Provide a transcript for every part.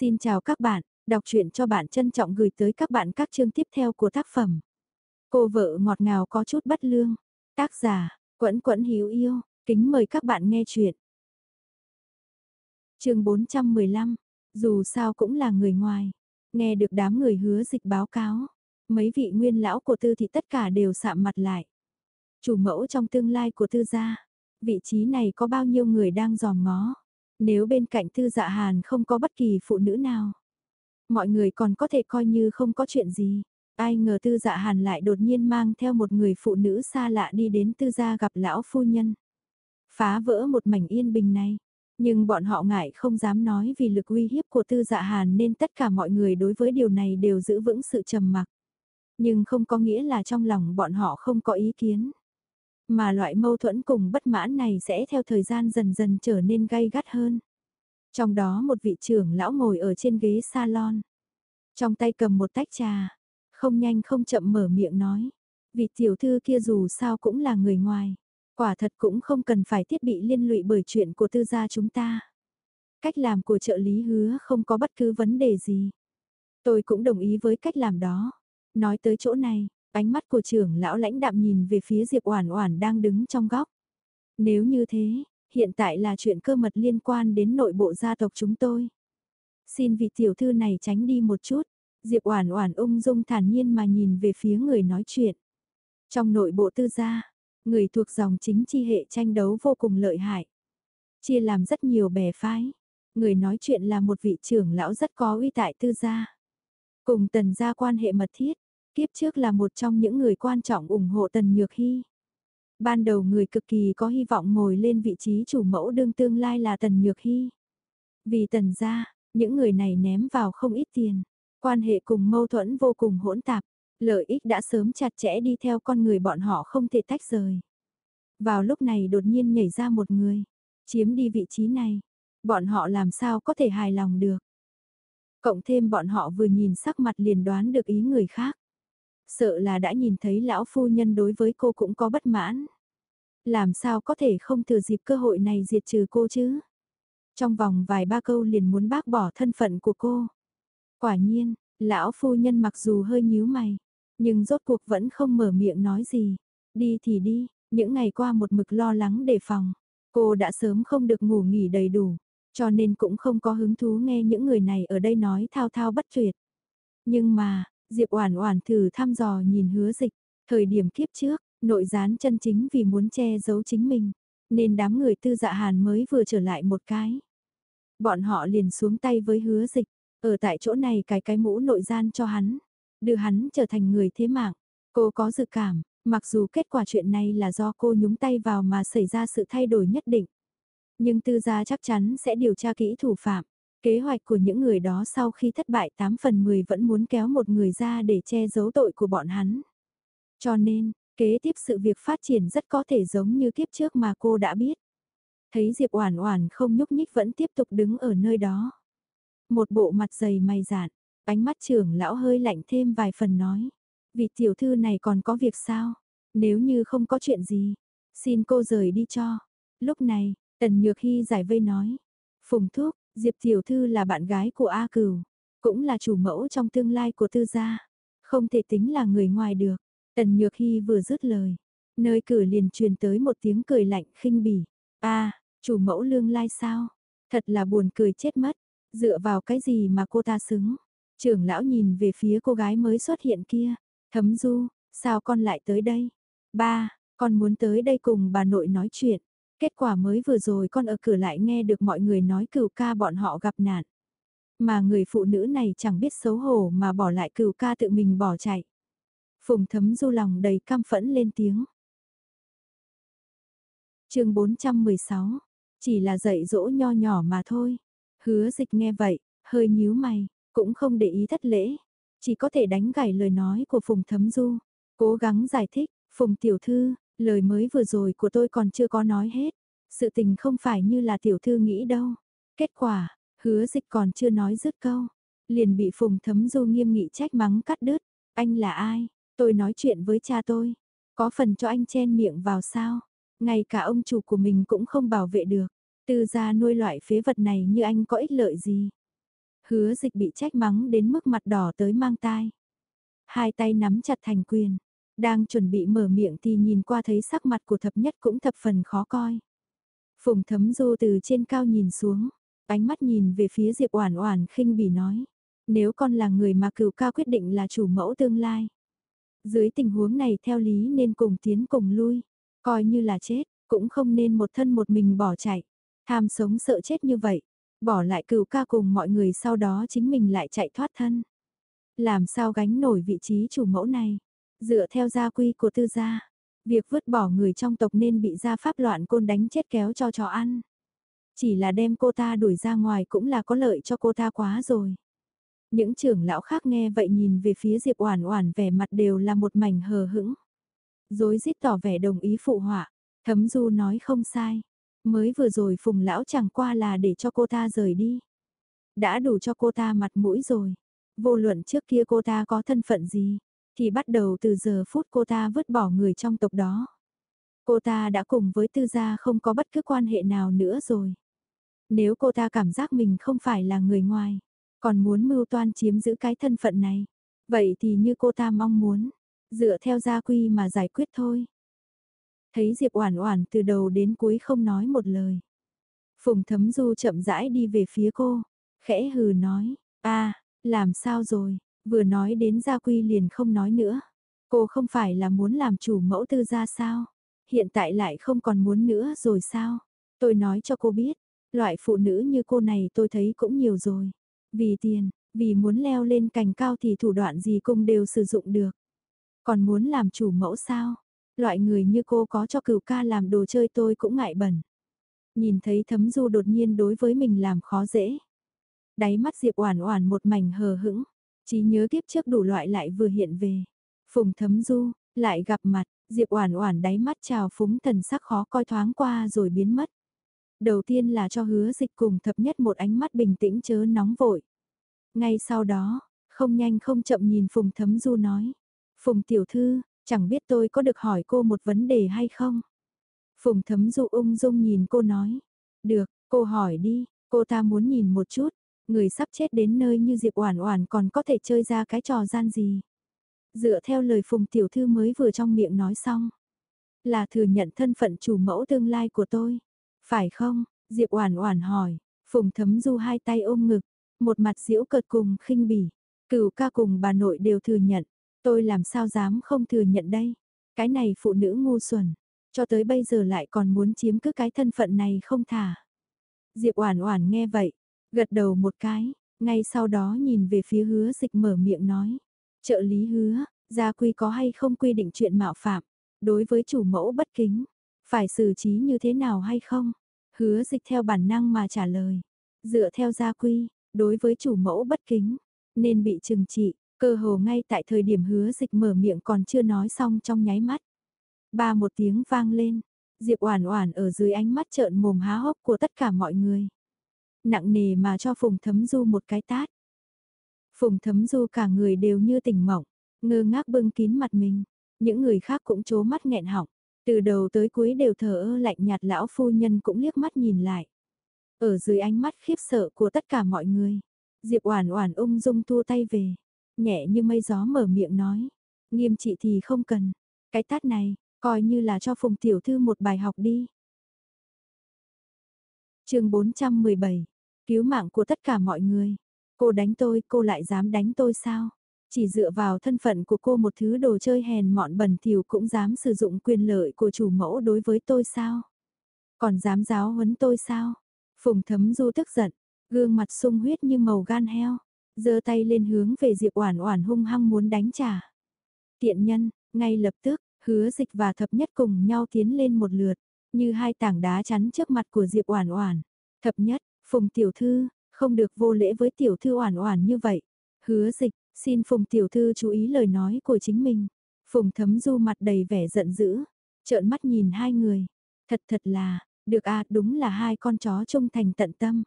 Xin chào các bạn, đọc truyện cho bạn trân trọng gửi tới các bạn các chương tiếp theo của tác phẩm. Cô vợ ngọt ngào có chút bất lương. Tác giả, Quẫn Quẫn Hiếu Yêu, kính mời các bạn nghe truyện. chương 415, dù sao cũng là người ngoài. Nghe được đám người hứa dịch báo cáo. Mấy vị nguyên lão của tư thì tất cả đều sạm mặt lại. Chủ mẫu trong tương lai của tư gia. Vị trí này có bao nhiêu người đang giòm ngó. Nếu bên cạnh tư dạ hàn không có bất kỳ phụ nữ nào. Mọi người còn có thể coi như không có chuyện gì. Ai ngờ tư dạ hàn lại đột nhiên mang theo một người phụ nữ xa lạ đi đến tư gia gặp lão phu nhân. Phá vỡ một mảnh yên bình này. Nhưng bọn họ ngại không dám nói vì lực uy hiếp của tư dạ hàn nên tất cả mọi người đối với điều này đều giữ vững sự trầm mặc. Nhưng không có nghĩa là trong lòng bọn họ không có ý kiến. Mà loại mâu thuẫn cùng bất mãn này sẽ theo thời gian dần dần trở nên gay gắt hơn. Trong đó một vị trưởng lão ngồi ở trên ghế salon. Trong tay cầm một tách trà. Không nhanh không chậm mở miệng nói. Vị tiểu thư kia dù sao cũng là người ngoài. Quả thật cũng không cần phải thiết bị liên lụy bởi chuyện của tư gia chúng ta. Cách làm của trợ lý hứa không có bất cứ vấn đề gì. Tôi cũng đồng ý với cách làm đó. Nói tới chỗ này, ánh mắt của trưởng lão lãnh đạm nhìn về phía Diệp Oản Oản đang đứng trong góc. Nếu như thế, hiện tại là chuyện cơ mật liên quan đến nội bộ gia tộc chúng tôi. Xin vị tiểu thư này tránh đi một chút. Diệp Oản Oản ung dung thản nhiên mà nhìn về phía người nói chuyện. Trong nội bộ tư gia, người thuộc dòng chính chi hệ tranh đấu vô cùng lợi hại. Chia làm rất nhiều bè phái. Người nói chuyện là một vị trưởng lão rất có uy tại tư gia. Cùng tần gia quan hệ mật thiết, kiếp trước là một trong những người quan trọng ủng hộ tần nhược hy. Ban đầu người cực kỳ có hy vọng ngồi lên vị trí chủ mẫu đương tương lai là tần nhược hy. Vì tần gia, những người này ném vào không ít tiền, quan hệ cùng mâu thuẫn vô cùng hỗn tạp, lợi ích đã sớm chặt chẽ đi theo con người bọn họ không thể tách rời. Vào lúc này đột nhiên nhảy ra một người, chiếm đi vị trí này, bọn họ làm sao có thể hài lòng được. Cộng thêm bọn họ vừa nhìn sắc mặt liền đoán được ý người khác. Sợ là đã nhìn thấy lão phu nhân đối với cô cũng có bất mãn. Làm sao có thể không thừa dịp cơ hội này diệt trừ cô chứ? Trong vòng vài ba câu liền muốn bác bỏ thân phận của cô. Quả nhiên, lão phu nhân mặc dù hơi nhíu mày, nhưng rốt cuộc vẫn không mở miệng nói gì. Đi thì đi, những ngày qua một mực lo lắng đề phòng. Cô đã sớm không được ngủ nghỉ đầy đủ, cho nên cũng không có hứng thú nghe những người này ở đây nói thao thao bất tuyệt. Nhưng mà, Diệp Oản Oản thử thăm dò nhìn Hứa Dịch, thời điểm kiếp trước, nội gián chân chính vì muốn che giấu chính mình, nên đám người Tư Dạ Hàn mới vừa trở lại một cái. Bọn họ liền xuống tay với Hứa Dịch, ở tại chỗ này cái cái mũ nội gian cho hắn, đưa hắn trở thành người thế mạng. Cô có dự cảm, mặc dù kết quả chuyện này là do cô nhúng tay vào mà xảy ra sự thay đổi nhất định, nhưng tư gia chắc chắn sẽ điều tra kỹ thủ phạm. Kế hoạch của những người đó sau khi thất bại 8 phần 10 vẫn muốn kéo một người ra để che giấu tội của bọn hắn. Cho nên, kế tiếp sự việc phát triển rất có thể giống như kiếp trước mà cô đã biết. Thấy Diệp Oản Oản không nhúc nhích vẫn tiếp tục đứng ở nơi đó. Một bộ mặt dày mày dạn, ánh mắt trưởng lão hơi lạnh thêm vài phần nói. Vị tiểu thư này còn có việc sao? Nếu như không có chuyện gì, xin cô rời đi cho. Lúc này, Tần Nhược Hy giải vây nói. Phùng Thúc, Diệp Tiểu Thư là bạn gái của A Cửu, cũng là chủ mẫu trong tương lai của tư gia. Không thể tính là người ngoài được. Tần Nhược Hy vừa dứt lời. Nơi cửa liền truyền tới một tiếng cười lạnh khinh bỉ. a chủ mẫu lương lai sao? Thật là buồn cười chết mất. Dựa vào cái gì mà cô ta xứng? Trưởng lão nhìn về phía cô gái mới xuất hiện kia. Thấm du, sao con lại tới đây? Ba, con muốn tới đây cùng bà nội nói chuyện. Kết quả mới vừa rồi con ở cửa lại nghe được mọi người nói cửu ca bọn họ gặp nạn. Mà người phụ nữ này chẳng biết xấu hổ mà bỏ lại cửu ca tự mình bỏ chạy. Phùng thấm du lòng đầy cam phẫn lên tiếng. chương 416, chỉ là dạy dỗ nho nhỏ mà thôi. Hứa dịch nghe vậy, hơi nhíu mày, cũng không để ý thất lễ. Chỉ có thể đánh gảy lời nói của Phùng Thấm Du. Cố gắng giải thích, Phùng Tiểu Thư, Lời mới vừa rồi của tôi còn chưa có nói hết. Sự tình không phải như là tiểu thư nghĩ đâu. Kết quả, hứa dịch còn chưa nói dứt câu. Liền bị Phùng Thấm Du nghiêm nghị trách mắng cắt đứt. Anh là ai? Tôi nói chuyện với cha tôi. Có phần cho anh chen miệng vào sao? Ngay cả ông chủ của mình cũng không bảo vệ được. Tư gia nuôi loại phế vật này như anh có ích lợi gì? Hứa dịch bị trách mắng đến mức mặt đỏ tới mang tai. Hai tay nắm chặt thành quyền, đang chuẩn bị mở miệng thì nhìn qua thấy sắc mặt của thập nhất cũng thập phần khó coi. Phùng thấm du từ trên cao nhìn xuống, ánh mắt nhìn về phía Diệp Oản Oản khinh bỉ nói, nếu con là người mà cửu ca quyết định là chủ mẫu tương lai. Dưới tình huống này theo lý nên cùng tiến cùng lui, coi như là chết, cũng không nên một thân một mình bỏ chạy, tham sống sợ chết như vậy, bỏ lại cửu ca cùng mọi người sau đó chính mình lại chạy thoát thân. Làm sao gánh nổi vị trí chủ mẫu này, dựa theo gia quy của tư gia, việc vứt bỏ người trong tộc nên bị gia pháp loạn côn đánh chết kéo cho chó ăn. Chỉ là đem cô ta đuổi ra ngoài cũng là có lợi cho cô ta quá rồi. Những trưởng lão khác nghe vậy nhìn về phía Diệp Oản Oản vẻ mặt đều là một mảnh hờ hững. Rối rít tỏ vẻ đồng ý phụ họa, Thấm Du nói không sai, mới vừa rồi Phùng lão chẳng qua là để cho cô ta rời đi. Đã đủ cho cô ta mặt mũi rồi. Vô luận trước kia cô ta có thân phận gì, thì bắt đầu từ giờ phút cô ta vứt bỏ người trong tộc đó. Cô ta đã cùng với tư gia không có bất cứ quan hệ nào nữa rồi. Nếu cô ta cảm giác mình không phải là người ngoài, còn muốn mưu toan chiếm giữ cái thân phận này, vậy thì như cô ta mong muốn, dựa theo gia quy mà giải quyết thôi. Thấy Diệp Oản Oản từ đầu đến cuối không nói một lời. Phùng Thấm Du chậm rãi đi về phía cô, khẽ hừ nói, "A, làm sao rồi?" Vừa nói đến gia quy liền không nói nữa. Cô không phải là muốn làm chủ mẫu tư gia sao? Hiện tại lại không còn muốn nữa rồi sao? Tôi nói cho cô biết, loại phụ nữ như cô này tôi thấy cũng nhiều rồi. Vì tiền, vì muốn leo lên cành cao thì thủ đoạn gì cũng đều sử dụng được. Còn muốn làm chủ mẫu sao? Loại người như cô có cho cửu ca làm đồ chơi tôi cũng ngại bẩn. Nhìn thấy thấm du đột nhiên đối với mình làm khó dễ. Đáy mắt Diệp Oản Oản một mảnh hờ hững, trí nhớ kiếp trước đủ loại lại vừa hiện về. Phùng Thấm Du, lại gặp mặt, Diệp Oản Oản đáy mắt trào phúng thần sắc khó coi thoáng qua rồi biến mất. Đầu tiên là cho hứa dịch cùng thập nhất một ánh mắt bình tĩnh chớ nóng vội. Ngay sau đó, không nhanh không chậm nhìn Phùng Thấm Du nói. Phùng Tiểu Thư, chẳng biết tôi có được hỏi cô một vấn đề hay không? Phùng Thấm Du ung dung nhìn cô nói. Được, cô hỏi đi, cô ta muốn nhìn một chút, người sắp chết đến nơi như Diệp Oản Oản còn có thể chơi ra cái trò gian gì? Dựa theo lời Phùng Tiểu Thư mới vừa trong miệng nói xong. Là thừa nhận thân phận chủ mẫu tương lai của tôi. Phải không? Diệp Oản Oản hỏi. Phùng Thấm Du hai tay ôm ngực, một mặt giễu cợt cùng khinh bỉ. Cửu ca cùng bà nội đều thừa nhận. Tôi làm sao dám không thừa nhận đây? Cái này phụ nữ ngu xuẩn. Cho tới bây giờ lại còn muốn chiếm cứ cái thân phận này không thả. Diệp Oản Oản nghe vậy, gật đầu một cái, ngay sau đó nhìn về phía hứa dịch mở miệng nói. Trợ lý hứa, gia quy có hay không quy định chuyện mạo phạm, đối với chủ mẫu bất kính, phải xử trí như thế nào hay không? Hứa dịch theo bản năng mà trả lời. Dựa theo gia quy, đối với chủ mẫu bất kính, nên bị trừng trị, cơ hồ ngay tại thời điểm hứa dịch mở miệng còn chưa nói xong trong nháy mắt. Ba một tiếng vang lên, Diệp Oản Oản ở dưới ánh mắt trợn mồm há hốc của tất cả mọi người. Nặng nề mà cho Phùng Thấm Du một cái tát. Phùng thấm du cả người đều như tỉnh mộng, ngơ ngác bưng kín mặt mình. Những người khác cũng chố mắt nghẹn họng. Từ đầu tới cuối đều thờ ơ lạnh nhạt lão phu nhân cũng liếc mắt nhìn lại. Ở dưới ánh mắt khiếp sợ của tất cả mọi người. Diệp Oản Oản ung dung thu tay về, nhẹ như mây gió mở miệng nói, nghiêm trị thì không cần, cái tát này coi như là cho Phùng tiểu thư một bài học đi. Chương 417. Cứu mạng của tất cả mọi người. Cô đánh tôi, cô lại dám đánh tôi sao? Chỉ dựa vào thân phận của cô một thứ đồ chơi hèn mọn bẩn thỉu cũng dám sử dụng quyền lợi của chủ mẫu đối với tôi sao? Còn dám giáo huấn tôi sao? Phùng thấm du tức giận, gương mặt sung huyết như màu gan heo, giơ tay lên hướng về Diệp Oản Oản hung hăng muốn đánh trả. Tiện nhân, ngay lập tức, hứa dịch và thập nhất cùng nhau tiến lên một lượt, như hai tảng đá chắn trước mặt của Diệp Oản Oản. Thập nhất, Phùng tiểu thư, không được vô lễ với tiểu thư oản oản như vậy. Hứa dịch, xin Phùng tiểu thư chú ý lời nói của chính mình. Phùng thấm du mặt đầy vẻ giận dữ, trợn mắt nhìn hai người. Thật thật là, được à đúng là hai con chó trung thành tận tâm.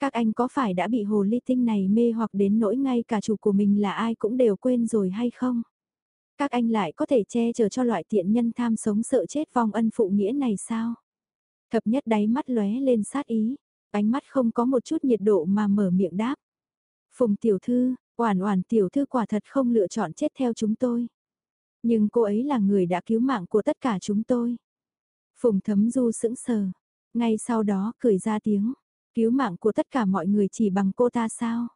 Các anh có phải đã bị hồ ly tinh này mê hoặc đến nỗi ngay cả chủ của mình là ai cũng đều quên rồi hay không? Các anh lại có thể che chở cho loại tiện nhân tham sống sợ chết vong ân phụ nghĩa này sao? Thập nhất đáy mắt lóe lên sát ý, ánh mắt không có một chút nhiệt độ mà mở miệng đáp. Phùng tiểu thư, oản oản tiểu thư quả thật không lựa chọn chết theo chúng tôi. Nhưng cô ấy là người đã cứu mạng của tất cả chúng tôi. Phùng thấm du sững sờ, ngay sau đó cười ra tiếng, cứu mạng của tất cả mọi người chỉ bằng cô ta sao?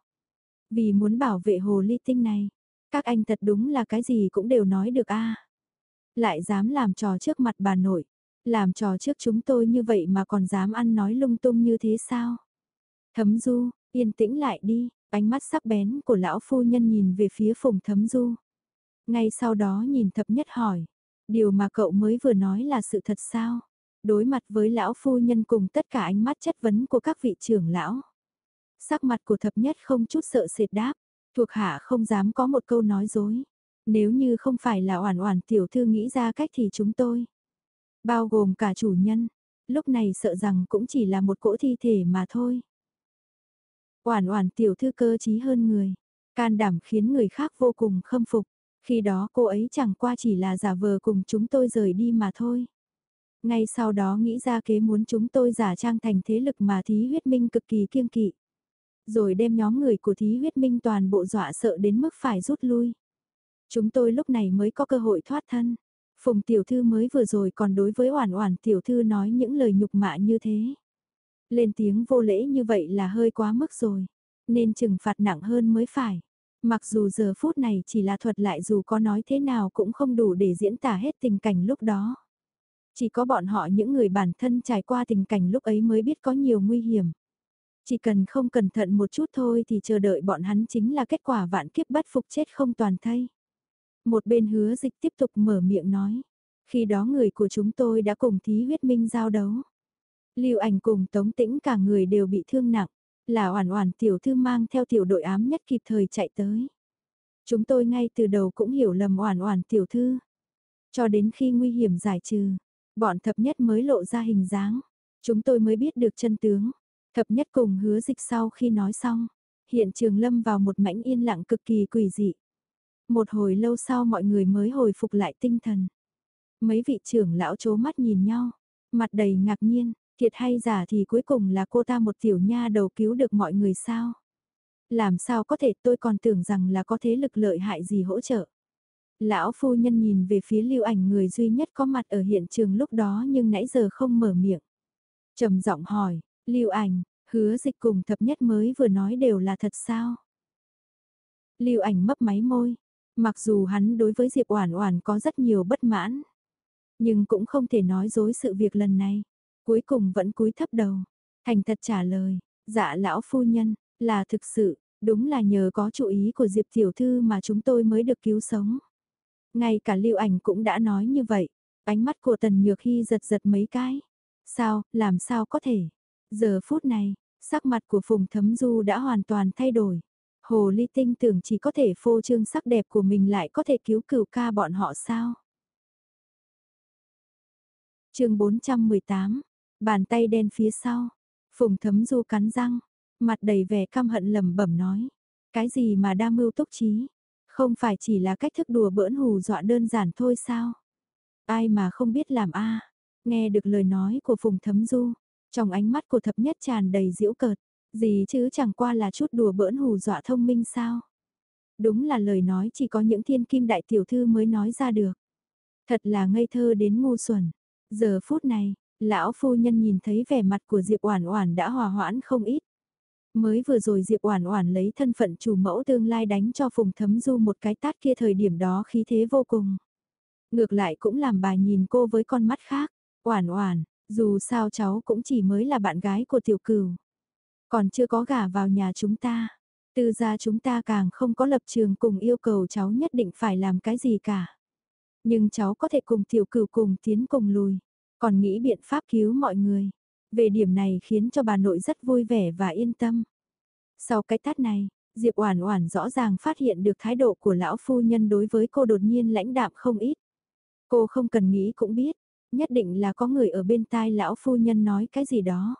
Vì muốn bảo vệ hồ ly tinh này, các anh thật đúng là cái gì cũng đều nói được a. Lại dám làm trò trước mặt bà nội, làm trò trước chúng tôi như vậy mà còn dám ăn nói lung tung như thế sao? Thấm du, yên tĩnh lại đi, ánh mắt sắc bén của lão phu nhân nhìn về phía phùng thấm du. Ngay sau đó nhìn thập nhất hỏi, điều mà cậu mới vừa nói là sự thật sao? Đối mặt với lão phu nhân cùng tất cả ánh mắt chất vấn của các vị trưởng lão. Sắc mặt của thập nhất không chút sợ sệt đáp, thuộc hạ không dám có một câu nói dối. Nếu như không phải là oản oản tiểu thư nghĩ ra cách thì chúng tôi, bao gồm cả chủ nhân, lúc này sợ rằng cũng chỉ là một cỗ thi thể mà thôi. Oản oản tiểu thư cơ trí hơn người, can đảm khiến người khác vô cùng khâm phục. Khi đó cô ấy chẳng qua chỉ là giả vờ cùng chúng tôi rời đi mà thôi. Ngay sau đó nghĩ ra kế muốn chúng tôi giả trang thành thế lực mà thí huyết minh cực kỳ kiêng kỵ. Rồi đem nhóm người của thí huyết minh toàn bộ dọa sợ đến mức phải rút lui. Chúng tôi lúc này mới có cơ hội thoát thân. Phùng tiểu thư mới vừa rồi còn đối với oản oản tiểu thư nói những lời nhục mạ như thế. Lên tiếng vô lễ như vậy là hơi quá mức rồi. Nên trừng phạt nặng hơn mới phải. Mặc dù giờ phút này chỉ là thuật lại dù có nói thế nào cũng không đủ để diễn tả hết tình cảnh lúc đó. Chỉ có bọn họ những người bản thân trải qua tình cảnh lúc ấy mới biết có nhiều nguy hiểm. Chỉ cần không cẩn thận một chút thôi thì chờ đợi bọn hắn chính là kết quả vạn kiếp bất phục chết không toàn thây. Một bên hứa dịch tiếp tục mở miệng nói. Khi đó người của chúng tôi đã cùng thí huyết minh giao đấu. Lưu ảnh cùng tống tĩnh cả người đều bị thương nặng. Là oản oản tiểu thư mang theo tiểu đội ám nhất kịp thời chạy tới. Chúng tôi ngay từ đầu cũng hiểu lầm oản oản tiểu thư. Cho đến khi nguy hiểm giải trừ, bọn thập nhất mới lộ ra hình dáng. Chúng tôi mới biết được chân tướng. Thập nhất cùng hứa dịch sau khi nói xong, hiện trường lâm vào một mảnh yên lặng cực kỳ quỷ dị. Một hồi lâu sau mọi người mới hồi phục lại tinh thần. Mấy vị trưởng lão chố mắt nhìn nhau, mặt đầy ngạc nhiên, thiệt hay giả thì cuối cùng là cô ta một tiểu nha đầu cứu được mọi người sao? Làm sao có thể tôi còn tưởng rằng là có thế lực lợi hại gì hỗ trợ. Lão phu nhân nhìn về phía lưu ảnh người duy nhất có mặt ở hiện trường lúc đó nhưng nãy giờ không mở miệng. trầm giọng hỏi, lưu ảnh, hứa dịch cùng thập nhất mới vừa nói đều là thật sao? Lưu ảnh mấp máy môi, Mặc dù hắn đối với Diệp Oản Oản có rất nhiều bất mãn, nhưng cũng không thể nói dối sự việc lần này. Cuối cùng vẫn cúi thấp đầu, thành thật trả lời, "Dạ lão phu nhân, là thực sự, đúng là nhờ có chú ý của Diệp tiểu thư mà chúng tôi mới được cứu sống." Ngay cả Lưu Ảnh cũng đã nói như vậy, ánh mắt của Tần Nhược Hi giật giật mấy cái. "Sao, làm sao có thể?" Giờ phút này, sắc mặt của Phùng Thấm Du đã hoàn toàn thay đổi. Hồ ly tinh tưởng chỉ có thể phô trương sắc đẹp của mình lại có thể cứu cửu ca bọn họ sao? chương 418, bàn tay đen phía sau, phùng thấm du cắn răng, mặt đầy vẻ căm hận lầm bẩm nói. Cái gì mà đa mưu túc trí? Không phải chỉ là cách thức đùa bỡn hù dọa đơn giản thôi sao? Ai mà không biết làm a Nghe được lời nói của phùng thấm du, trong ánh mắt của thập nhất tràn đầy diễu cợt. Gì chứ chẳng qua là chút đùa bỡn hù dọa thông minh sao. Đúng là lời nói chỉ có những thiên kim đại tiểu thư mới nói ra được. Thật là ngây thơ đến ngu xuẩn. Giờ phút này, lão phu nhân nhìn thấy vẻ mặt của Diệp Oản Oản đã hòa hoãn không ít. Mới vừa rồi Diệp Oản Oản lấy thân phận chủ mẫu tương lai đánh cho Phùng Thấm Du một cái tát kia thời điểm đó khí thế vô cùng. Ngược lại cũng làm bà nhìn cô với con mắt khác. Oản Oản, dù sao cháu cũng chỉ mới là bạn gái của tiểu cửu. Còn chưa có gả vào nhà chúng ta. Từ gia chúng ta càng không có lập trường cùng yêu cầu cháu nhất định phải làm cái gì cả. Nhưng cháu có thể cùng tiểu cửu cùng tiến cùng lùi. Còn nghĩ biện pháp cứu mọi người. Về điểm này khiến cho bà nội rất vui vẻ và yên tâm. Sau cái tát này, Diệp Oản Oản rõ ràng phát hiện được thái độ của lão phu nhân đối với cô đột nhiên lãnh đạm không ít. Cô không cần nghĩ cũng biết, nhất định là có người ở bên tai lão phu nhân nói cái gì đó.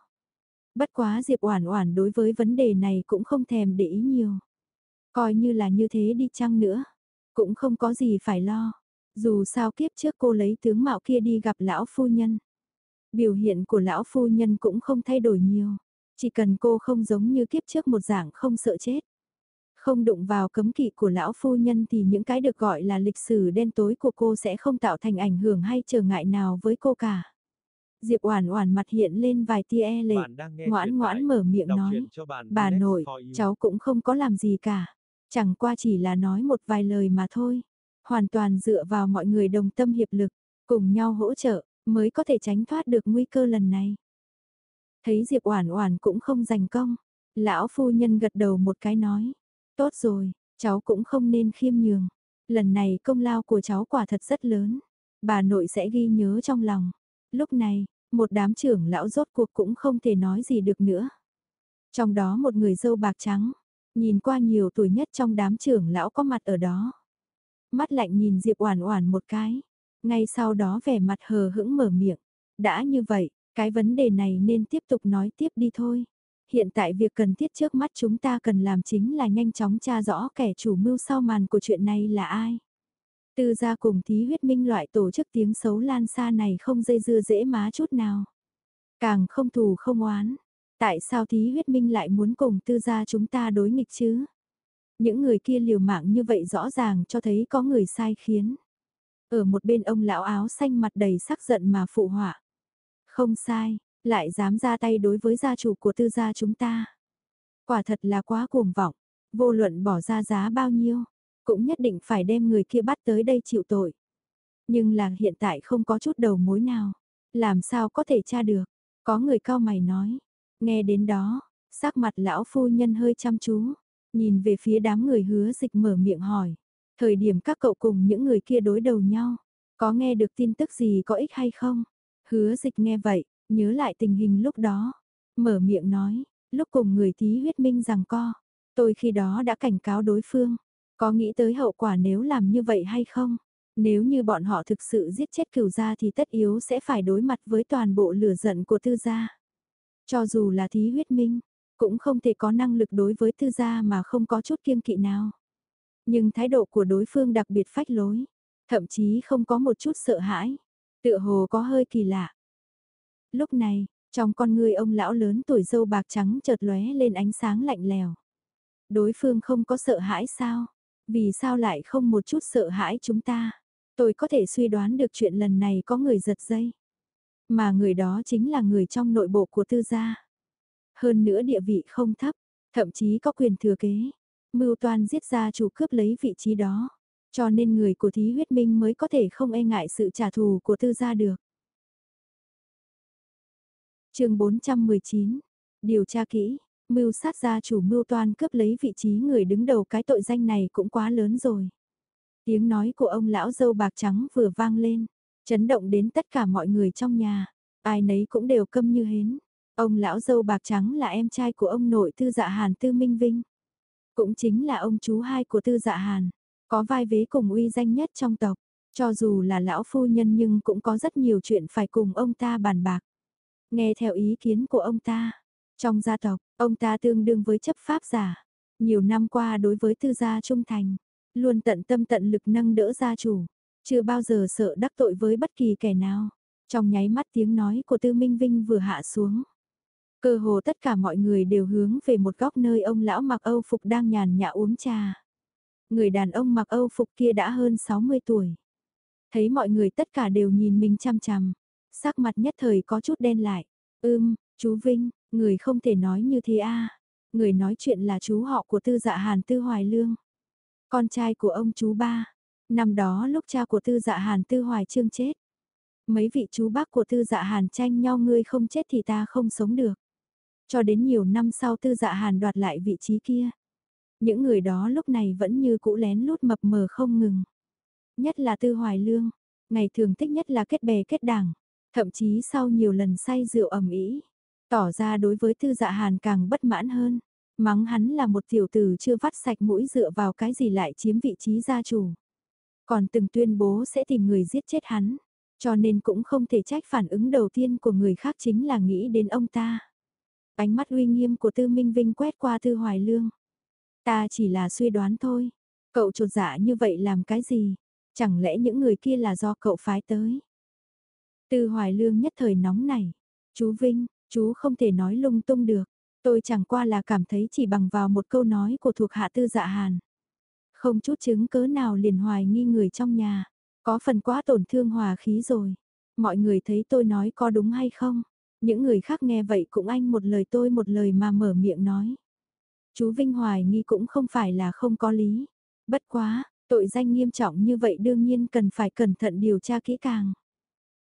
Bất quá Diệp Oản Oản đối với vấn đề này cũng không thèm để ý nhiều. Coi như là như thế đi chăng nữa, cũng không có gì phải lo. Dù sao kiếp trước cô lấy tướng mạo kia đi gặp lão phu nhân. Biểu hiện của lão phu nhân cũng không thay đổi nhiều. Chỉ cần cô không giống như kiếp trước một dạng không sợ chết. Không đụng vào cấm kỵ của lão phu nhân thì những cái được gọi là lịch sử đen tối của cô sẽ không tạo thành ảnh hưởng hay trở ngại nào với cô cả. Diệp Oản Oản mặt hiện lên vài tia e lệ, ngoãn ngoãn mở miệng nói, "Bà nội, cháu cũng không có làm gì cả, chẳng qua chỉ là nói một vài lời mà thôi." Hoàn toàn dựa vào mọi người đồng tâm hiệp lực, cùng nhau hỗ trợ, mới có thể tránh thoát được nguy cơ lần này. Thấy Diệp Oản Oản cũng không giành công, lão phu nhân gật đầu một cái nói, "Tốt rồi, cháu cũng không nên khiêm nhường. Lần này công lao của cháu quả thật rất lớn, bà nội sẽ ghi nhớ trong lòng." Lúc này, một đám trưởng lão rốt cuộc cũng không thể nói gì được nữa. Trong đó một người dâu bạc trắng, nhìn qua nhiều tuổi nhất trong đám trưởng lão có mặt ở đó. Mắt lạnh nhìn Diệp Oản Oản một cái, ngay sau đó vẻ mặt hờ hững mở miệng, đã như vậy, cái vấn đề này nên tiếp tục nói tiếp đi thôi. Hiện tại việc cần thiết trước mắt chúng ta cần làm chính là nhanh chóng tra rõ kẻ chủ mưu sau màn của chuyện này là ai. Tư gia cùng thí huyết minh loại tổ chức tiếng xấu lan xa này không dây dưa dễ má chút nào. Càng không thù không oán. Tại sao thí huyết minh lại muốn cùng tư gia chúng ta đối nghịch chứ? Những người kia liều mạng như vậy rõ ràng cho thấy có người sai khiến. Ở một bên ông lão áo xanh mặt đầy sắc giận mà phụ họa. Không sai, lại dám ra tay đối với gia chủ của tư gia chúng ta. Quả thật là quá cuồng vọng, vô luận bỏ ra giá bao nhiêu, cũng nhất định phải đem người kia bắt tới đây chịu tội. Nhưng là hiện tại không có chút đầu mối nào, làm sao có thể tra được, có người cao mày nói, nghe đến đó, sắc mặt lão phu nhân hơi chăm chú, nhìn về phía đám người hứa dịch mở miệng hỏi, thời điểm các cậu cùng những người kia đối đầu nhau, có nghe được tin tức gì có ích hay không? Hứa dịch nghe vậy, nhớ lại tình hình lúc đó, mở miệng nói, lúc cùng người thí huyết minh rằng co, tôi khi đó đã cảnh cáo đối phương, có nghĩ tới hậu quả nếu làm như vậy hay không? Nếu như bọn họ thực sự giết chết cửu gia thì tất yếu sẽ phải đối mặt với toàn bộ lửa giận của tư gia. Cho dù là thí huyết minh, cũng không thể có năng lực đối với tư gia mà không có chút kiêng kỵ nào. Nhưng thái độ của đối phương đặc biệt phách lối, thậm chí không có một chút sợ hãi, tựa hồ có hơi kỳ lạ. Lúc này, trong con người ông lão lớn tuổi dâu bạc trắng chợt lóe lên ánh sáng lạnh lèo. Đối phương không có sợ hãi sao? Vì sao lại không một chút sợ hãi chúng ta? Tôi có thể suy đoán được chuyện lần này có người giật dây. Mà người đó chính là người trong nội bộ của tư gia. Hơn nữa địa vị không thấp, thậm chí có quyền thừa kế. Mưu toan giết gia chủ cướp lấy vị trí đó. Cho nên người của thí huyết minh mới có thể không e ngại sự trả thù của tư gia được chương 419. Điều tra kỹ mưu sát gia chủ mưu toan cướp lấy vị trí người đứng đầu cái tội danh này cũng quá lớn rồi. Tiếng nói của ông lão dâu bạc trắng vừa vang lên, chấn động đến tất cả mọi người trong nhà, ai nấy cũng đều câm như hến. Ông lão dâu bạc trắng là em trai của ông nội tư dạ hàn tư minh vinh. Cũng chính là ông chú hai của tư dạ hàn, có vai vế cùng uy danh nhất trong tộc. Cho dù là lão phu nhân nhưng cũng có rất nhiều chuyện phải cùng ông ta bàn bạc. Nghe theo ý kiến của ông ta, trong gia tộc, ông ta tương đương với chấp pháp giả. Nhiều năm qua đối với tư gia trung thành, luôn tận tâm tận lực nâng đỡ gia chủ, chưa bao giờ sợ đắc tội với bất kỳ kẻ nào. Trong nháy mắt tiếng nói của Tư Minh Vinh vừa hạ xuống. Cơ hồ tất cả mọi người đều hướng về một góc nơi ông lão mặc Âu phục đang nhàn nhã uống trà. Người đàn ông mặc Âu phục kia đã hơn 60 tuổi. Thấy mọi người tất cả đều nhìn mình chăm chăm, sắc mặt nhất thời có chút đen lại. Ưm, chú Vinh, Người không thể nói như thế a Người nói chuyện là chú họ của tư dạ hàn tư hoài lương. Con trai của ông chú ba. Năm đó lúc cha của tư dạ hàn tư hoài trương chết. Mấy vị chú bác của tư dạ hàn tranh nhau ngươi không chết thì ta không sống được. Cho đến nhiều năm sau tư dạ hàn đoạt lại vị trí kia. Những người đó lúc này vẫn như cũ lén lút mập mờ không ngừng. Nhất là tư hoài lương. Ngày thường thích nhất là kết bè kết đảng. Thậm chí sau nhiều lần say rượu ầm ĩ, Tỏ ra đối với tư dạ hàn càng bất mãn hơn. Mắng hắn là một tiểu tử chưa vắt sạch mũi dựa vào cái gì lại chiếm vị trí gia chủ. Còn từng tuyên bố sẽ tìm người giết chết hắn. Cho nên cũng không thể trách phản ứng đầu tiên của người khác chính là nghĩ đến ông ta. Ánh mắt uy nghiêm của Tư Minh Vinh quét qua Tư Hoài Lương. Ta chỉ là suy đoán thôi. Cậu trột dạ như vậy làm cái gì? Chẳng lẽ những người kia là do cậu phái tới? Từ Hoài Lương nhất thời nóng này. Chú Vinh, Chú không thể nói lung tung được. Tôi chẳng qua là cảm thấy chỉ bằng vào một câu nói của thuộc hạ tư dạ hàn. Không chút chứng cớ nào liền hoài nghi người trong nhà, có phần quá tổn thương hòa khí rồi. Mọi người thấy tôi nói có đúng hay không? Những người khác nghe vậy cũng anh một lời tôi một lời mà mở miệng nói. Chú Vinh hoài nghi cũng không phải là không có lý. Bất quá, tội danh nghiêm trọng như vậy đương nhiên cần phải cẩn thận điều tra kỹ càng.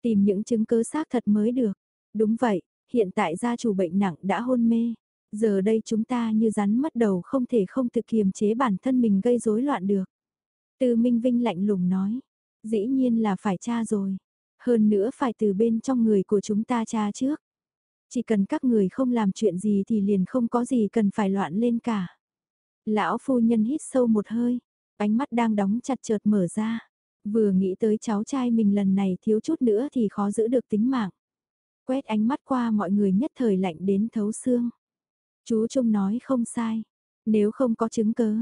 Tìm những chứng cứ xác thật mới được. Đúng vậy, hiện tại gia chủ bệnh nặng đã hôn mê. Giờ đây chúng ta như rắn mất đầu không thể không tự kiềm chế bản thân mình gây rối loạn được. Từ Minh Vinh lạnh lùng nói, dĩ nhiên là phải tra rồi. Hơn nữa phải từ bên trong người của chúng ta tra trước. Chỉ cần các người không làm chuyện gì thì liền không có gì cần phải loạn lên cả. Lão phu nhân hít sâu một hơi, ánh mắt đang đóng chặt chợt mở ra. Vừa nghĩ tới cháu trai mình lần này thiếu chút nữa thì khó giữ được tính mạng. Quét ánh mắt qua mọi người nhất thời lạnh đến thấu xương. Chú Trung nói không sai. Nếu không có chứng cớ,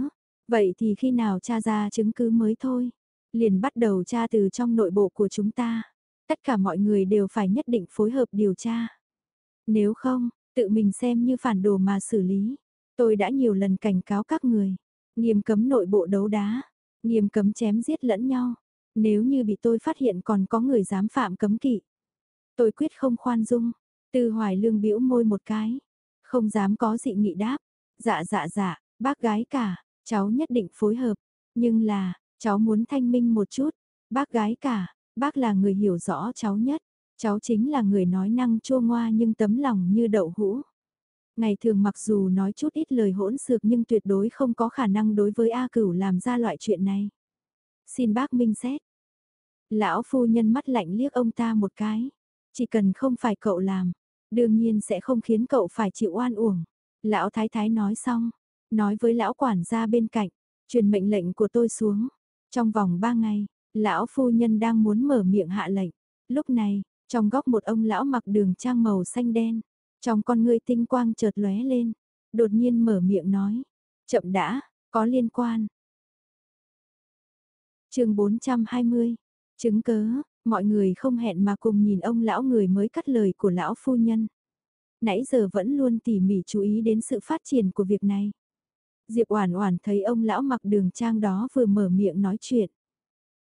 vậy thì khi nào tra ra chứng cứ mới thôi. Liền bắt đầu tra từ trong nội bộ của chúng ta. Tất cả mọi người đều phải nhất định phối hợp điều tra. Nếu không, tự mình xem như phản đồ mà xử lý. Tôi đã nhiều lần cảnh cáo các người. Nghiêm cấm nội bộ đấu đá. Nghiêm cấm chém giết lẫn nhau. Nếu như bị tôi phát hiện còn có người dám phạm cấm kỵ. Tôi quyết không khoan dung. Từ hoài lương biểu môi một cái. Không dám có dị nghị đáp. Dạ dạ dạ, bác gái cả, cháu nhất định phối hợp. Nhưng là, cháu muốn thanh minh một chút. Bác gái cả, bác là người hiểu rõ cháu nhất. Cháu chính là người nói năng chua ngoa nhưng tấm lòng như đậu hũ. Ngày thường mặc dù nói chút ít lời hỗn xược nhưng tuyệt đối không có khả năng đối với A Cửu làm ra loại chuyện này. Xin bác minh xét. Lão phu nhân mắt lạnh liếc ông ta một cái. Chỉ cần không phải cậu làm, đương nhiên sẽ không khiến cậu phải chịu oan uổng. Lão thái thái nói xong, nói với lão quản gia bên cạnh, truyền mệnh lệnh của tôi xuống. Trong vòng ba ngày, lão phu nhân đang muốn mở miệng hạ lệnh. Lúc này, trong góc một ông lão mặc đường trang màu xanh đen, trong con ngươi tinh quang chợt lóe lên, đột nhiên mở miệng nói, chậm đã, có liên quan. chương 420, chứng cớ, mọi người không hẹn mà cùng nhìn ông lão người mới cắt lời của lão phu nhân. Nãy giờ vẫn luôn tỉ mỉ chú ý đến sự phát triển của việc này. Diệp Oản Oản thấy ông lão mặc đường trang đó vừa mở miệng nói chuyện,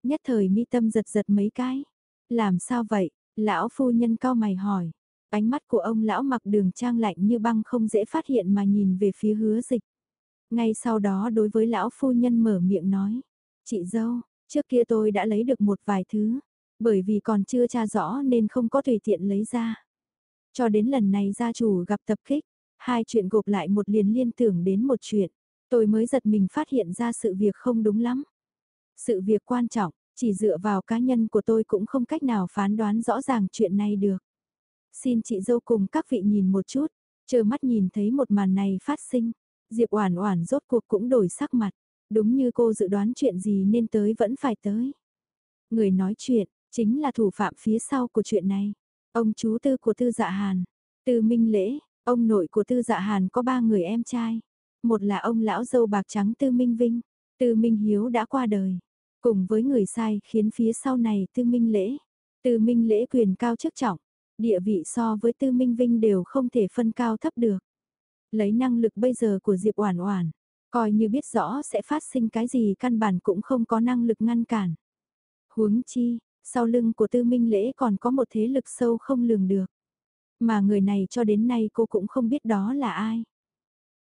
nhất thời mi tâm giật giật mấy cái. Làm sao vậy? Lão phu nhân cao mày hỏi. Ánh mắt của ông lão mặc đường trang lạnh như băng không dễ phát hiện mà nhìn về phía hứa dịch. Ngay sau đó đối với lão phu nhân mở miệng nói. Chị dâu, trước kia tôi đã lấy được một vài thứ. Bởi vì còn chưa tra rõ nên không có tùy tiện lấy ra. Cho đến lần này gia chủ gặp tập kích, hai chuyện gộp lại một liền liên tưởng đến một chuyện. Tôi mới giật mình phát hiện ra sự việc không đúng lắm. Sự việc quan trọng, chỉ dựa vào cá nhân của tôi cũng không cách nào phán đoán rõ ràng chuyện này được. Xin chị dâu cùng các vị nhìn một chút, chờ mắt nhìn thấy một màn này phát sinh. Diệp Oản Oản rốt cuộc cũng đổi sắc mặt, đúng như cô dự đoán chuyện gì nên tới vẫn phải tới. Người nói chuyện chính là thủ phạm phía sau của chuyện này. Ông chú tư của Tư Dạ Hàn, Tư Minh Lễ, ông nội của Tư Dạ Hàn có ba người em trai. Một là ông lão dâu bạc trắng Tư Minh Vinh, Tư Minh Hiếu đã qua đời. Cùng với người sai khiến phía sau này tư minh lễ. Tư minh lễ quyền cao chức trọng, địa vị so với tư minh vinh đều không thể phân cao thấp được. Lấy năng lực bây giờ của Diệp Oản Oản, coi như biết rõ sẽ phát sinh cái gì căn bản cũng không có năng lực ngăn cản. Huống chi, sau lưng của Tư Minh Lễ còn có một thế lực sâu không lường được. Mà người này cho đến nay cô cũng không biết đó là ai.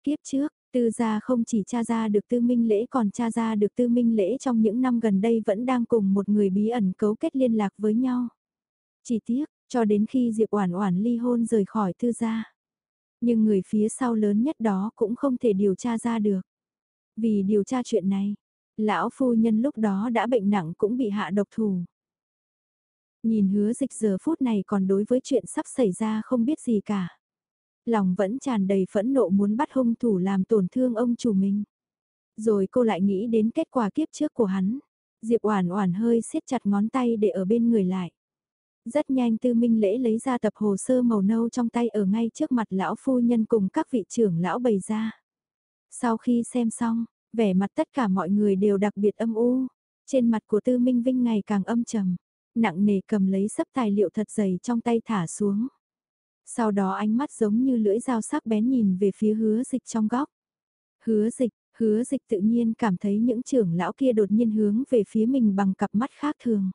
Kiếp trước, Tư gia không chỉ tra ra được tư minh lễ còn tra ra được tư minh lễ trong những năm gần đây vẫn đang cùng một người bí ẩn cấu kết liên lạc với nhau. Chỉ tiếc, cho đến khi Diệp Oản Oản ly hôn rời khỏi tư gia. Nhưng người phía sau lớn nhất đó cũng không thể điều tra ra được. Vì điều tra chuyện này, lão phu nhân lúc đó đã bệnh nặng cũng bị hạ độc thủ. Nhìn hứa dịch giờ phút này còn đối với chuyện sắp xảy ra không biết gì cả lòng vẫn tràn đầy phẫn nộ muốn bắt hung thủ làm tổn thương ông chủ mình. Rồi cô lại nghĩ đến kết quả kiếp trước của hắn. Diệp Oản Oản hơi siết chặt ngón tay để ở bên người lại. Rất nhanh Tư Minh Lễ lấy ra tập hồ sơ màu nâu trong tay ở ngay trước mặt lão phu nhân cùng các vị trưởng lão bày ra. Sau khi xem xong, vẻ mặt tất cả mọi người đều đặc biệt âm u. Trên mặt của Tư Minh Vinh ngày càng âm trầm, nặng nề cầm lấy sấp tài liệu thật dày trong tay thả xuống. Sau đó ánh mắt giống như lưỡi dao sắc bén nhìn về phía hứa dịch trong góc. Hứa dịch, hứa dịch tự nhiên cảm thấy những trưởng lão kia đột nhiên hướng về phía mình bằng cặp mắt khác thường.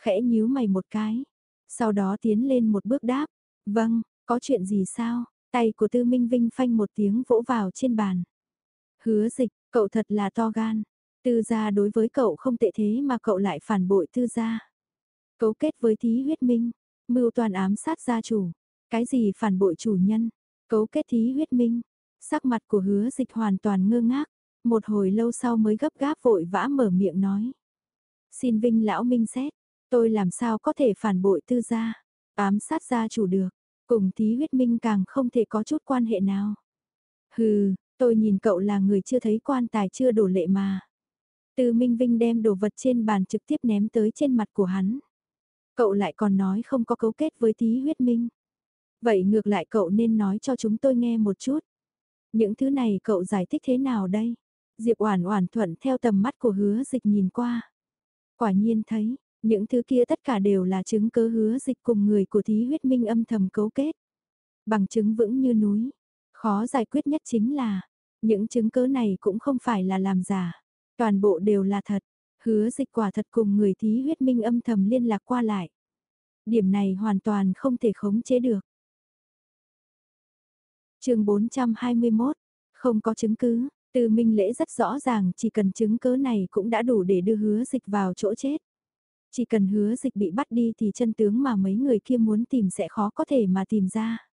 Khẽ nhíu mày một cái, sau đó tiến lên một bước đáp, vâng, có chuyện gì sao? Tay của Tư Minh Vinh phanh một tiếng vỗ vào trên bàn. Hứa dịch, cậu thật là to gan. Tư gia đối với cậu không tệ thế mà cậu lại phản bội tư gia. Cấu kết với thí huyết minh, mưu toàn ám sát gia chủ. Cái gì phản bội chủ nhân, cấu kết thí huyết minh. Sắc mặt của hứa dịch hoàn toàn ngơ ngác. Một hồi lâu sau mới gấp gáp vội vã mở miệng nói. Xin Vinh lão minh xét, tôi làm sao có thể phản bội tư gia, ám sát gia chủ được. Cùng tí huyết minh càng không thể có chút quan hệ nào. Hừ, tôi nhìn cậu là người chưa thấy quan tài chưa đổ lệ mà. Từ Minh Vinh đem đồ vật trên bàn trực tiếp ném tới trên mặt của hắn. Cậu lại còn nói không có cấu kết với tí huyết minh. Vậy ngược lại cậu nên nói cho chúng tôi nghe một chút. Những thứ này cậu giải thích thế nào đây? Diệp Oản Oản thuận theo tầm mắt của Hứa Dịch nhìn qua. Quả nhiên thấy, những thứ kia tất cả đều là chứng cứ hứa dịch cùng người của thí huyết minh âm thầm cấu kết. Bằng chứng vững như núi. Khó giải quyết nhất chính là, những chứng cứ này cũng không phải là làm giả. Toàn bộ đều là thật. Hứa dịch quả thật cùng người thí huyết minh âm thầm liên lạc qua lại. Điểm này hoàn toàn không thể khống chế được. chương 421, không có chứng cứ, từ minh lễ rất rõ ràng chỉ cần chứng cứ này cũng đã đủ để đưa hứa dịch vào chỗ chết. Chỉ cần hứa dịch bị bắt đi thì chân tướng mà mấy người kia muốn tìm sẽ khó có thể mà tìm ra.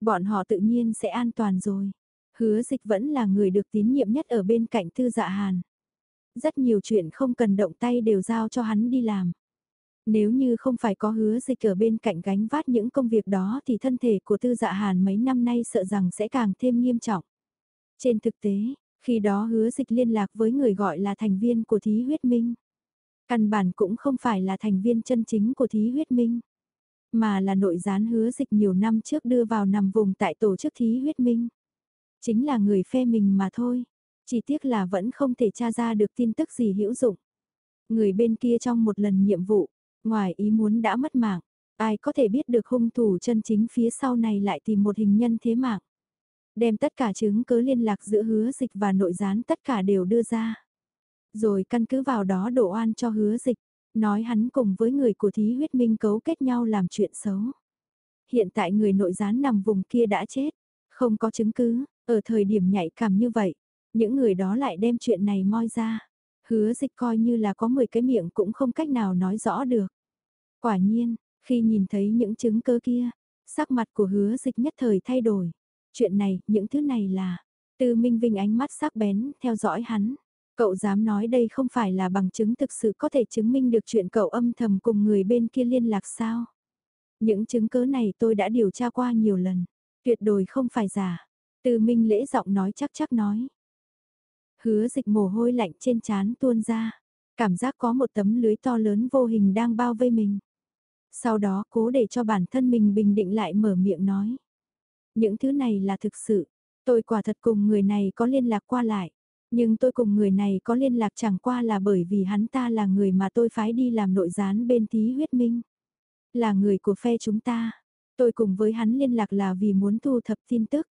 Bọn họ tự nhiên sẽ an toàn rồi. Hứa dịch vẫn là người được tín nhiệm nhất ở bên cạnh tư dạ hàn. Rất nhiều chuyện không cần động tay đều giao cho hắn đi làm. Nếu như không phải có hứa dịch ở bên cạnh gánh vác những công việc đó thì thân thể của tư dạ hàn mấy năm nay sợ rằng sẽ càng thêm nghiêm trọng. Trên thực tế, khi đó hứa dịch liên lạc với người gọi là thành viên của thí huyết minh. Căn bản cũng không phải là thành viên chân chính của thí huyết minh, mà là nội gián hứa dịch nhiều năm trước đưa vào nằm vùng tại tổ chức thí huyết minh. Chính là người phe mình mà thôi, chỉ tiếc là vẫn không thể tra ra được tin tức gì hữu dụng. Người bên kia trong một lần nhiệm vụ, ngoài ý muốn đã mất mạng, ai có thể biết được hung thủ chân chính phía sau này lại tìm một hình nhân thế mạng. Đem tất cả chứng cứ liên lạc giữa hứa dịch và nội gián tất cả đều đưa ra rồi căn cứ vào đó đổ oan cho hứa dịch, nói hắn cùng với người của thí huyết minh cấu kết nhau làm chuyện xấu. Hiện tại người nội gián nằm vùng kia đã chết, không có chứng cứ, ở thời điểm nhạy cảm như vậy, những người đó lại đem chuyện này moi ra. Hứa dịch coi như là có 10 cái miệng cũng không cách nào nói rõ được. Quả nhiên, khi nhìn thấy những chứng cơ kia, sắc mặt của hứa dịch nhất thời thay đổi. Chuyện này, những thứ này là, từ minh vinh ánh mắt sắc bén, theo dõi hắn. Cậu dám nói đây không phải là bằng chứng thực sự có thể chứng minh được chuyện cậu âm thầm cùng người bên kia liên lạc sao? Những chứng cứ này tôi đã điều tra qua nhiều lần, tuyệt đối không phải giả. Từ Minh lễ giọng nói chắc chắc nói. Hứa dịch mồ hôi lạnh trên trán tuôn ra, cảm giác có một tấm lưới to lớn vô hình đang bao vây mình. Sau đó cố để cho bản thân mình bình định lại mở miệng nói. Những thứ này là thực sự, tôi quả thật cùng người này có liên lạc qua lại. Nhưng tôi cùng người này có liên lạc chẳng qua là bởi vì hắn ta là người mà tôi phái đi làm nội gián bên tí huyết minh. Là người của phe chúng ta. Tôi cùng với hắn liên lạc là vì muốn thu thập tin tức.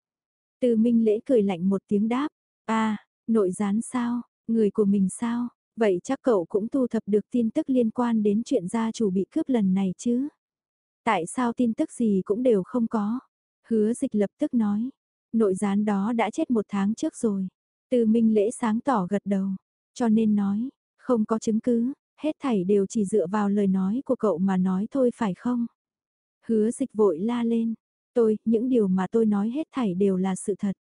Từ minh lễ cười lạnh một tiếng đáp. à, nội gián sao, người của mình sao, vậy chắc cậu cũng thu thập được tin tức liên quan đến chuyện gia chủ bị cướp lần này chứ. Tại sao tin tức gì cũng đều không có? Hứa dịch lập tức nói. Nội gián đó đã chết một tháng trước rồi. Từ minh lễ sáng tỏ gật đầu, cho nên nói, không có chứng cứ, hết thảy đều chỉ dựa vào lời nói của cậu mà nói thôi phải không? Hứa dịch vội la lên, tôi, những điều mà tôi nói hết thảy đều là sự thật.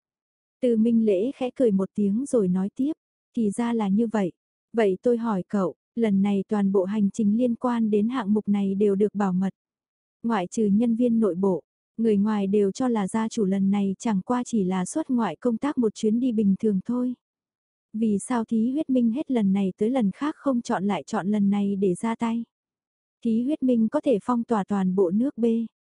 Từ minh lễ khẽ cười một tiếng rồi nói tiếp, thì ra là như vậy. Vậy tôi hỏi cậu, lần này toàn bộ hành trình liên quan đến hạng mục này đều được bảo mật. Ngoại trừ nhân viên nội bộ, Người ngoài đều cho là gia chủ lần này chẳng qua chỉ là xuất ngoại công tác một chuyến đi bình thường thôi. Vì sao thí huyết minh hết lần này tới lần khác không chọn lại chọn lần này để ra tay. Thí huyết minh có thể phong tỏa toàn bộ nước B,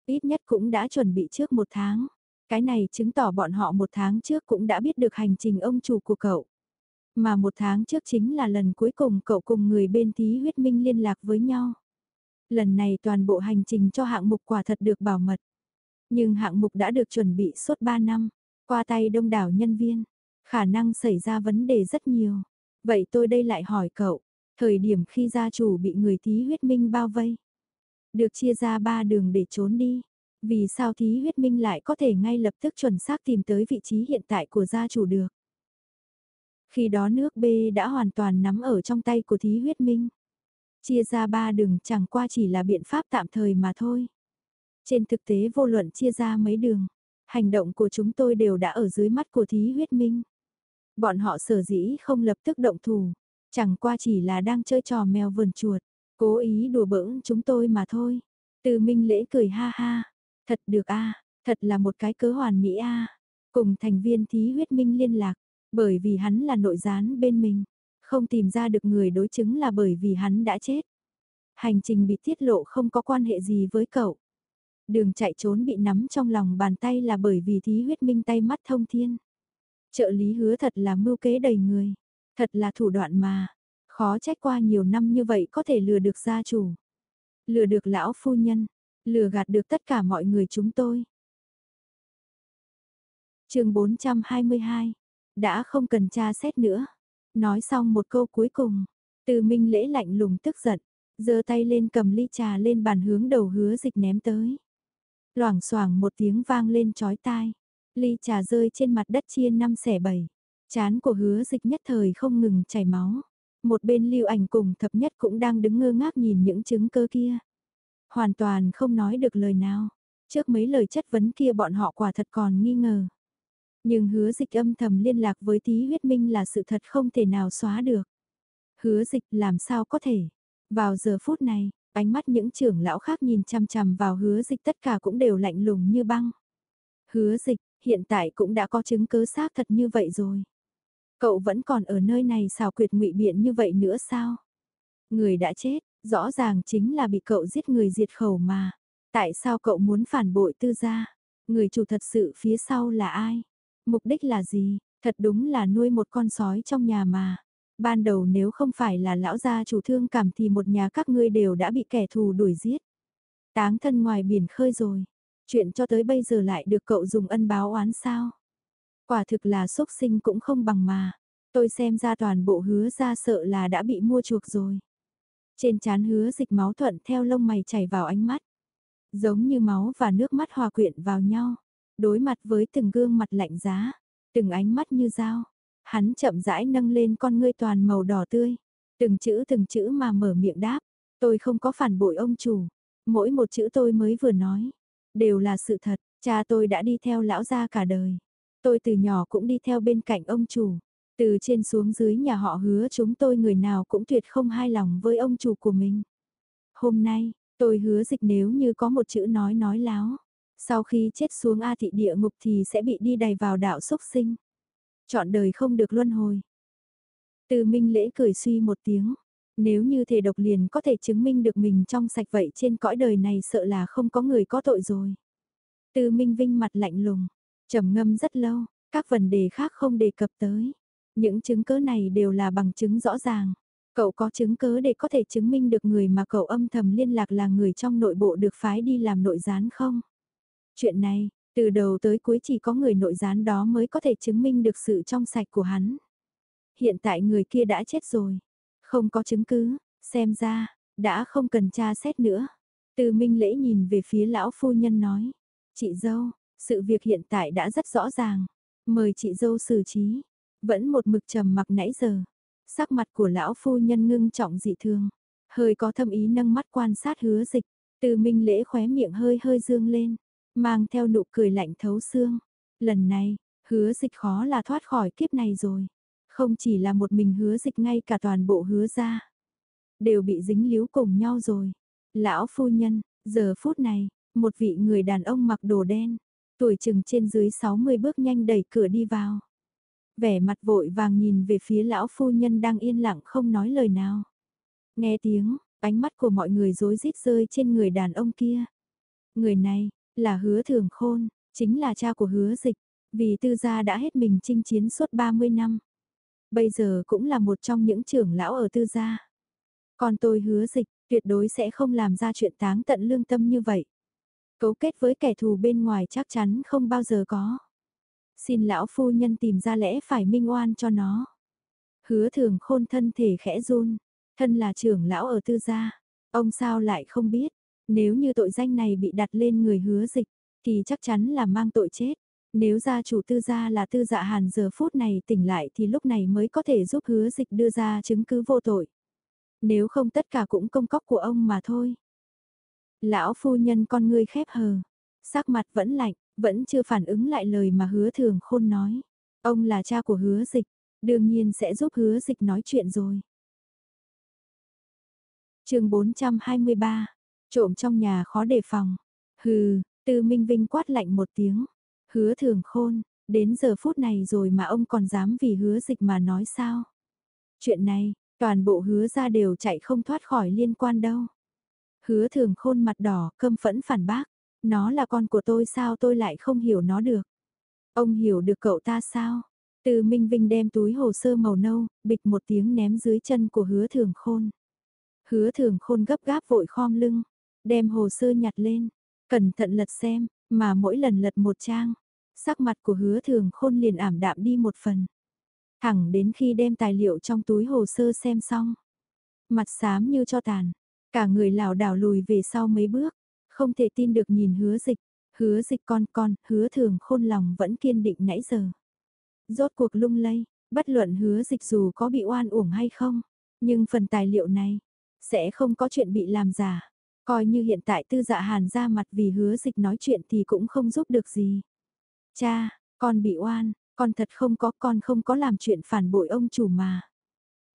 ít nhất cũng đã chuẩn bị trước một tháng. Cái này chứng tỏ bọn họ một tháng trước cũng đã biết được hành trình ông chủ của cậu. Mà một tháng trước chính là lần cuối cùng cậu cùng người bên thí huyết minh liên lạc với nhau. Lần này toàn bộ hành trình cho hạng mục quả thật được bảo mật. Nhưng hạng mục đã được chuẩn bị suốt 3 năm, qua tay đông đảo nhân viên, khả năng xảy ra vấn đề rất nhiều. Vậy tôi đây lại hỏi cậu, thời điểm khi gia chủ bị người thí huyết minh bao vây, được chia ra ba đường để trốn đi. Vì sao thí huyết minh lại có thể ngay lập tức chuẩn xác tìm tới vị trí hiện tại của gia chủ được? Khi đó nước B đã hoàn toàn nắm ở trong tay của thí huyết minh. Chia ra ba đường chẳng qua chỉ là biện pháp tạm thời mà thôi. Trên thực tế vô luận chia ra mấy đường, hành động của chúng tôi đều đã ở dưới mắt của thí huyết minh. Bọn họ sở dĩ không lập tức động thủ, chẳng qua chỉ là đang chơi trò mèo vườn chuột, cố ý đùa bỡn chúng tôi mà thôi. Từ minh lễ cười ha ha, thật được a thật là một cái cớ hoàn mỹ a Cùng thành viên thí huyết minh liên lạc, bởi vì hắn là nội gián bên mình, không tìm ra được người đối chứng là bởi vì hắn đã chết. Hành trình bị tiết lộ không có quan hệ gì với cậu. Đường chạy trốn bị nắm trong lòng bàn tay là bởi vì thí huyết minh tay mắt thông thiên. Trợ lý hứa thật là mưu kế đầy người, thật là thủ đoạn mà, khó trách qua nhiều năm như vậy có thể lừa được gia chủ, lừa được lão phu nhân, lừa gạt được tất cả mọi người chúng tôi. chương 422, đã không cần tra xét nữa. Nói xong một câu cuối cùng, từ minh lễ lạnh lùng tức giận, giơ tay lên cầm ly trà lên bàn hướng đầu hứa dịch ném tới. Loảng xoảng một tiếng vang lên chói tai, ly trà rơi trên mặt đất chia năm xẻ bảy. Chán của hứa dịch nhất thời không ngừng chảy máu. Một bên lưu ảnh cùng thập nhất cũng đang đứng ngơ ngác nhìn những chứng cơ kia. Hoàn toàn không nói được lời nào. Trước mấy lời chất vấn kia bọn họ quả thật còn nghi ngờ. Nhưng hứa dịch âm thầm liên lạc với tí huyết minh là sự thật không thể nào xóa được. Hứa dịch làm sao có thể. Vào giờ phút này, ánh mắt những trưởng lão khác nhìn chằm chằm vào hứa dịch tất cả cũng đều lạnh lùng như băng. Hứa dịch, hiện tại cũng đã có chứng cứ xác thật như vậy rồi. Cậu vẫn còn ở nơi này xào quyệt ngụy biện như vậy nữa sao? Người đã chết, rõ ràng chính là bị cậu giết người diệt khẩu mà. Tại sao cậu muốn phản bội tư gia? Người chủ thật sự phía sau là ai? Mục đích là gì? Thật đúng là nuôi một con sói trong nhà mà. Ban đầu nếu không phải là lão gia chủ thương cảm thì một nhà các ngươi đều đã bị kẻ thù đuổi giết. Táng thân ngoài biển khơi rồi. Chuyện cho tới bây giờ lại được cậu dùng ân báo oán sao? Quả thực là xúc sinh cũng không bằng mà. Tôi xem ra toàn bộ hứa ra sợ là đã bị mua chuộc rồi. Trên chán hứa dịch máu thuận theo lông mày chảy vào ánh mắt. Giống như máu và nước mắt hòa quyện vào nhau. Đối mặt với từng gương mặt lạnh giá, từng ánh mắt như dao. Hắn chậm rãi nâng lên con ngươi toàn màu đỏ tươi. Từng chữ từng chữ mà mở miệng đáp. Tôi không có phản bội ông chủ. Mỗi một chữ tôi mới vừa nói. Đều là sự thật. Cha tôi đã đi theo lão gia cả đời. Tôi từ nhỏ cũng đi theo bên cạnh ông chủ. Từ trên xuống dưới nhà họ hứa chúng tôi người nào cũng tuyệt không hài lòng với ông chủ của mình. Hôm nay, tôi hứa dịch nếu như có một chữ nói nói láo. Sau khi chết xuống A thị địa ngục thì sẽ bị đi đầy vào đạo xúc sinh. Chọn đời không được luân hồi. Từ minh lễ cười suy một tiếng. Nếu như thể độc liền có thể chứng minh được mình trong sạch vậy trên cõi đời này sợ là không có người có tội rồi. Từ minh vinh mặt lạnh lùng, trầm ngâm rất lâu, các vấn đề khác không đề cập tới. Những chứng cứ này đều là bằng chứng rõ ràng. Cậu có chứng cứ để có thể chứng minh được người mà cậu âm thầm liên lạc là người trong nội bộ được phái đi làm nội gián không? Chuyện này, từ đầu tới cuối chỉ có người nội gián đó mới có thể chứng minh được sự trong sạch của hắn. Hiện tại người kia đã chết rồi. Không có chứng cứ, xem ra, đã không cần tra xét nữa. Từ Minh Lễ nhìn về phía lão phu nhân nói. Chị dâu, sự việc hiện tại đã rất rõ ràng. Mời chị dâu xử trí. Vẫn một mực trầm mặc nãy giờ. Sắc mặt của lão phu nhân ngưng trọng dị thường. Hơi có thâm ý nâng mắt quan sát hứa dịch. Từ Minh Lễ khóe miệng hơi hơi dương lên mang theo nụ cười lạnh thấu xương. Lần này, hứa dịch khó là thoát khỏi kiếp này rồi. Không chỉ là một mình hứa dịch ngay cả toàn bộ hứa ra. Đều bị dính líu cùng nhau rồi. Lão phu nhân, giờ phút này, một vị người đàn ông mặc đồ đen, tuổi chừng trên dưới 60 bước nhanh đẩy cửa đi vào. Vẻ mặt vội vàng nhìn về phía lão phu nhân đang yên lặng không nói lời nào. Nghe tiếng, ánh mắt của mọi người rối rít rơi trên người đàn ông kia. Người này, là hứa thường khôn, chính là cha của hứa dịch, vì tư gia đã hết mình chinh chiến suốt 30 năm. Bây giờ cũng là một trong những trưởng lão ở tư gia. Còn tôi hứa dịch, tuyệt đối sẽ không làm ra chuyện táng tận lương tâm như vậy. Cấu kết với kẻ thù bên ngoài chắc chắn không bao giờ có. Xin lão phu nhân tìm ra lẽ phải minh oan cho nó. Hứa thường khôn thân thể khẽ run, thân là trưởng lão ở tư gia, ông sao lại không biết, nếu như tội danh này bị đặt lên người hứa dịch, thì chắc chắn là mang tội chết. Nếu gia chủ tư gia là tư dạ hàn giờ phút này tỉnh lại thì lúc này mới có thể giúp hứa dịch đưa ra chứng cứ vô tội. Nếu không tất cả cũng công cóc của ông mà thôi. Lão phu nhân con ngươi khép hờ, sắc mặt vẫn lạnh, vẫn chưa phản ứng lại lời mà hứa thường khôn nói. Ông là cha của hứa dịch, đương nhiên sẽ giúp hứa dịch nói chuyện rồi. chương 423, trộm trong nhà khó đề phòng. Hừ, Tư Minh Vinh quát lạnh một tiếng. Hứa thường khôn, đến giờ phút này rồi mà ông còn dám vì hứa dịch mà nói sao? Chuyện này, toàn bộ hứa ra đều chạy không thoát khỏi liên quan đâu. Hứa thường khôn mặt đỏ, câm phẫn phản bác. Nó là con của tôi sao tôi lại không hiểu nó được? Ông hiểu được cậu ta sao? Từ Minh Vinh đem túi hồ sơ màu nâu, bịch một tiếng ném dưới chân của hứa thường khôn. Hứa thường khôn gấp gáp vội khom lưng, đem hồ sơ nhặt lên, cẩn thận lật xem, mà mỗi lần lật một trang, sắc mặt của hứa thường khôn liền ảm đạm đi một phần. Thẳng đến khi đem tài liệu trong túi hồ sơ xem xong. Mặt xám như cho tàn, cả người lảo đảo lùi về sau mấy bước, không thể tin được nhìn hứa dịch, hứa dịch con con, hứa thường khôn lòng vẫn kiên định nãy giờ. Rốt cuộc lung lay, bất luận hứa dịch dù có bị oan uổng hay không, nhưng phần tài liệu này, sẽ không có chuyện bị làm giả. Coi như hiện tại tư dạ hàn ra mặt vì hứa dịch nói chuyện thì cũng không giúp được gì. Cha, con bị oan, con thật không có, con không có làm chuyện phản bội ông chủ mà.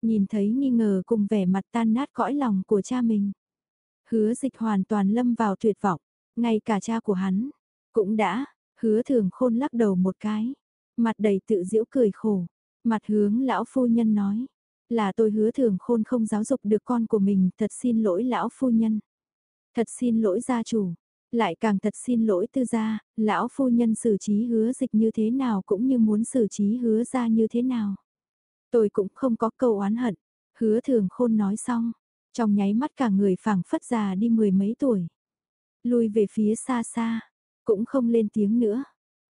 Nhìn thấy nghi ngờ cùng vẻ mặt tan nát cõi lòng của cha mình. Hứa dịch hoàn toàn lâm vào tuyệt vọng, ngay cả cha của hắn, cũng đã, hứa thường khôn lắc đầu một cái, mặt đầy tự giễu cười khổ, mặt hướng lão phu nhân nói, là tôi hứa thường khôn không giáo dục được con của mình, thật xin lỗi lão phu nhân. Thật xin lỗi gia chủ, lại càng thật xin lỗi tư gia, lão phu nhân xử trí hứa dịch như thế nào cũng như muốn xử trí hứa ra như thế nào. Tôi cũng không có câu oán hận, hứa thường khôn nói xong, trong nháy mắt cả người phảng phất già đi mười mấy tuổi. Lui về phía xa xa, cũng không lên tiếng nữa.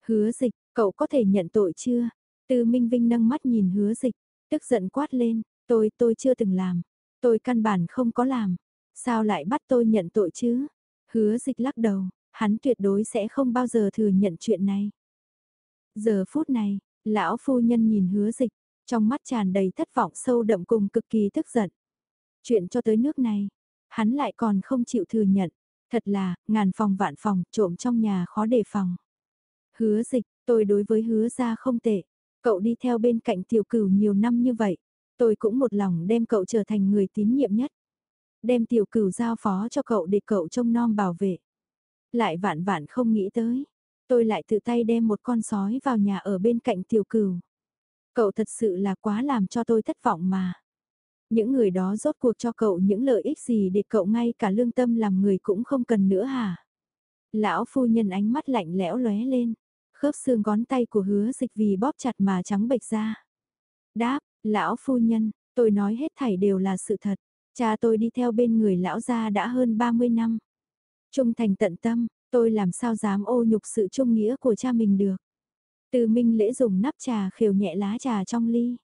Hứa dịch, cậu có thể nhận tội chưa? tư Minh Vinh nâng mắt nhìn hứa dịch, tức giận quát lên, tôi, tôi chưa từng làm. Tôi căn bản không có làm. Sao lại bắt tôi nhận tội chứ? Hứa dịch lắc đầu, hắn tuyệt đối sẽ không bao giờ thừa nhận chuyện này. Giờ phút này, lão phu nhân nhìn hứa dịch, trong mắt tràn đầy thất vọng sâu đậm cùng cực kỳ tức giận. Chuyện cho tới nước này, hắn lại còn không chịu thừa nhận. Thật là, ngàn phòng vạn phòng, trộm trong nhà khó đề phòng. Hứa dịch, tôi đối với hứa ra không tệ. Cậu đi theo bên cạnh tiểu cửu nhiều năm như vậy. Tôi cũng một lòng đem cậu trở thành người tín nhiệm nhất. Đem tiểu cửu giao phó cho cậu để cậu trông nom bảo vệ. Lại vạn vạn không nghĩ tới. Tôi lại tự tay đem một con sói vào nhà ở bên cạnh tiểu cửu. Cậu thật sự là quá làm cho tôi thất vọng mà. Những người đó rốt cuộc cho cậu những lợi ích gì để cậu ngay cả lương tâm làm người cũng không cần nữa hả? Lão phu nhân ánh mắt lạnh lẽo lóe lên, khớp xương gón tay của hứa dịch vì bóp chặt mà trắng bệch ra. Đáp, lão phu nhân, tôi nói hết thảy đều là sự thật, cha tôi đi theo bên người lão gia đã hơn 30 năm. Trung thành tận tâm, tôi làm sao dám ô nhục sự trung nghĩa của cha mình được. Từ Minh Lễ dùng nắp trà khều nhẹ lá trà trong ly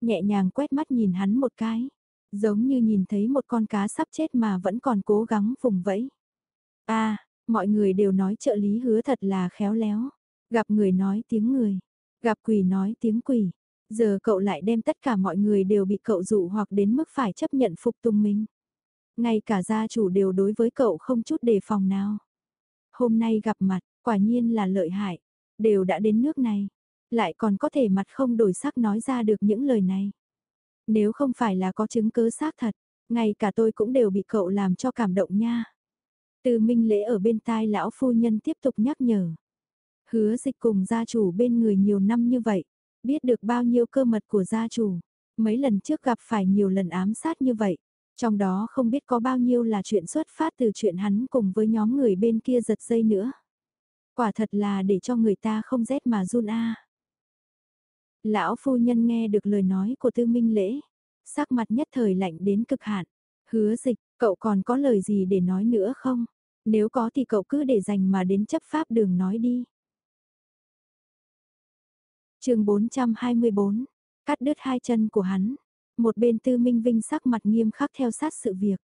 nhẹ nhàng quét mắt nhìn hắn một cái, giống như nhìn thấy một con cá sắp chết mà vẫn còn cố gắng vùng vẫy. a à, mọi người đều nói trợ lý hứa thật là khéo léo, gặp người nói tiếng người, gặp quỷ nói tiếng quỷ, giờ cậu lại đem tất cả mọi người đều bị cậu dụ hoặc đến mức phải chấp nhận phục tùng mình. Ngay cả gia chủ đều đối với cậu không chút đề phòng nào. Hôm nay gặp mặt, quả nhiên là lợi hại, đều đã đến nước này, lại còn có thể mặt không đổi sắc nói ra được những lời này. Nếu không phải là có chứng cứ xác thật, ngay cả tôi cũng đều bị cậu làm cho cảm động nha. Từ minh lễ ở bên tai lão phu nhân tiếp tục nhắc nhở. Hứa dịch cùng gia chủ bên người nhiều năm như vậy, biết được bao nhiêu cơ mật của gia chủ. Mấy lần trước gặp phải nhiều lần ám sát như vậy, trong đó không biết có bao nhiêu là chuyện xuất phát từ chuyện hắn cùng với nhóm người bên kia giật dây nữa. Quả thật là để cho người ta không rét mà run a. Lão phu nhân nghe được lời nói của tư minh lễ, sắc mặt nhất thời lạnh đến cực hạn. Hứa dịch, cậu còn có lời gì để nói nữa không? Nếu có thì cậu cứ để dành mà đến chấp pháp đường nói đi chương 424, cắt đứt hai chân của hắn. Một bên tư minh vinh sắc mặt nghiêm khắc theo sát sự việc.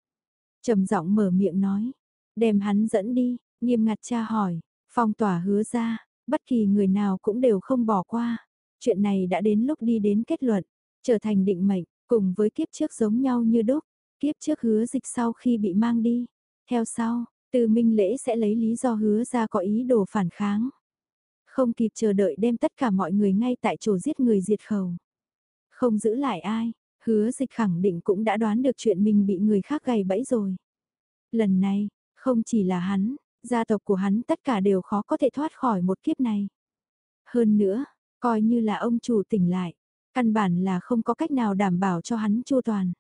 trầm giọng mở miệng nói. Đem hắn dẫn đi, nghiêm ngặt tra hỏi. Phong tỏa hứa ra, bất kỳ người nào cũng đều không bỏ qua. Chuyện này đã đến lúc đi đến kết luận, trở thành định mệnh, cùng với kiếp trước giống nhau như đúc. Kiếp trước hứa dịch sau khi bị mang đi. Theo sau, từ minh lễ sẽ lấy lý do hứa ra có ý đồ phản kháng. Không kịp chờ đợi đem tất cả mọi người ngay tại chỗ giết người diệt khẩu. Không giữ lại ai, hứa dịch khẳng định cũng đã đoán được chuyện mình bị người khác gầy bẫy rồi. Lần này, không chỉ là hắn, gia tộc của hắn tất cả đều khó có thể thoát khỏi một kiếp này. Hơn nữa, coi như là ông chủ tỉnh lại, căn bản là không có cách nào đảm bảo cho hắn chu toàn.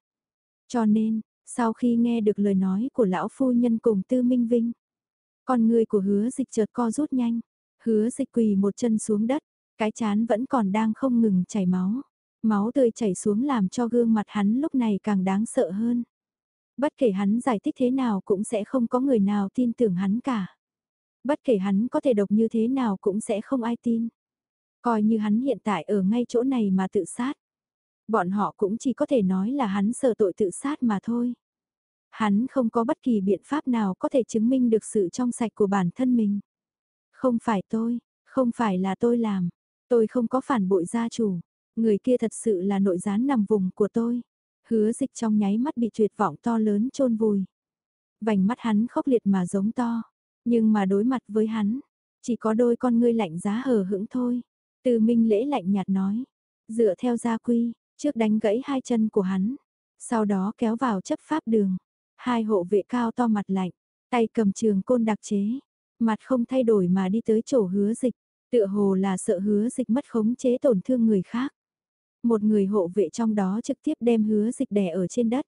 Cho nên, sau khi nghe được lời nói của lão phu nhân cùng Tư Minh Vinh, con người của hứa dịch chợt co rút nhanh, hứa dịch quỳ một chân xuống đất, cái chán vẫn còn đang không ngừng chảy máu. Máu tươi chảy xuống làm cho gương mặt hắn lúc này càng đáng sợ hơn. Bất kể hắn giải thích thế nào cũng sẽ không có người nào tin tưởng hắn cả. Bất kể hắn có thể độc như thế nào cũng sẽ không ai tin. Coi như hắn hiện tại ở ngay chỗ này mà tự sát. Bọn họ cũng chỉ có thể nói là hắn sợ tội tự sát mà thôi. Hắn không có bất kỳ biện pháp nào có thể chứng minh được sự trong sạch của bản thân mình. Không phải tôi, không phải là tôi làm, tôi không có phản bội gia chủ, người kia thật sự là nội gián nằm vùng của tôi. Hứa dịch trong nháy mắt bị tuyệt vọng to lớn chôn vùi. Vành mắt hắn khốc liệt mà giống to, nhưng mà đối mặt với hắn, chỉ có đôi con ngươi lạnh giá hờ hững thôi. Từ minh lễ lạnh nhạt nói, dựa theo gia quy, trước đánh gãy hai chân của hắn, sau đó kéo vào chấp pháp đường. Hai hộ vệ cao to mặt lạnh, tay cầm trường côn đặc chế, mặt không thay đổi mà đi tới chỗ hứa dịch, tựa hồ là sợ hứa dịch mất khống chế tổn thương người khác. Một người hộ vệ trong đó trực tiếp đem hứa dịch đè ở trên đất.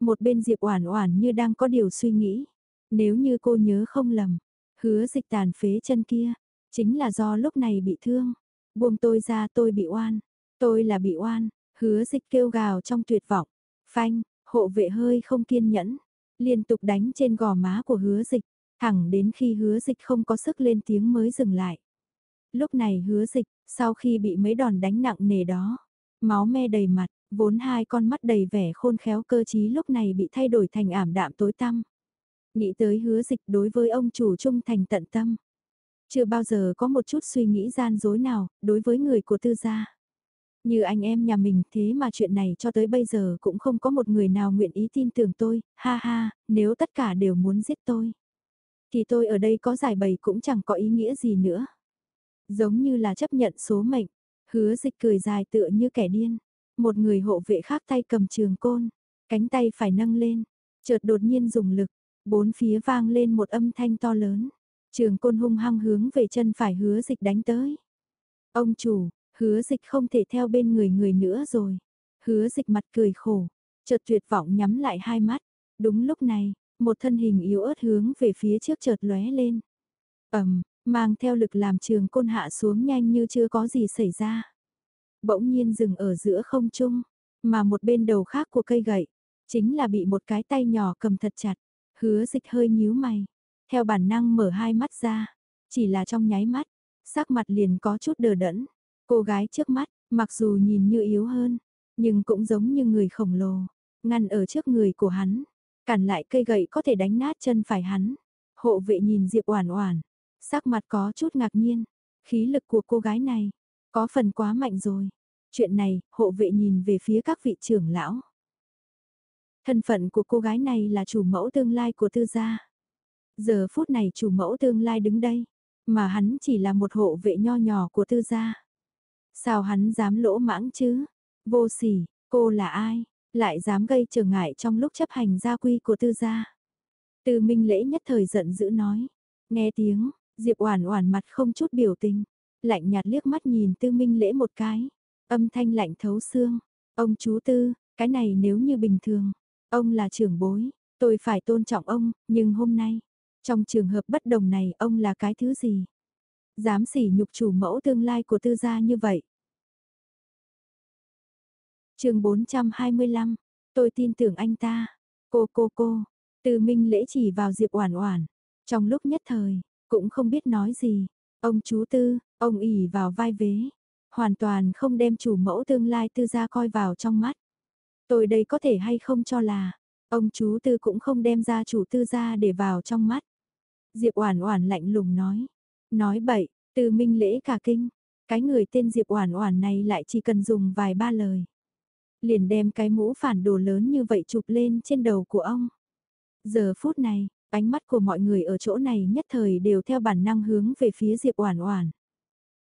Một bên Diệp Oản Oản như đang có điều suy nghĩ, nếu như cô nhớ không lầm, hứa dịch tàn phế chân kia, chính là do lúc này bị thương. Buông tôi ra tôi bị oan, tôi là bị oan, hứa dịch kêu gào trong tuyệt vọng. Phanh, hộ vệ hơi không kiên nhẫn, liên tục đánh trên gò má của hứa dịch, thẳng đến khi hứa dịch không có sức lên tiếng mới dừng lại. Lúc này hứa dịch, sau khi bị mấy đòn đánh nặng nề đó, máu me đầy mặt, vốn hai con mắt đầy vẻ khôn khéo cơ trí lúc này bị thay đổi thành ảm đạm tối tăm. Nghĩ tới hứa dịch đối với ông chủ trung thành tận tâm. Chưa bao giờ có một chút suy nghĩ gian dối nào, đối với người của tư gia. Như anh em nhà mình thế mà chuyện này cho tới bây giờ cũng không có một người nào nguyện ý tin tưởng tôi, ha ha, nếu tất cả đều muốn giết tôi. Thì tôi ở đây có giải bày cũng chẳng có ý nghĩa gì nữa. Giống như là chấp nhận số mệnh, hứa dịch cười dài tựa như kẻ điên. Một người hộ vệ khác tay cầm trường côn, cánh tay phải nâng lên, chợt đột nhiên dùng lực, bốn phía vang lên một âm thanh to lớn. Trường côn hung hăng hướng về chân phải hứa dịch đánh tới. Ông chủ, hứa dịch không thể theo bên người người nữa rồi. Hứa dịch mặt cười khổ, chợt tuyệt vọng nhắm lại hai mắt. Đúng lúc này, một thân hình yếu ớt hướng về phía trước chợt lóe lên. ầm, mang theo lực làm trường côn hạ xuống nhanh như chưa có gì xảy ra. Bỗng nhiên dừng ở giữa không trung, mà một bên đầu khác của cây gậy, chính là bị một cái tay nhỏ cầm thật chặt. Hứa dịch hơi nhíu mày, theo bản năng mở hai mắt ra, chỉ là trong nháy mắt, sắc mặt liền có chút đờ đẫn. Cô gái trước mắt, mặc dù nhìn như yếu hơn, nhưng cũng giống như người khổng lồ, ngăn ở trước người của hắn, cản lại cây gậy có thể đánh nát chân phải hắn. Hộ vệ nhìn Diệp Oản Oản, sắc mặt có chút ngạc nhiên, khí lực của cô gái này có phần quá mạnh rồi. Chuyện này, hộ vệ nhìn về phía các vị trưởng lão. Thân phận của cô gái này là chủ mẫu tương lai của tư gia. Giờ phút này chủ mẫu tương lai đứng đây, mà hắn chỉ là một hộ vệ nho nhỏ của tư gia. Sao hắn dám lỗ mãng chứ? Vô sỉ, cô là ai? Lại dám gây trở ngại trong lúc chấp hành gia quy của tư gia. Từ minh lễ nhất thời giận dữ nói. Nghe tiếng, Diệp Oản Oản mặt không chút biểu tình, lạnh nhạt liếc mắt nhìn Tư Minh Lễ một cái, âm thanh lạnh thấu xương. Ông chú Tư, cái này nếu như bình thường, ông là trưởng bối, tôi phải tôn trọng ông, nhưng hôm nay, trong trường hợp bất đồng này ông là cái thứ gì? Dám sỉ nhục chủ mẫu tương lai của tư gia như vậy chương 425, tôi tin tưởng anh ta. Cô cô cô, Từ Minh Lễ chỉ vào Diệp Oản Oản, trong lúc nhất thời, cũng không biết nói gì. Ông chú Tư, ông ỉ vào vai vế, hoàn toàn không đem chủ mẫu tương lai Tư gia coi vào trong mắt. Tôi đây có thể hay không cho là, ông chú Tư cũng không đem ra chủ Tư gia để vào trong mắt. Diệp Oản Oản lạnh lùng nói, nói bậy, Từ Minh Lễ cả kinh, cái người tên Diệp Oản Oản này lại chỉ cần dùng vài ba lời, liền đem cái mũ phản đồ lớn như vậy chụp lên trên đầu của ông. Giờ phút này, ánh mắt của mọi người ở chỗ này nhất thời đều theo bản năng hướng về phía Diệp Oản Oản.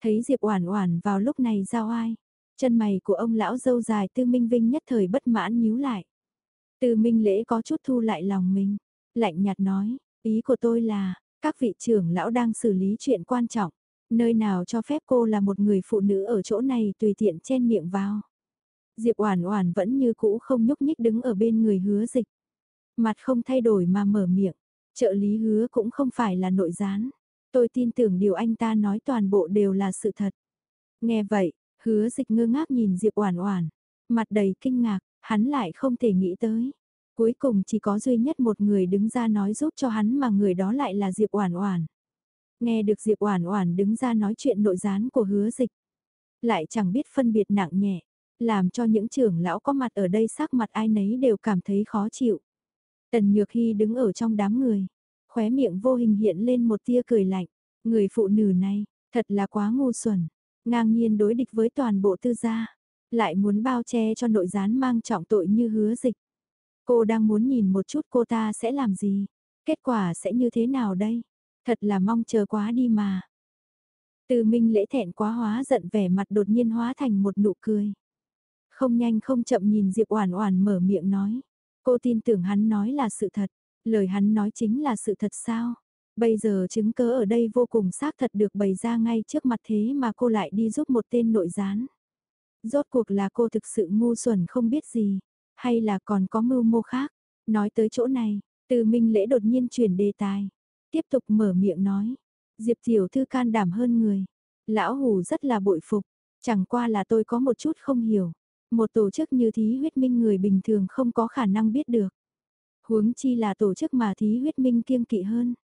Thấy Diệp Oản Oản vào lúc này giao ai, chân mày của ông lão dâu dài Tư Minh Vinh nhất thời bất mãn nhíu lại. Tư Minh Lễ có chút thu lại lòng mình, lạnh nhạt nói, ý của tôi là, các vị trưởng lão đang xử lý chuyện quan trọng, nơi nào cho phép cô là một người phụ nữ ở chỗ này tùy tiện chen miệng vào. Diệp Oản Oản vẫn như cũ không nhúc nhích đứng ở bên người Hứa Dịch. Mặt không thay đổi mà mở miệng, trợ lý Hứa cũng không phải là nội gián, tôi tin tưởng điều anh ta nói toàn bộ đều là sự thật. Nghe vậy, Hứa Dịch ngơ ngác nhìn Diệp Oản Oản, mặt đầy kinh ngạc, hắn lại không thể nghĩ tới, cuối cùng chỉ có duy nhất một người đứng ra nói giúp cho hắn mà người đó lại là Diệp Oản Oản. Nghe được Diệp Oản Oản đứng ra nói chuyện nội gián của Hứa Dịch, lại chẳng biết phân biệt nặng nhẹ, làm cho những trưởng lão có mặt ở đây sắc mặt ai nấy đều cảm thấy khó chịu. Tần Nhược Hy đứng ở trong đám người, khóe miệng vô hình hiện lên một tia cười lạnh, người phụ nữ này, thật là quá ngu xuẩn, ngang nhiên đối địch với toàn bộ tư gia, lại muốn bao che cho nội gián mang trọng tội như hứa dịch. Cô đang muốn nhìn một chút cô ta sẽ làm gì, kết quả sẽ như thế nào đây? Thật là mong chờ quá đi mà. Từ minh lễ thẹn quá hóa giận vẻ mặt đột nhiên hóa thành một nụ cười. Không nhanh không chậm nhìn Diệp Oản Oản mở miệng nói. Cô tin tưởng hắn nói là sự thật. Lời hắn nói chính là sự thật sao? Bây giờ chứng cứ ở đây vô cùng xác thật được bày ra ngay trước mặt thế mà cô lại đi giúp một tên nội gián. Rốt cuộc là cô thực sự ngu xuẩn không biết gì, hay là còn có mưu mô khác. Nói tới chỗ này, từ minh lễ đột nhiên chuyển đề tài. Tiếp tục mở miệng nói, Diệp tiểu thư can đảm hơn người. Lão hủ rất là bội phục, chẳng qua là tôi có một chút không hiểu. Một tổ chức như thí huyết minh người bình thường không có khả năng biết được. Huống chi là tổ chức mà thí huyết minh kiêng kỵ hơn.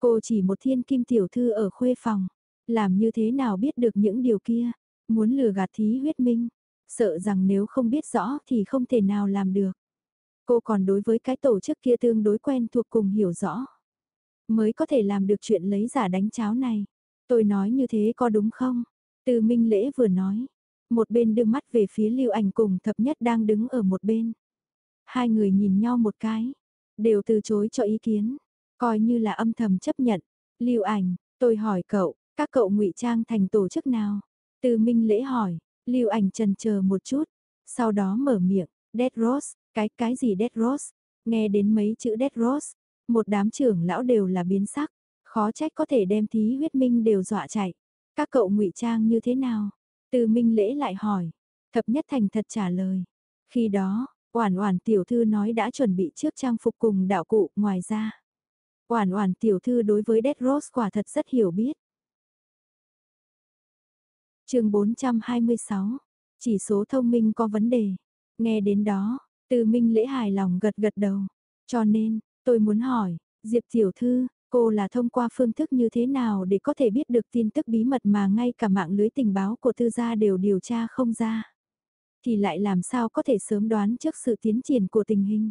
Cô chỉ một thiên kim tiểu thư ở khuê phòng, làm như thế nào biết được những điều kia, muốn lừa gạt thí huyết minh, sợ rằng nếu không biết rõ thì không thể nào làm được. Cô còn đối với cái tổ chức kia tương đối quen thuộc cùng hiểu rõ, mới có thể làm được chuyện lấy giả đánh cháo này. Tôi nói như thế có đúng không? Từ Minh Lễ vừa nói, một bên đưa mắt về phía lưu ảnh cùng thập nhất đang đứng ở một bên. Hai người nhìn nhau một cái, đều từ chối cho ý kiến, coi như là âm thầm chấp nhận. Lưu ảnh, tôi hỏi cậu, các cậu ngụy trang thành tổ chức nào? Từ Minh Lễ hỏi, Lưu ảnh trần chờ một chút, sau đó mở miệng, Dead Rose, cái cái gì Dead Rose? Nghe đến mấy chữ Dead Rose, một đám trưởng lão đều là biến sắc, khó trách có thể đem thí huyết minh đều dọa chạy. Các cậu ngụy trang như thế nào? Từ Minh Lễ lại hỏi, thập nhất thành thật trả lời. Khi đó, Oản Oản tiểu thư nói đã chuẩn bị trước trang phục cùng đạo cụ, ngoài ra, Oản Oản tiểu thư đối với Dead Rose quả thật rất hiểu biết. Chương 426. Chỉ số thông minh có vấn đề. Nghe đến đó, Từ Minh Lễ hài lòng gật gật đầu. Cho nên, tôi muốn hỏi, Diệp tiểu thư, Cô là thông qua phương thức như thế nào để có thể biết được tin tức bí mật mà ngay cả mạng lưới tình báo của tư gia đều điều tra không ra. Thì lại làm sao có thể sớm đoán trước sự tiến triển của tình hình.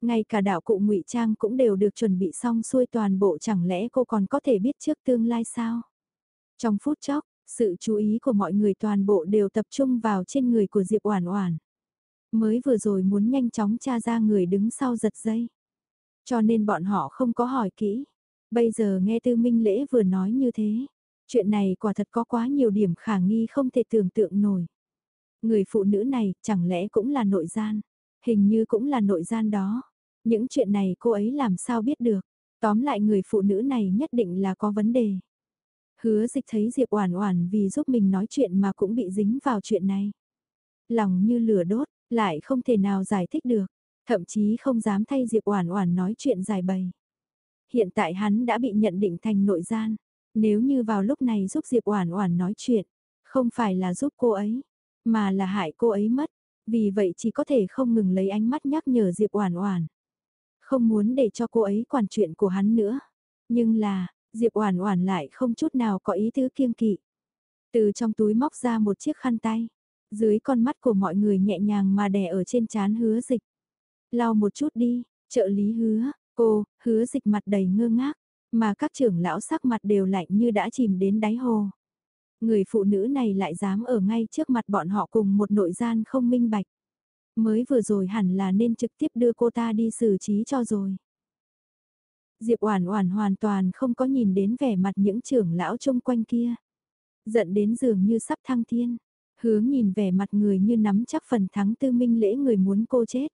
Ngay cả đạo cụ ngụy trang cũng đều được chuẩn bị xong xuôi toàn bộ chẳng lẽ cô còn có thể biết trước tương lai sao? Trong phút chốc, sự chú ý của mọi người toàn bộ đều tập trung vào trên người của Diệp Oản Oản. Mới vừa rồi muốn nhanh chóng tra ra người đứng sau giật dây. Cho nên bọn họ không có hỏi kỹ. Bây giờ nghe Tư Minh Lễ vừa nói như thế, chuyện này quả thật có quá nhiều điểm khả nghi không thể tưởng tượng nổi. Người phụ nữ này chẳng lẽ cũng là nội gian, hình như cũng là nội gian đó. Những chuyện này cô ấy làm sao biết được, tóm lại người phụ nữ này nhất định là có vấn đề. Hứa dịch thấy Diệp Oản Oản vì giúp mình nói chuyện mà cũng bị dính vào chuyện này. Lòng như lửa đốt, lại không thể nào giải thích được, thậm chí không dám thay Diệp Oản Oản nói chuyện giải bày. Hiện tại hắn đã bị nhận định thành nội gian. Nếu như vào lúc này giúp Diệp Oản Oản nói chuyện, không phải là giúp cô ấy, mà là hại cô ấy mất. Vì vậy chỉ có thể không ngừng lấy ánh mắt nhắc nhở Diệp Oản Oản. không muốn để cho cô ấy quản chuyện của hắn nữa. Nhưng là, Diệp Oản Oản lại không chút nào có ý tứ kiêng kỵ. Từ trong túi móc ra một chiếc khăn tay, dưới con mắt của mọi người nhẹ nhàng mà đè ở trên trán Hứa Dịch. Lau một chút đi, trợ lý Hứa, cô, Hứa Dịch mặt đầy ngơ ngác, mà các trưởng lão sắc mặt đều lạnh như đã chìm đến đáy hồ. Người phụ nữ này lại dám ở ngay trước mặt bọn họ cùng một nội gian không minh bạch. Mới vừa rồi hẳn là nên trực tiếp đưa cô ta đi xử trí cho rồi. Diệp Oản Oản hoàn toàn không có nhìn đến vẻ mặt những trưởng lão chung quanh kia. Giận đến dường như sắp thăng thiên, hướng nhìn vẻ mặt người như nắm chắc phần thắng tư minh lễ người muốn cô chết.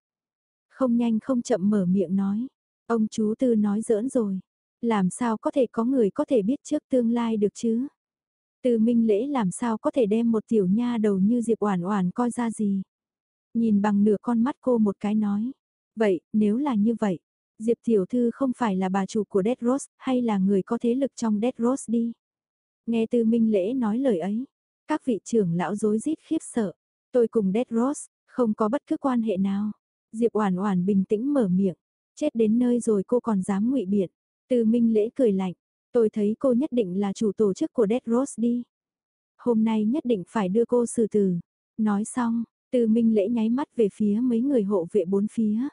Không nhanh không chậm mở miệng nói, ông chú tư nói giỡn rồi, làm sao có thể có người có thể biết trước tương lai được chứ? Từ minh lễ làm sao có thể đem một tiểu nha đầu như Diệp Oản Oản coi ra gì? Nhìn bằng nửa con mắt cô một cái nói. Vậy, nếu là như vậy, Diệp Tiểu Thư không phải là bà chủ của Dead Rose, hay là người có thế lực trong Dead Rose đi. Nghe Tư Minh Lễ nói lời ấy, các vị trưởng lão rối rít khiếp sợ. Tôi cùng Dead Rose, không có bất cứ quan hệ nào. Diệp Oản Oản bình tĩnh mở miệng, chết đến nơi rồi cô còn dám ngụy biện. từ Minh Lễ cười lạnh, tôi thấy cô nhất định là chủ tổ chức của Dead Rose đi. Hôm nay nhất định phải đưa cô xử tử. Nói xong, từ Minh Lễ nháy mắt về phía mấy người hộ vệ bốn phía.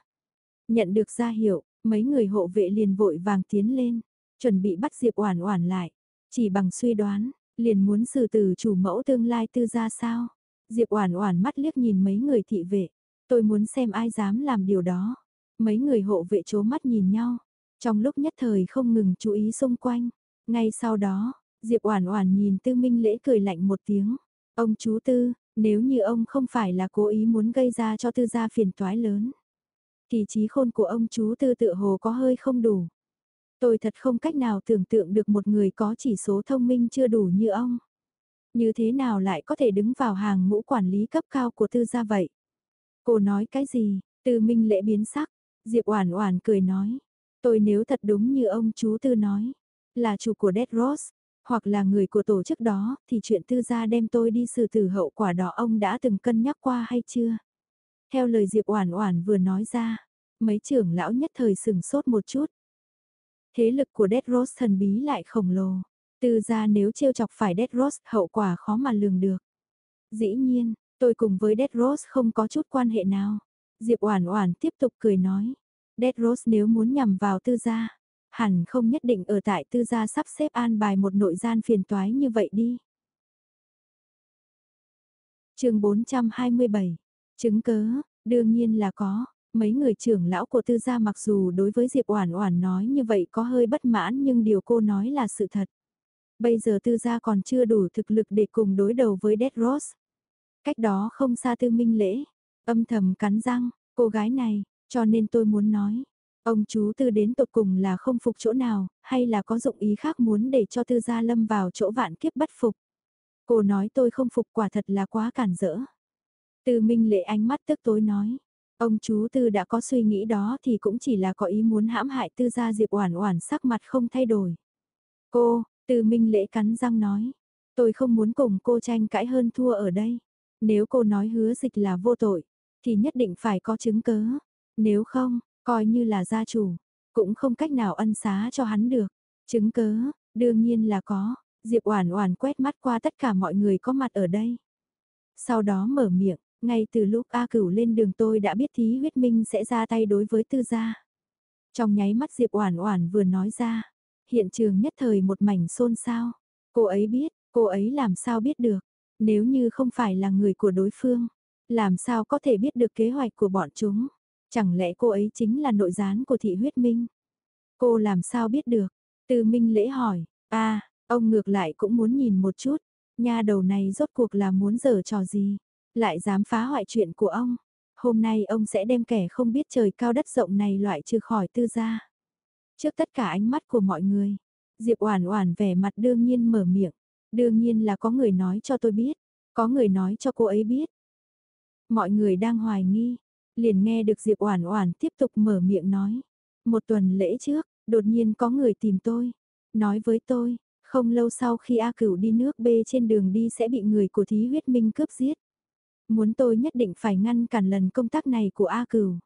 Nhận được ra hiệu, mấy người hộ vệ liền vội vàng tiến lên, chuẩn bị bắt Diệp Oản Oản lại. Chỉ bằng suy đoán, liền muốn xử tử chủ mẫu tương lai tư gia sao? Diệp Oản Oản mắt liếc nhìn mấy người thị vệ, tôi muốn xem ai dám làm điều đó. Mấy người hộ vệ chố mắt nhìn nhau, trong lúc nhất thời không ngừng chú ý xung quanh. Ngay sau đó, Diệp Oản Oản nhìn Tư Minh Lễ cười lạnh một tiếng. Ông chú Tư, nếu như ông không phải là cố ý muốn gây ra cho Tư gia phiền toái lớn, thì trí khôn của ông chú Tư tự hồ có hơi không đủ. Tôi thật không cách nào tưởng tượng được một người có chỉ số thông minh chưa đủ như ông. Như thế nào lại có thể đứng vào hàng ngũ quản lý cấp cao của Tư gia vậy? Cô nói cái gì? Tư Minh lễ biến sắc, Diệp Oản Oản cười nói, tôi nếu thật đúng như ông chú Tư nói, là chủ của Dead Rose, hoặc là người của tổ chức đó, thì chuyện tư gia đem tôi đi xử tử hậu quả đó ông đã từng cân nhắc qua hay chưa? Theo lời Diệp Oản Oản vừa nói ra, mấy trưởng lão nhất thời sừng sốt một chút. Thế lực của Dead Rose thần bí lại khổng lồ, tư gia nếu trêu chọc phải Dead Rose hậu quả khó mà lường được. Dĩ nhiên, tôi cùng với Dead Rose không có chút quan hệ nào. Diệp Oản Oản tiếp tục cười nói, Dead Rose nếu muốn nhằm vào tư gia, hẳn không nhất định ở tại tư gia sắp xếp an bài một nội gian phiền toái như vậy đi. chương 427, chứng cớ, đương nhiên là có, mấy người trưởng lão của tư gia mặc dù đối với Diệp Oản Oản nói như vậy có hơi bất mãn nhưng điều cô nói là sự thật. Bây giờ tư gia còn chưa đủ thực lực để cùng đối đầu với Dead Rose. Cách đó không xa tư minh lễ, âm thầm cắn răng, cô gái này, cho nên tôi muốn nói, Ông chú tư đến tột cùng là không phục chỗ nào, hay là có dụng ý khác muốn để cho tư gia lâm vào chỗ vạn kiếp bất phục. Cô nói tôi không phục quả thật là quá cản rỡ. Tư minh lệ ánh mắt tức tối nói. Ông chú tư đã có suy nghĩ đó thì cũng chỉ là có ý muốn hãm hại tư gia diệp oản oản sắc mặt không thay đổi. Cô, tư minh Lệ cắn răng nói. Tôi không muốn cùng cô tranh cãi hơn thua ở đây. Nếu cô nói hứa dịch là vô tội, thì nhất định phải có chứng cớ. Nếu không, Coi như là gia chủ, cũng không cách nào ân xá cho hắn được. Chứng cớ, đương nhiên là có, Diệp Oản Oản quét mắt qua tất cả mọi người có mặt ở đây. Sau đó mở miệng, ngay từ lúc A Cửu lên đường tôi đã biết thí huyết minh sẽ ra tay đối với tư gia. Trong nháy mắt Diệp Oản Oản vừa nói ra, hiện trường nhất thời một mảnh xôn xao. Cô ấy biết, cô ấy làm sao biết được, nếu như không phải là người của đối phương, làm sao có thể biết được kế hoạch của bọn chúng. Chẳng lẽ cô ấy chính là nội gián của thị huyết minh? Cô làm sao biết được? Từ minh lễ hỏi, a à, ông ngược lại cũng muốn nhìn một chút, nha đầu này rốt cuộc là muốn giở trò gì? Lại dám phá hoại chuyện của ông? Hôm nay ông sẽ đem kẻ không biết trời cao đất rộng này loại trừ khỏi tư gia. Trước tất cả ánh mắt của mọi người, Diệp Oản Oản vẻ mặt đương nhiên mở miệng, đương nhiên là có người nói cho tôi biết, có người nói cho cô ấy biết. Mọi người đang hoài nghi, liền nghe được Diệp Oản Oản tiếp tục mở miệng nói. Một tuần lễ trước, đột nhiên có người tìm tôi, nói với tôi, không lâu sau khi A Cửu đi nước B trên đường đi sẽ bị người của Thí Huyết Minh cướp giết. Muốn tôi nhất định phải ngăn cản lần công tác này của A Cửu.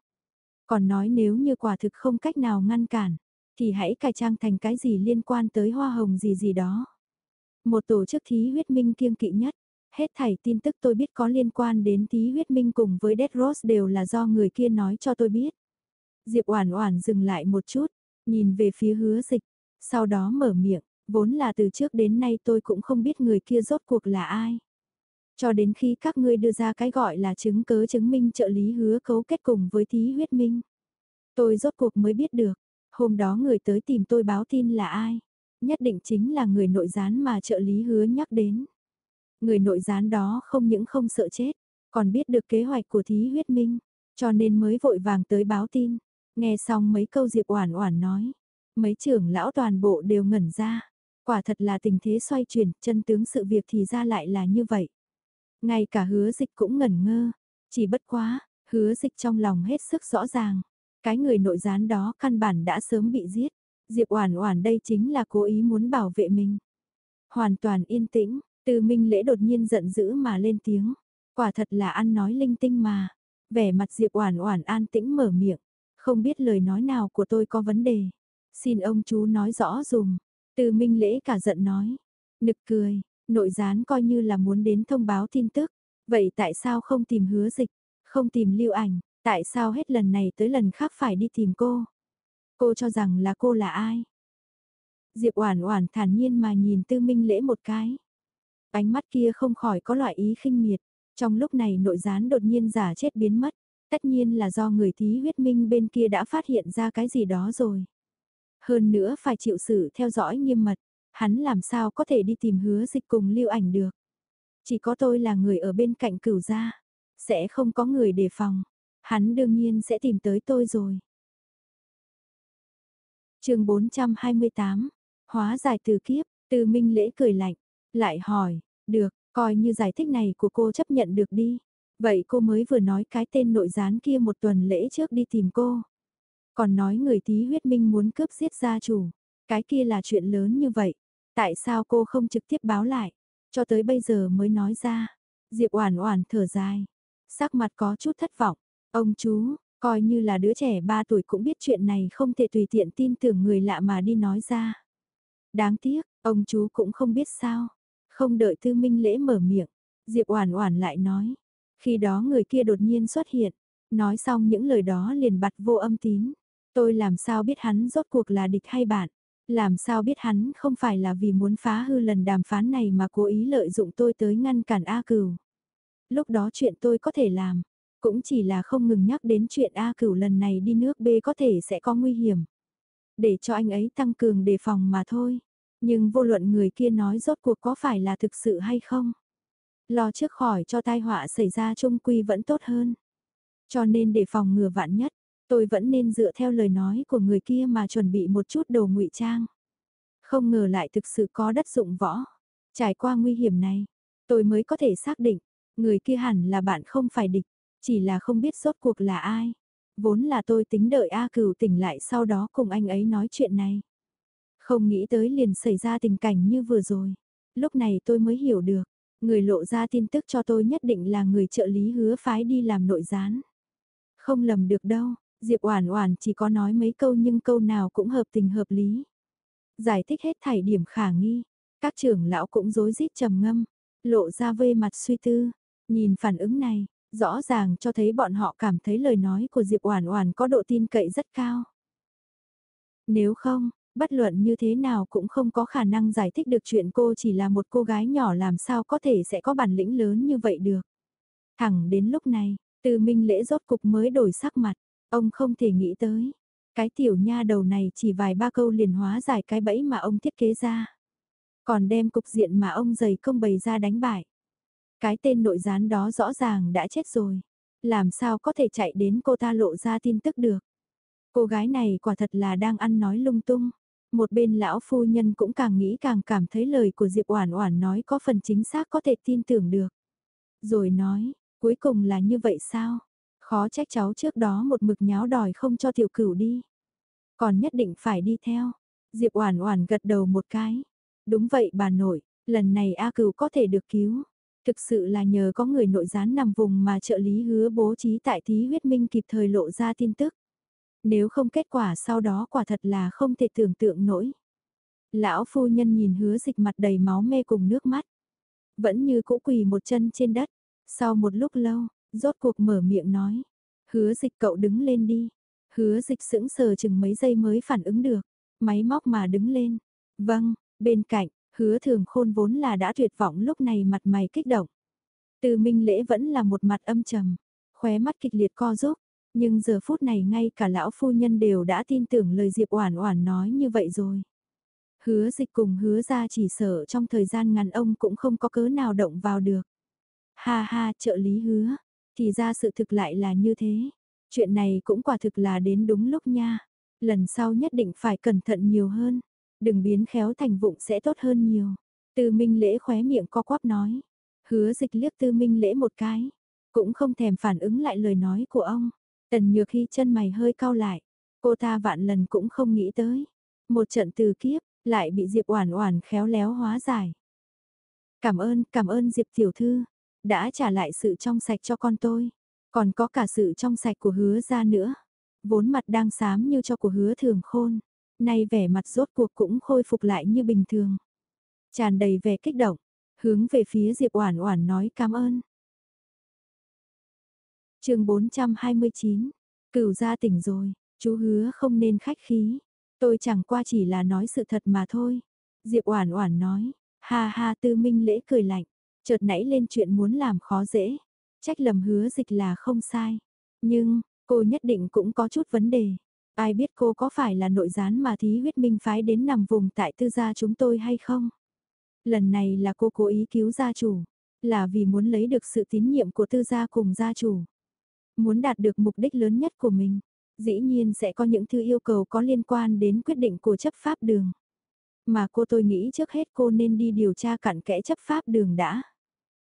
Còn nói nếu như quả thực không cách nào ngăn cản, thì hãy cải trang thành cái gì liên quan tới hoa hồng gì gì đó. Một tổ chức thí huyết minh kiêng kỵ nhất, hết thảy tin tức tôi biết có liên quan đến tí huyết minh cùng với Dead Rose đều là do người kia nói cho tôi biết. Diệp Oản Oản dừng lại một chút, nhìn về phía hứa dịch, sau đó mở miệng, vốn là từ trước đến nay tôi cũng không biết người kia rốt cuộc là ai. Cho đến khi các ngươi đưa ra cái gọi là chứng cớ chứng minh trợ lý hứa cấu kết cùng với tí huyết minh. Tôi rốt cuộc mới biết được, hôm đó người tới tìm tôi báo tin là ai. Nhất định chính là người nội gián mà trợ lý hứa nhắc đến. Người nội gián đó không những không sợ chết, còn biết được kế hoạch của thí huyết minh, cho nên mới vội vàng tới báo tin. Nghe xong mấy câu Diệp Oản Oản nói, mấy trưởng lão toàn bộ đều ngẩn ra. Quả thật là tình thế xoay chuyển, chân tướng sự việc thì ra lại là như vậy. Ngay cả hứa dịch cũng ngẩn ngơ, chỉ bất quá, hứa dịch trong lòng hết sức rõ ràng. Cái người nội gián đó căn bản đã sớm bị giết. Diệp Oản Oản đây chính là cố ý muốn bảo vệ mình. Hoàn toàn yên tĩnh, từ Minh Lễ đột nhiên giận dữ mà lên tiếng, quả thật là ăn nói linh tinh mà. Vẻ mặt Diệp Oản Oản an tĩnh mở miệng, không biết lời nói nào của tôi có vấn đề. Xin ông chú nói rõ dùm. Từ Minh Lễ cả giận nói, nực cười, nội gián coi như là muốn đến thông báo tin tức, vậy tại sao không tìm hứa dịch, không tìm lưu ảnh, tại sao hết lần này tới lần khác phải đi tìm cô? Cô cho rằng là cô là ai? Diệp Oản Oản thản nhiên mà nhìn Tư Minh Lễ một cái. Ánh mắt kia không khỏi có loại ý khinh miệt, trong lúc này nội gián đột nhiên giả chết biến mất, tất nhiên là do người thí huyết minh bên kia đã phát hiện ra cái gì đó rồi. Hơn nữa phải chịu sự theo dõi nghiêm mật, hắn làm sao có thể đi tìm hứa dịch cùng lưu ảnh được. Chỉ có tôi là người ở bên cạnh cửu gia, sẽ không có người đề phòng, hắn đương nhiên sẽ tìm tới tôi rồi. chương 428, hóa giải từ kiếp, từ minh lễ cười lạnh, lại hỏi, được, coi như giải thích này của cô chấp nhận được đi. Vậy cô mới vừa nói cái tên nội gián kia một tuần lễ trước đi tìm cô. Còn nói người tí huyết minh muốn cướp giết gia chủ. Cái kia là chuyện lớn như vậy. Tại sao cô không trực tiếp báo lại? Cho tới bây giờ mới nói ra. Diệp Oản Oản thở dài, sắc mặt có chút thất vọng. Ông chú, coi như là đứa trẻ 3 tuổi cũng biết chuyện này không thể tùy tiện tin tưởng người lạ mà đi nói ra. Đáng tiếc, ông chú cũng không biết sao. Không đợi Tư Minh Lễ mở miệng, Diệp Oản Oản lại nói, khi đó người kia đột nhiên xuất hiện, nói xong những lời đó liền bật vô âm tín. Tôi làm sao biết hắn rốt cuộc là địch hay bạn? Làm sao biết hắn không phải là vì muốn phá hư lần đàm phán này mà cố ý lợi dụng tôi tới ngăn cản A Cửu. Lúc đó chuyện tôi có thể làm, cũng chỉ là không ngừng nhắc đến chuyện A Cửu lần này đi nước B có thể sẽ có nguy hiểm. Để cho anh ấy tăng cường đề phòng mà thôi. Nhưng vô luận người kia nói rốt cuộc có phải là thực sự hay không. Lo trước khỏi cho tai họa xảy ra trung quy vẫn tốt hơn. Cho nên để phòng ngừa vạn nhất, tôi vẫn nên dựa theo lời nói của người kia mà chuẩn bị một chút đồ ngụy trang. Không ngờ lại thực sự có đất dụng võ. Trải qua nguy hiểm này, tôi mới có thể xác định, người kia hẳn là bạn không phải địch, chỉ là không biết rốt cuộc là ai. Vốn là tôi tính đợi A Cửu tỉnh lại sau đó cùng anh ấy nói chuyện này. Không nghĩ tới liền xảy ra tình cảnh như vừa rồi. Lúc này tôi mới hiểu được, người lộ ra tin tức cho tôi nhất định là người trợ lý hứa phái đi làm nội gián. Không lầm được đâu, Diệp Oản Oản chỉ có nói mấy câu nhưng câu nào cũng hợp tình hợp lý. Giải thích hết thảy điểm khả nghi, các trưởng lão cũng rối rít trầm ngâm, lộ ra vê mặt suy tư, nhìn phản ứng này, rõ ràng cho thấy bọn họ cảm thấy lời nói của Diệp Oản Oản có độ tin cậy rất cao. Nếu không, bất luận như thế nào cũng không có khả năng giải thích được chuyện cô chỉ là một cô gái nhỏ làm sao có thể sẽ có bản lĩnh lớn như vậy được. Thẳng đến lúc này, từ minh lễ rốt cục mới đổi sắc mặt, ông không thể nghĩ tới. Cái tiểu nha đầu này chỉ vài ba câu liền hóa giải cái bẫy mà ông thiết kế ra. Còn đem cục diện mà ông giày công bày ra đánh bại. Cái tên nội gián đó rõ ràng đã chết rồi. Làm sao có thể chạy đến cô ta lộ ra tin tức được. Cô gái này quả thật là đang ăn nói lung tung. Một bên lão phu nhân cũng càng nghĩ càng cảm thấy lời của Diệp Oản Oản nói có phần chính xác có thể tin tưởng được. Rồi nói, cuối cùng là như vậy sao? Khó trách cháu trước đó một mực nháo đòi không cho tiểu cửu đi. Còn nhất định phải đi theo. Diệp Oản Oản gật đầu một cái. Đúng vậy bà nội, lần này A Cửu có thể được cứu. Thực sự là nhờ có người nội gián nằm vùng mà trợ lý hứa bố trí tại thí huyết minh kịp thời lộ ra tin tức. Nếu không kết quả sau đó quả thật là không thể tưởng tượng nổi. Lão phu nhân nhìn hứa dịch mặt đầy máu mê cùng nước mắt. Vẫn như cũ quỳ một chân trên đất. Sau một lúc lâu, rốt cuộc mở miệng nói. Hứa dịch cậu đứng lên đi. Hứa dịch sững sờ chừng mấy giây mới phản ứng được. Máy móc mà đứng lên. Vâng, bên cạnh, hứa thường khôn vốn là đã tuyệt vọng lúc này mặt mày kích động. Từ minh lễ vẫn là một mặt âm trầm, khóe mắt kịch liệt co rúc, nhưng giờ phút này ngay cả lão phu nhân đều đã tin tưởng lời Diệp Oản Oản nói như vậy rồi. Hứa dịch cùng hứa ra chỉ sợ trong thời gian ngắn ông cũng không có cớ nào động vào được. Ha ha trợ lý hứa, thì ra sự thực lại là như thế. Chuyện này cũng quả thực là đến đúng lúc nha. Lần sau nhất định phải cẩn thận nhiều hơn. Đừng biến khéo thành vụng sẽ tốt hơn nhiều. Từ minh lễ khóe miệng co quắp nói. Hứa dịch liếc tư minh lễ một cái. Cũng không thèm phản ứng lại lời nói của ông. Tần nhược khi chân mày hơi cau lại. Cô ta vạn lần cũng không nghĩ tới. Một trận từ kiếp, lại bị Diệp Oản Oản khéo léo hóa giải. Cảm ơn, cảm ơn Diệp tiểu thư, đã trả lại sự trong sạch cho con tôi, còn có cả sự trong sạch của hứa gia nữa. Vốn mặt đang xám như cho của hứa thường khôn, nay vẻ mặt rốt cuộc cũng khôi phục lại như bình thường. Tràn đầy vẻ kích động, hướng về phía Diệp Oản Oản nói cảm ơn. Chương 429. Cửu gia tỉnh rồi, chú hứa không nên khách khí. Tôi chẳng qua chỉ là nói sự thật mà thôi. Diệp Oản Oản nói, ha ha Tư Minh Lễ cười lạnh, chợt nãy lên chuyện muốn làm khó dễ, trách lầm hứa dịch là không sai, nhưng cô nhất định cũng có chút vấn đề. Ai biết cô có phải là nội gián mà thí huyết minh phái đến nằm vùng tại tư gia chúng tôi hay không? Lần này là cô cố ý cứu gia chủ, là vì muốn lấy được sự tín nhiệm của tư gia cùng gia chủ. Muốn đạt được mục đích lớn nhất của mình dĩ nhiên sẽ có những thư yêu cầu có liên quan đến quyết định của chấp pháp đường. Mà cô tôi nghĩ trước hết cô nên đi điều tra cặn kẽ chấp pháp đường đã.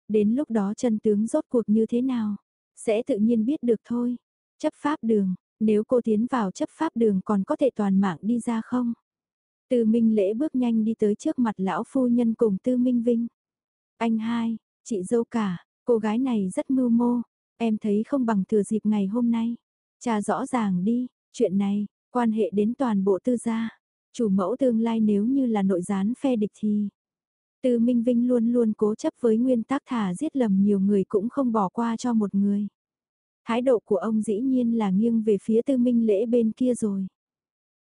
Đến lúc đó chân tướng rốt cuộc như thế nào, sẽ tự nhiên biết được thôi. Chấp pháp đường, nếu cô tiến vào chấp pháp đường còn có thể toàn mạng đi ra không? Từ Minh Lễ bước nhanh đi tới trước mặt lão phu nhân cùng Tư Minh Vinh. Anh hai, chị dâu cả, cô gái này rất mưu mô, em thấy không bằng thừa dịp ngày hôm nay. Cha rõ ràng đi, chuyện này, quan hệ đến toàn bộ tư gia. Chủ mẫu tương lai nếu như là nội gián phe địch thì... Tư Minh Vinh luôn luôn cố chấp với nguyên tắc thả giết lầm nhiều người cũng không bỏ qua cho một người. Thái độ của ông dĩ nhiên là nghiêng về phía Tư Minh Lễ bên kia rồi.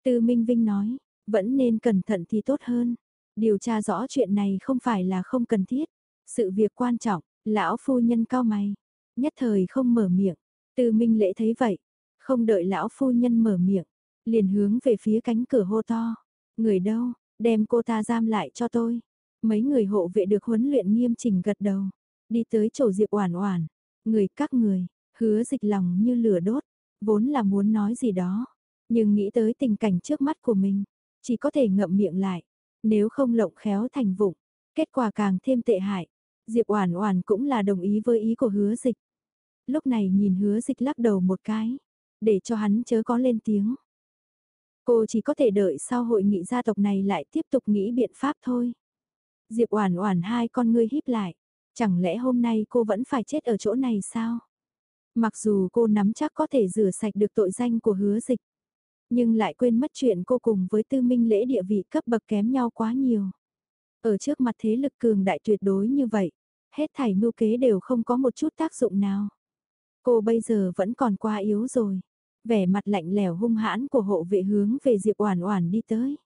Tư Minh Vinh nói, vẫn nên cẩn thận thì tốt hơn. Điều tra rõ chuyện này không phải là không cần thiết. Sự việc quan trọng, lão phu nhân cao mày, nhất thời không mở miệng. Tư Minh Lễ thấy vậy, không đợi lão phu nhân mở miệng, liền hướng về phía cánh cửa hô to. Người đâu, đem cô ta giam lại cho tôi. Mấy người hộ vệ được huấn luyện nghiêm chỉnh gật đầu. Đi tới chỗ Diệp Oản Oản. Người các người, hứa dịch lòng như lửa đốt. Vốn là muốn nói gì đó. Nhưng nghĩ tới tình cảnh trước mắt của mình. Chỉ có thể ngậm miệng lại. Nếu không lộng khéo thành vụng. Kết quả càng thêm tệ hại. Diệp Oản Oản cũng là đồng ý với ý của hứa dịch. Lúc này nhìn hứa dịch lắc đầu một cái để cho hắn chớ có lên tiếng. Cô chỉ có thể đợi sau hội nghị gia tộc này lại tiếp tục nghĩ biện pháp thôi. Diệp Oản Oản hai con ngươi híp lại, chẳng lẽ hôm nay cô vẫn phải chết ở chỗ này sao? Mặc dù cô nắm chắc có thể rửa sạch được tội danh của hứa dịch, nhưng lại quên mất chuyện cô cùng với tư minh lễ địa vị cấp bậc kém nhau quá nhiều. Ở trước mặt thế lực cường đại tuyệt đối như vậy, hết thảy mưu kế đều không có một chút tác dụng nào. Cô bây giờ vẫn còn quá yếu rồi. Vẻ mặt lạnh lẽo hung hãn của hộ vệ hướng về Diệp Oản Oản đi tới.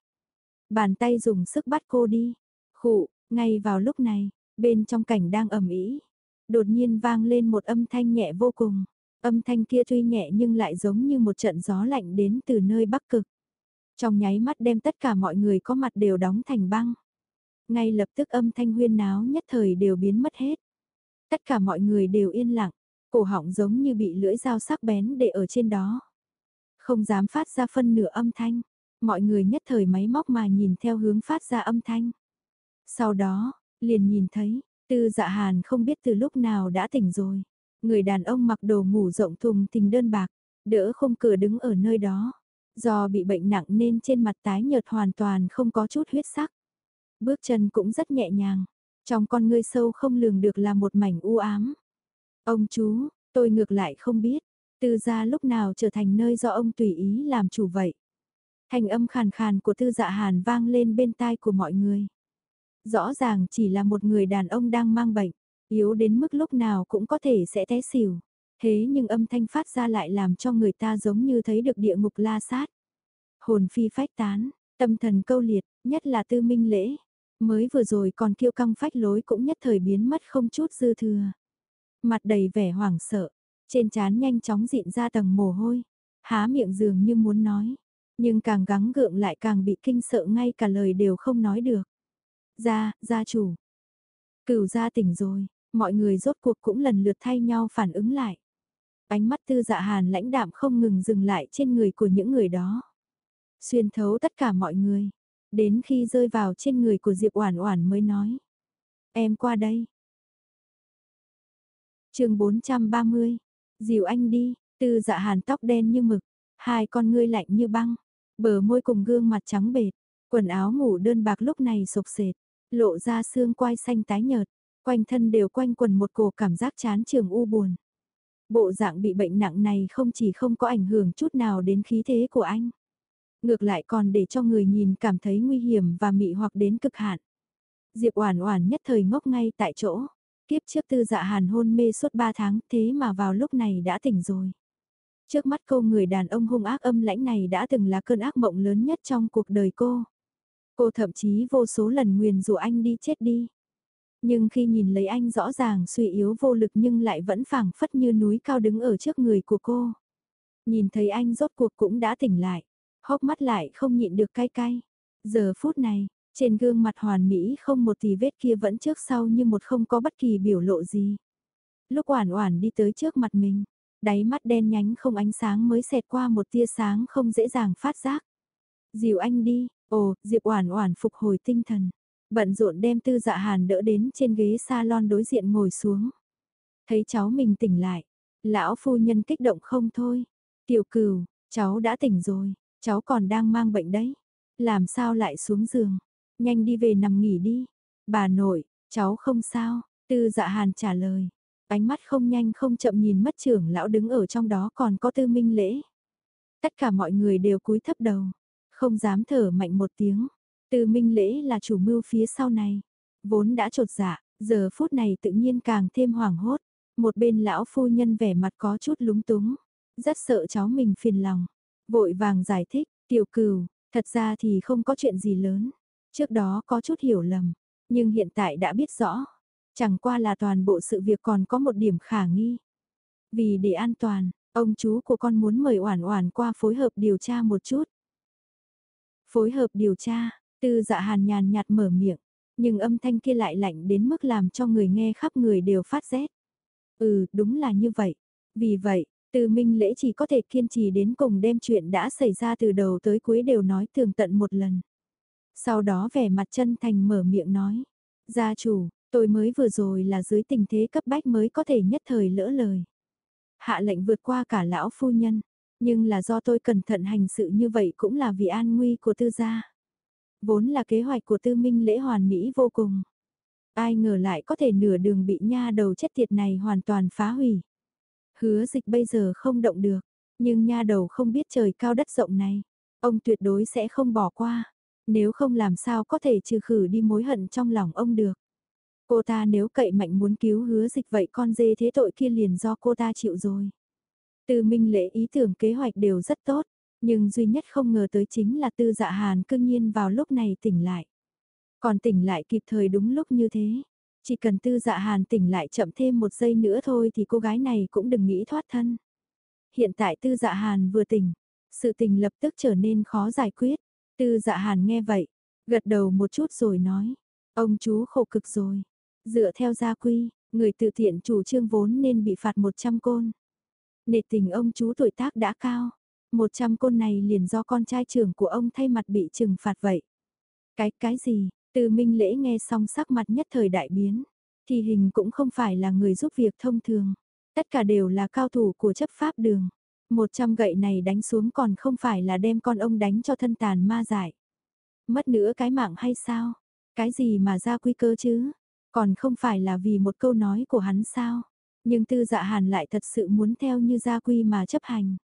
Bàn tay dùng sức bắt cô đi. Khụ, ngay vào lúc này, bên trong cảnh đang ầm ĩ, đột nhiên vang lên một âm thanh nhẹ vô cùng. Âm thanh kia tuy nhẹ nhưng lại giống như một trận gió lạnh đến từ nơi Bắc Cực. Trong nháy mắt đem tất cả mọi người có mặt đều đóng thành băng. Ngay lập tức âm thanh huyên náo nhất thời đều biến mất hết. Tất cả mọi người đều yên lặng, cổ họng giống như bị lưỡi dao sắc bén để ở trên đó. Không dám phát ra phân nửa âm thanh, mọi người nhất thời máy móc mà nhìn theo hướng phát ra âm thanh. Sau đó, liền nhìn thấy, tư dạ hàn không biết từ lúc nào đã tỉnh rồi. Người đàn ông mặc đồ ngủ rộng thùng tình đơn bạc, đỡ không cửa đứng ở nơi đó. Do bị bệnh nặng nên trên mặt tái nhợt hoàn toàn không có chút huyết sắc. Bước chân cũng rất nhẹ nhàng, trong con ngươi sâu không lường được là một mảnh u ám. Ông chú, tôi ngược lại không biết. Tư gia lúc nào trở thành nơi do ông tùy ý làm chủ vậy. Thành âm khàn khàn của tư dạ hàn vang lên bên tai của mọi người. Rõ ràng chỉ là một người đàn ông đang mang bệnh, yếu đến mức lúc nào cũng có thể sẽ té xỉu. Thế nhưng âm thanh phát ra lại làm cho người ta giống như thấy được địa ngục la sát. Hồn phi phách tán, tâm thần câu liệt, nhất là tư minh lễ. Mới vừa rồi còn kiêu căng phách lối cũng nhất thời biến mất không chút dư thừa. Mặt đầy vẻ hoảng sợ, trên trán nhanh chóng dịn ra tầng mồ hôi, há miệng dường như muốn nói, nhưng càng gắng gượng lại càng bị kinh sợ ngay cả lời đều không nói được. Gia, gia chủ. Cửu gia tỉnh rồi, mọi người rốt cuộc cũng lần lượt thay nhau phản ứng lại. Ánh mắt tư dạ hàn lãnh đạm không ngừng dừng lại trên người của những người đó. Xuyên thấu tất cả mọi người. Đến khi rơi vào trên người của Diệp Oản Oản mới nói. Em qua đây chương 430. Dìu anh đi, tư dạ hàn tóc đen như mực. Hai con ngươi lạnh như băng. Bờ môi cùng gương mặt trắng bệt. Quần áo ngủ đơn bạc lúc này sộc sệt. Lộ ra xương quai xanh tái nhợt. Quanh thân đều quanh quần một cổ cảm giác chán trường u buồn. Bộ dạng bị bệnh nặng này không chỉ không có ảnh hưởng chút nào đến khí thế của anh. Ngược lại còn để cho người nhìn cảm thấy nguy hiểm và mị hoặc đến cực hạn. Diệp Oản Oản nhất thời ngốc ngay tại chỗ. Kiếp trước tư dạ hàn hôn mê suốt 3 tháng thế mà vào lúc này đã tỉnh rồi. Trước mắt cô người đàn ông hung ác âm lãnh này đã từng là cơn ác mộng lớn nhất trong cuộc đời cô. Cô thậm chí vô số lần nguyền rủa anh đi chết đi. Nhưng khi nhìn lấy anh rõ ràng suy yếu vô lực nhưng lại vẫn phảng phất như núi cao đứng ở trước người của cô. Nhìn thấy anh rốt cuộc cũng đã tỉnh lại, hốc mắt lại không nhịn được cay cay. Giờ phút này, trên gương mặt hoàn mỹ không một tì vết kia vẫn trước sau như một không có bất kỳ biểu lộ gì. Lúc oản oản đi tới trước mặt mình, đáy mắt đen nhánh không ánh sáng mới xẹt qua một tia sáng không dễ dàng phát giác. Dìu anh đi, ồ, Diệp oản oản phục hồi tinh thần. Bận rộn đem tư dạ hàn đỡ đến trên ghế salon đối diện ngồi xuống. Thấy cháu mình tỉnh lại, lão phu nhân kích động không thôi. Tiểu cừu, cháu đã tỉnh rồi, cháu còn đang mang bệnh đấy. Làm sao lại xuống giường, nhanh đi về nằm nghỉ đi. Bà nội, cháu không sao, tư dạ hàn trả lời. Ánh mắt không nhanh không chậm nhìn mất trưởng lão đứng ở trong đó còn có tư minh lễ. Tất cả mọi người đều cúi thấp đầu, không dám thở mạnh một tiếng. Tư minh lễ là chủ mưu phía sau này. Vốn đã trột dạ, giờ phút này tự nhiên càng thêm hoảng hốt. Một bên lão phu nhân vẻ mặt có chút lúng túng. Rất sợ cháu mình phiền lòng. Vội vàng giải thích, tiểu cừu, thật ra thì không có chuyện gì lớn. Trước đó có chút hiểu lầm, nhưng hiện tại đã biết rõ. Chẳng qua là toàn bộ sự việc còn có một điểm khả nghi. Vì để an toàn, ông chú của con muốn mời Oản Oản qua phối hợp điều tra một chút. Phối hợp điều tra, Tư dạ hàn nhàn nhạt mở miệng, nhưng âm thanh kia lại lạnh đến mức làm cho người nghe khắp người đều phát rét. Ừ, đúng là như vậy. Vì vậy, từ minh lễ chỉ có thể kiên trì đến cùng đem chuyện đã xảy ra từ đầu tới cuối đều nói tường tận một lần. Sau đó vẻ mặt chân thành mở miệng nói, gia chủ, tôi mới vừa rồi là dưới tình thế cấp bách mới có thể nhất thời lỡ lời. Hạ lệnh vượt qua cả lão phu nhân, nhưng là do tôi cẩn thận hành sự như vậy cũng là vì an nguy của tư gia. Vốn là kế hoạch của tư minh lễ hoàn mỹ vô cùng. Ai ngờ lại có thể nửa đường bị nha đầu chết tiệt này hoàn toàn phá hủy. Hứa dịch bây giờ không động được, nhưng nha đầu không biết trời cao đất rộng này. Ông tuyệt đối sẽ không bỏ qua. Nếu không làm sao có thể trừ khử đi mối hận trong lòng ông được. Cô ta nếu cậy mạnh muốn cứu hứa dịch vậy con dê thế tội kia liền do cô ta chịu rồi. Từ minh lễ ý tưởng kế hoạch đều rất tốt, nhưng duy nhất không ngờ tới chính là tư dạ hàn cương nhiên vào lúc này tỉnh lại. Còn tỉnh lại kịp thời đúng lúc như thế. Chỉ cần tư dạ hàn tỉnh lại chậm thêm một giây nữa thôi thì cô gái này cũng đừng nghĩ thoát thân. Hiện tại tư dạ hàn vừa tỉnh, sự tình lập tức trở nên khó giải quyết. Tư dạ hàn nghe vậy, gật đầu một chút rồi nói, ông chú khổ cực rồi. Dựa theo gia quy, người tự thiện chủ trương vốn nên bị phạt 100 côn. Nệ tình ông chú tuổi tác đã cao, một trăm côn này liền do con trai trưởng của ông thay mặt bị trừng phạt vậy. Cái, cái gì? Từ minh lễ nghe xong sắc mặt nhất thời đại biến. Thì hình cũng không phải là người giúp việc thông thường. Tất cả đều là cao thủ của chấp pháp đường. Một trăm gậy này đánh xuống còn không phải là đem con ông đánh cho thân tàn ma giải. Mất nữa cái mạng hay sao? Cái gì mà ra quy cơ chứ? Còn không phải là vì một câu nói của hắn sao? Nhưng tư dạ hàn lại thật sự muốn theo như gia quy mà chấp hành.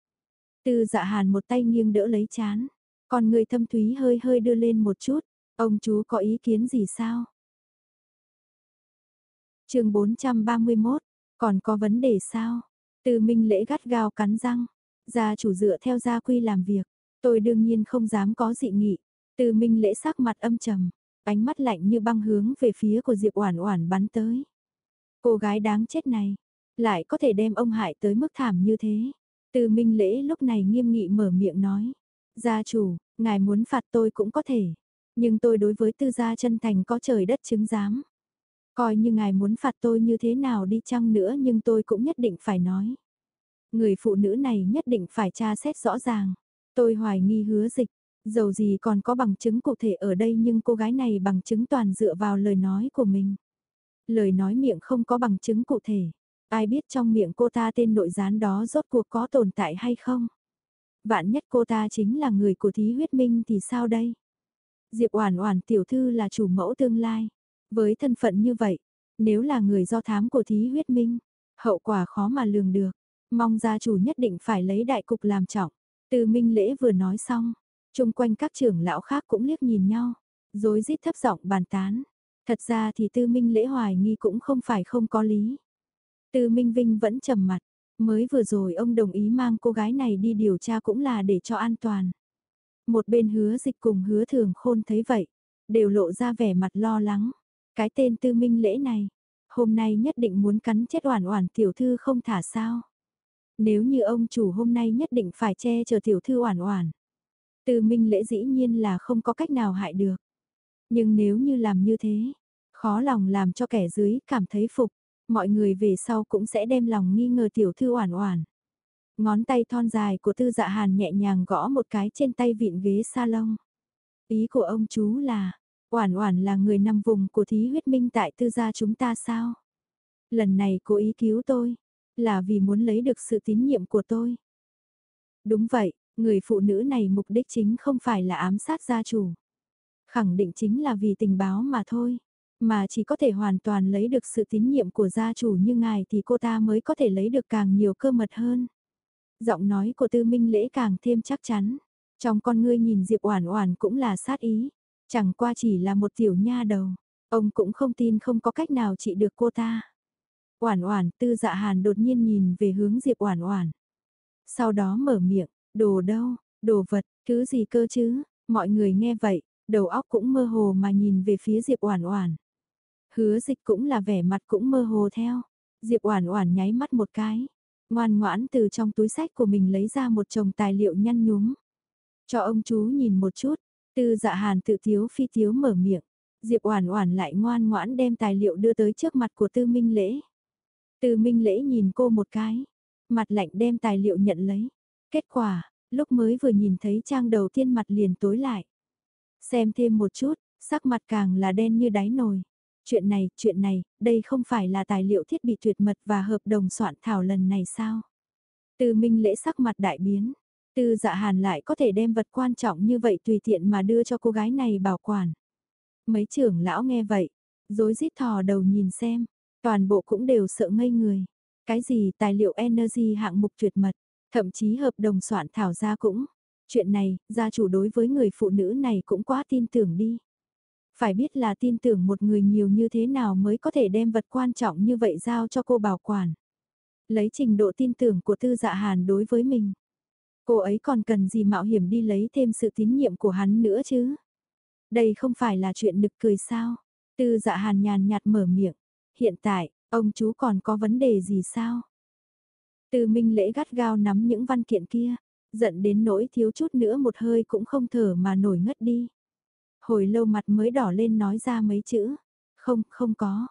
Tư dạ hàn một tay nghiêng đỡ lấy chán. Còn người thâm thúy hơi hơi đưa lên một chút. Ông chú có ý kiến gì sao? chương 431, còn có vấn đề sao? Từ minh lễ gắt gao cắn răng. Gia chủ dựa theo gia quy làm việc. Tôi đương nhiên không dám có dị nghị. Từ minh lễ sắc mặt âm trầm. Ánh mắt lạnh như băng hướng về phía của Diệp Oản Oản bắn tới. Cô gái đáng chết này, lại có thể đem ông hại tới mức thảm như thế. Từ Minh Lễ lúc này nghiêm nghị mở miệng nói, gia chủ, ngài muốn phạt tôi cũng có thể, nhưng tôi đối với tư gia chân thành có trời đất chứng giám. Coi như ngài muốn phạt tôi như thế nào đi chăng nữa nhưng tôi cũng nhất định phải nói. Người phụ nữ này nhất định phải tra xét rõ ràng. Tôi hoài nghi hứa dịch, dầu gì còn có bằng chứng cụ thể ở đây nhưng cô gái này bằng chứng toàn dựa vào lời nói của mình. Lời nói miệng không có bằng chứng cụ thể. Ai biết trong miệng cô ta tên nội gián đó rốt cuộc có tồn tại hay không? Vạn nhất cô ta chính là người của thí huyết minh thì sao đây? Diệp Oản Oản tiểu thư là chủ mẫu tương lai. Với thân phận như vậy, nếu là người do thám của thí huyết minh, hậu quả khó mà lường được. Mong gia chủ nhất định phải lấy đại cục làm trọng. Từ Minh Lễ vừa nói xong, chung quanh các trưởng lão khác cũng liếc nhìn nhau, dối rít thấp giọng bàn tán. Thật ra thì Tư Minh Lễ hoài nghi cũng không phải không có lý. Tư Minh Vinh vẫn trầm mặt, mới vừa rồi ông đồng ý mang cô gái này đi điều tra cũng là để cho an toàn. Một bên hứa dịch cùng hứa thường khôn thấy vậy, đều lộ ra vẻ mặt lo lắng. Cái tên Tư Minh Lễ này, hôm nay nhất định muốn cắn chết oản oản tiểu thư không thả sao. Nếu như ông chủ hôm nay nhất định phải che chở tiểu thư oản oản. Tư Minh Lễ dĩ nhiên là không có cách nào hại được. Nhưng nếu như làm như thế, khó lòng làm cho kẻ dưới cảm thấy phục, mọi người về sau cũng sẽ đem lòng nghi ngờ tiểu thư oản oản. Ngón tay thon dài của tư dạ hàn nhẹ nhàng gõ một cái trên tay vịn ghế salon. Ý của ông chú là, oản oản là người nằm vùng của thí huyết minh tại tư gia chúng ta sao? Lần này cố ý cứu tôi, là vì muốn lấy được sự tín nhiệm của tôi. Đúng vậy, người phụ nữ này mục đích chính không phải là ám sát gia chủ khẳng định chính là vì tình báo mà thôi. Mà chỉ có thể hoàn toàn lấy được sự tín nhiệm của gia chủ như ngài thì cô ta mới có thể lấy được càng nhiều cơ mật hơn. Giọng nói của tư minh lễ càng thêm chắc chắn. Trong con ngươi nhìn Diệp Oản Oản cũng là sát ý. Chẳng qua chỉ là một tiểu nha đầu. Ông cũng không tin không có cách nào trị được cô ta. Oản Oản, Tư Dạ Hàn đột nhiên nhìn về hướng Diệp Oản Oản. Sau đó mở miệng, "Đồ đâu? Đồ vật, thứ gì cơ chứ?" Mọi người nghe vậy, đầu óc cũng mơ hồ mà nhìn về phía Diệp Oản Oản. Hứa Dịch cũng là vẻ mặt cũng mơ hồ theo. Diệp Oản Oản nháy mắt một cái, ngoan ngoãn từ trong túi sách của mình lấy ra một chồng tài liệu nhăn nhúm. Cho ông chú nhìn một chút, Tư Dạ Hàn tự thiếu phi thiếu mở miệng. Diệp Oản Oản lại ngoan ngoãn đem tài liệu đưa tới trước mặt của Tư Minh Lễ. Tư Minh Lễ nhìn cô một cái, mặt lạnh đem tài liệu nhận lấy. Kết quả, lúc mới vừa nhìn thấy trang đầu tiên mặt liền tối lại. Xem thêm một chút, sắc mặt càng là đen như đáy nồi. Chuyện này, chuyện này, đây không phải là tài liệu thiết bị tuyệt mật và hợp đồng soạn thảo lần này sao? Từ minh lễ sắc mặt đại biến. Tư dạ hàn lại có thể đem vật quan trọng như vậy tùy tiện mà đưa cho cô gái này bảo quản. Mấy trưởng lão nghe vậy, dối rít thò đầu nhìn xem, toàn bộ cũng đều sợ ngây người. Cái gì tài liệu energy hạng mục tuyệt mật, thậm chí hợp đồng soạn thảo ra cũng, Chuyện này, gia chủ đối với người phụ nữ này cũng quá tin tưởng đi. Phải biết là tin tưởng một người nhiều như thế nào mới có thể đem vật quan trọng như vậy giao cho cô bảo quản. Lấy trình độ tin tưởng của tư dạ hàn đối với mình. Cô ấy còn cần gì mạo hiểm đi lấy thêm sự tín nhiệm của hắn nữa chứ? Đây không phải là chuyện nực cười sao? Tư dạ hàn nhàn nhạt mở miệng. Hiện tại, ông chú còn có vấn đề gì sao? Tư minh lễ gắt gao nắm những văn kiện kia giận đến nỗi thiếu chút nữa một hơi cũng không thở mà nổi ngất đi. Hồi lâu mặt mới đỏ lên nói ra mấy chữ, không, không có.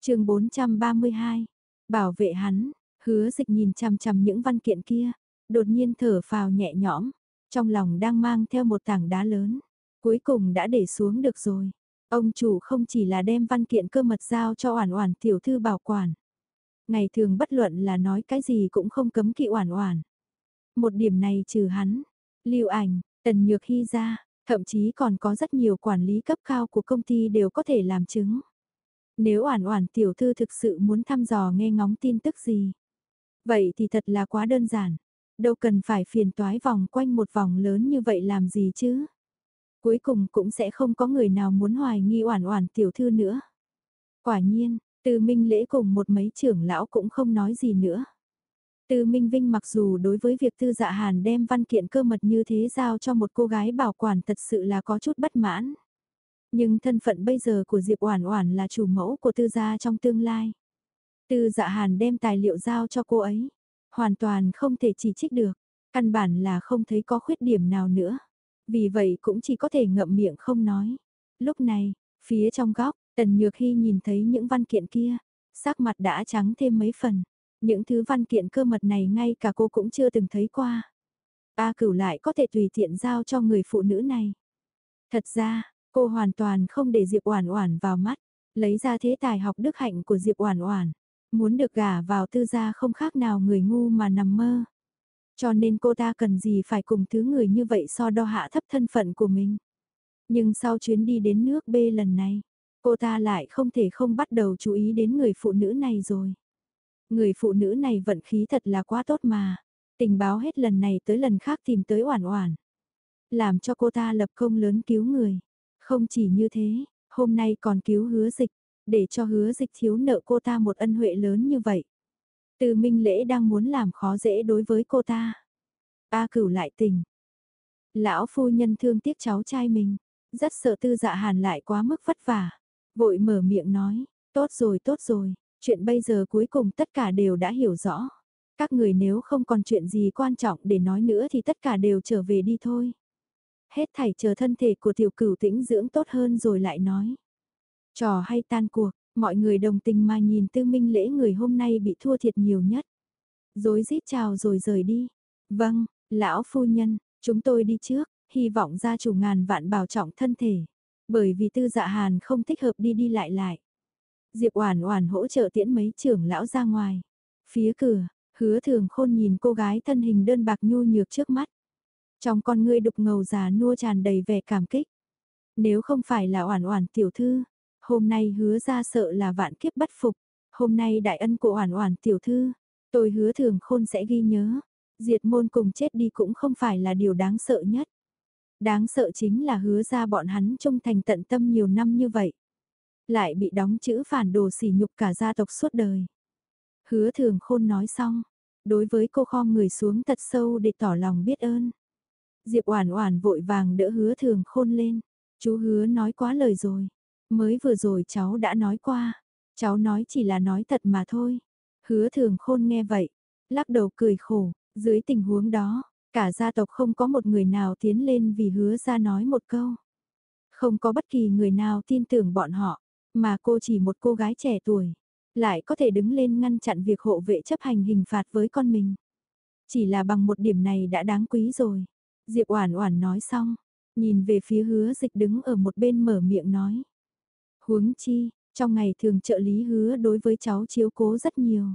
chương 432, bảo vệ hắn, hứa dịch nhìn chằm chằm những văn kiện kia, đột nhiên thở phào nhẹ nhõm, trong lòng đang mang theo một tảng đá lớn, cuối cùng đã để xuống được rồi. Ông chủ không chỉ là đem văn kiện cơ mật giao cho oản oản tiểu thư bảo quản, Ngày thường bất luận là nói cái gì cũng không cấm kỵ oản oản. Một điểm này trừ hắn, lưu ảnh, tần nhược hy ra, thậm chí còn có rất nhiều quản lý cấp cao của công ty đều có thể làm chứng. Nếu oản oản tiểu thư thực sự muốn thăm dò nghe ngóng tin tức gì. Vậy thì thật là quá đơn giản. Đâu cần phải phiền toái vòng quanh một vòng lớn như vậy làm gì chứ. Cuối cùng cũng sẽ không có người nào muốn hoài nghi oản oản tiểu thư nữa. Quả nhiên, từ minh lễ cùng một mấy trưởng lão cũng không nói gì nữa. Từ Minh Vinh mặc dù đối với việc Tư Dạ Hàn đem văn kiện cơ mật như thế giao cho một cô gái bảo quản thật sự là có chút bất mãn. Nhưng thân phận bây giờ của Diệp Oản Oản là chủ mẫu của Tư gia trong tương lai. Tư Dạ Hàn đem tài liệu giao cho cô ấy, hoàn toàn không thể chỉ trích được, căn bản là không thấy có khuyết điểm nào nữa. Vì vậy cũng chỉ có thể ngậm miệng không nói. Lúc này, phía trong góc, Tần Nhược Hy nhìn thấy những văn kiện kia, sắc mặt đã trắng thêm mấy phần. Những thứ văn kiện cơ mật này ngay cả cô cũng chưa từng thấy qua. A cửu lại có thể tùy tiện giao cho người phụ nữ này. Thật ra, cô hoàn toàn không để Diệp Oản Oản vào mắt, lấy ra thế tài học đức hạnh của Diệp Oản Oản, muốn được gả vào tư gia không khác nào người ngu mà nằm mơ. Cho nên cô ta cần gì phải cùng thứ người như vậy so đo hạ thấp thân phận của mình. Nhưng sau chuyến đi đến nước B lần này, cô ta lại không thể không bắt đầu chú ý đến người phụ nữ này rồi. Người phụ nữ này vận khí thật là quá tốt mà. Tình báo hết lần này tới lần khác tìm tới oản oản. Làm cho cô ta lập công lớn cứu người. Không chỉ như thế, hôm nay còn cứu hứa dịch, để cho hứa dịch thiếu nợ cô ta một ân huệ lớn như vậy. Từ Minh Lễ đang muốn làm khó dễ đối với cô ta. A cửu lại tình. Lão phu nhân thương tiếc cháu trai mình, rất sợ tư dạ hàn lại quá mức vất vả. Vội mở miệng nói, tốt rồi tốt rồi, chuyện bây giờ cuối cùng tất cả đều đã hiểu rõ. Các người nếu không còn chuyện gì quan trọng để nói nữa thì tất cả đều trở về đi thôi. Hết thảy chờ thân thể của tiểu cửu tĩnh dưỡng tốt hơn rồi lại nói. Trò hay tan cuộc, mọi người đồng tình mà nhìn tư minh lễ người hôm nay bị thua thiệt nhiều nhất. Dối rít chào rồi rời đi. Vâng, lão phu nhân, chúng tôi đi trước, hy vọng gia chủ ngàn vạn bảo trọng thân thể. Bởi vì tư dạ hàn không thích hợp đi đi lại lại. Diệp Oản Oản hỗ trợ tiễn mấy trưởng lão ra ngoài. Phía cửa, Hứa Thường Khôn nhìn cô gái thân hình đơn bạc nhu nhược trước mắt. Trong con ngươi đục ngầu già nua tràn đầy vẻ cảm kích. Nếu không phải là Oản Oản tiểu thư, hôm nay hứa ra sợ là vạn kiếp bất phục. Hôm nay đại ân của Oản Oản tiểu thư, tôi hứa Thường Khôn sẽ ghi nhớ. Diệt môn cùng chết đi cũng không phải là điều đáng sợ nhất. Đáng sợ chính là hứa ra bọn hắn trung thành tận tâm nhiều năm như vậy lại bị đóng chữ phản đồ sỉ nhục cả gia tộc suốt đời. Hứa thường khôn nói xong, đối với cô khom người xuống thật sâu để tỏ lòng biết ơn. Diệp Oản Oản vội vàng đỡ Hứa Thường Khôn lên, "Chú Hứa nói quá lời rồi, mới vừa rồi cháu đã nói qua, cháu nói chỉ là nói thật mà thôi." Hứa Thường Khôn nghe vậy, lắc đầu cười khổ, dưới tình huống đó, cả gia tộc không có một người nào tiến lên vì Hứa ra nói một câu. Không có bất kỳ người nào tin tưởng bọn họ. Mà cô chỉ một cô gái trẻ tuổi, lại có thể đứng lên ngăn chặn việc hộ vệ chấp hành hình phạt với con mình. Chỉ là bằng một điểm này đã đáng quý rồi. Diệp Oản Oản nói xong, nhìn về phía Hứa Dịch đứng ở một bên mở miệng nói: "Huống chi, trong ngày thường trợ lý Hứa đối với cháu chiếu cố rất nhiều.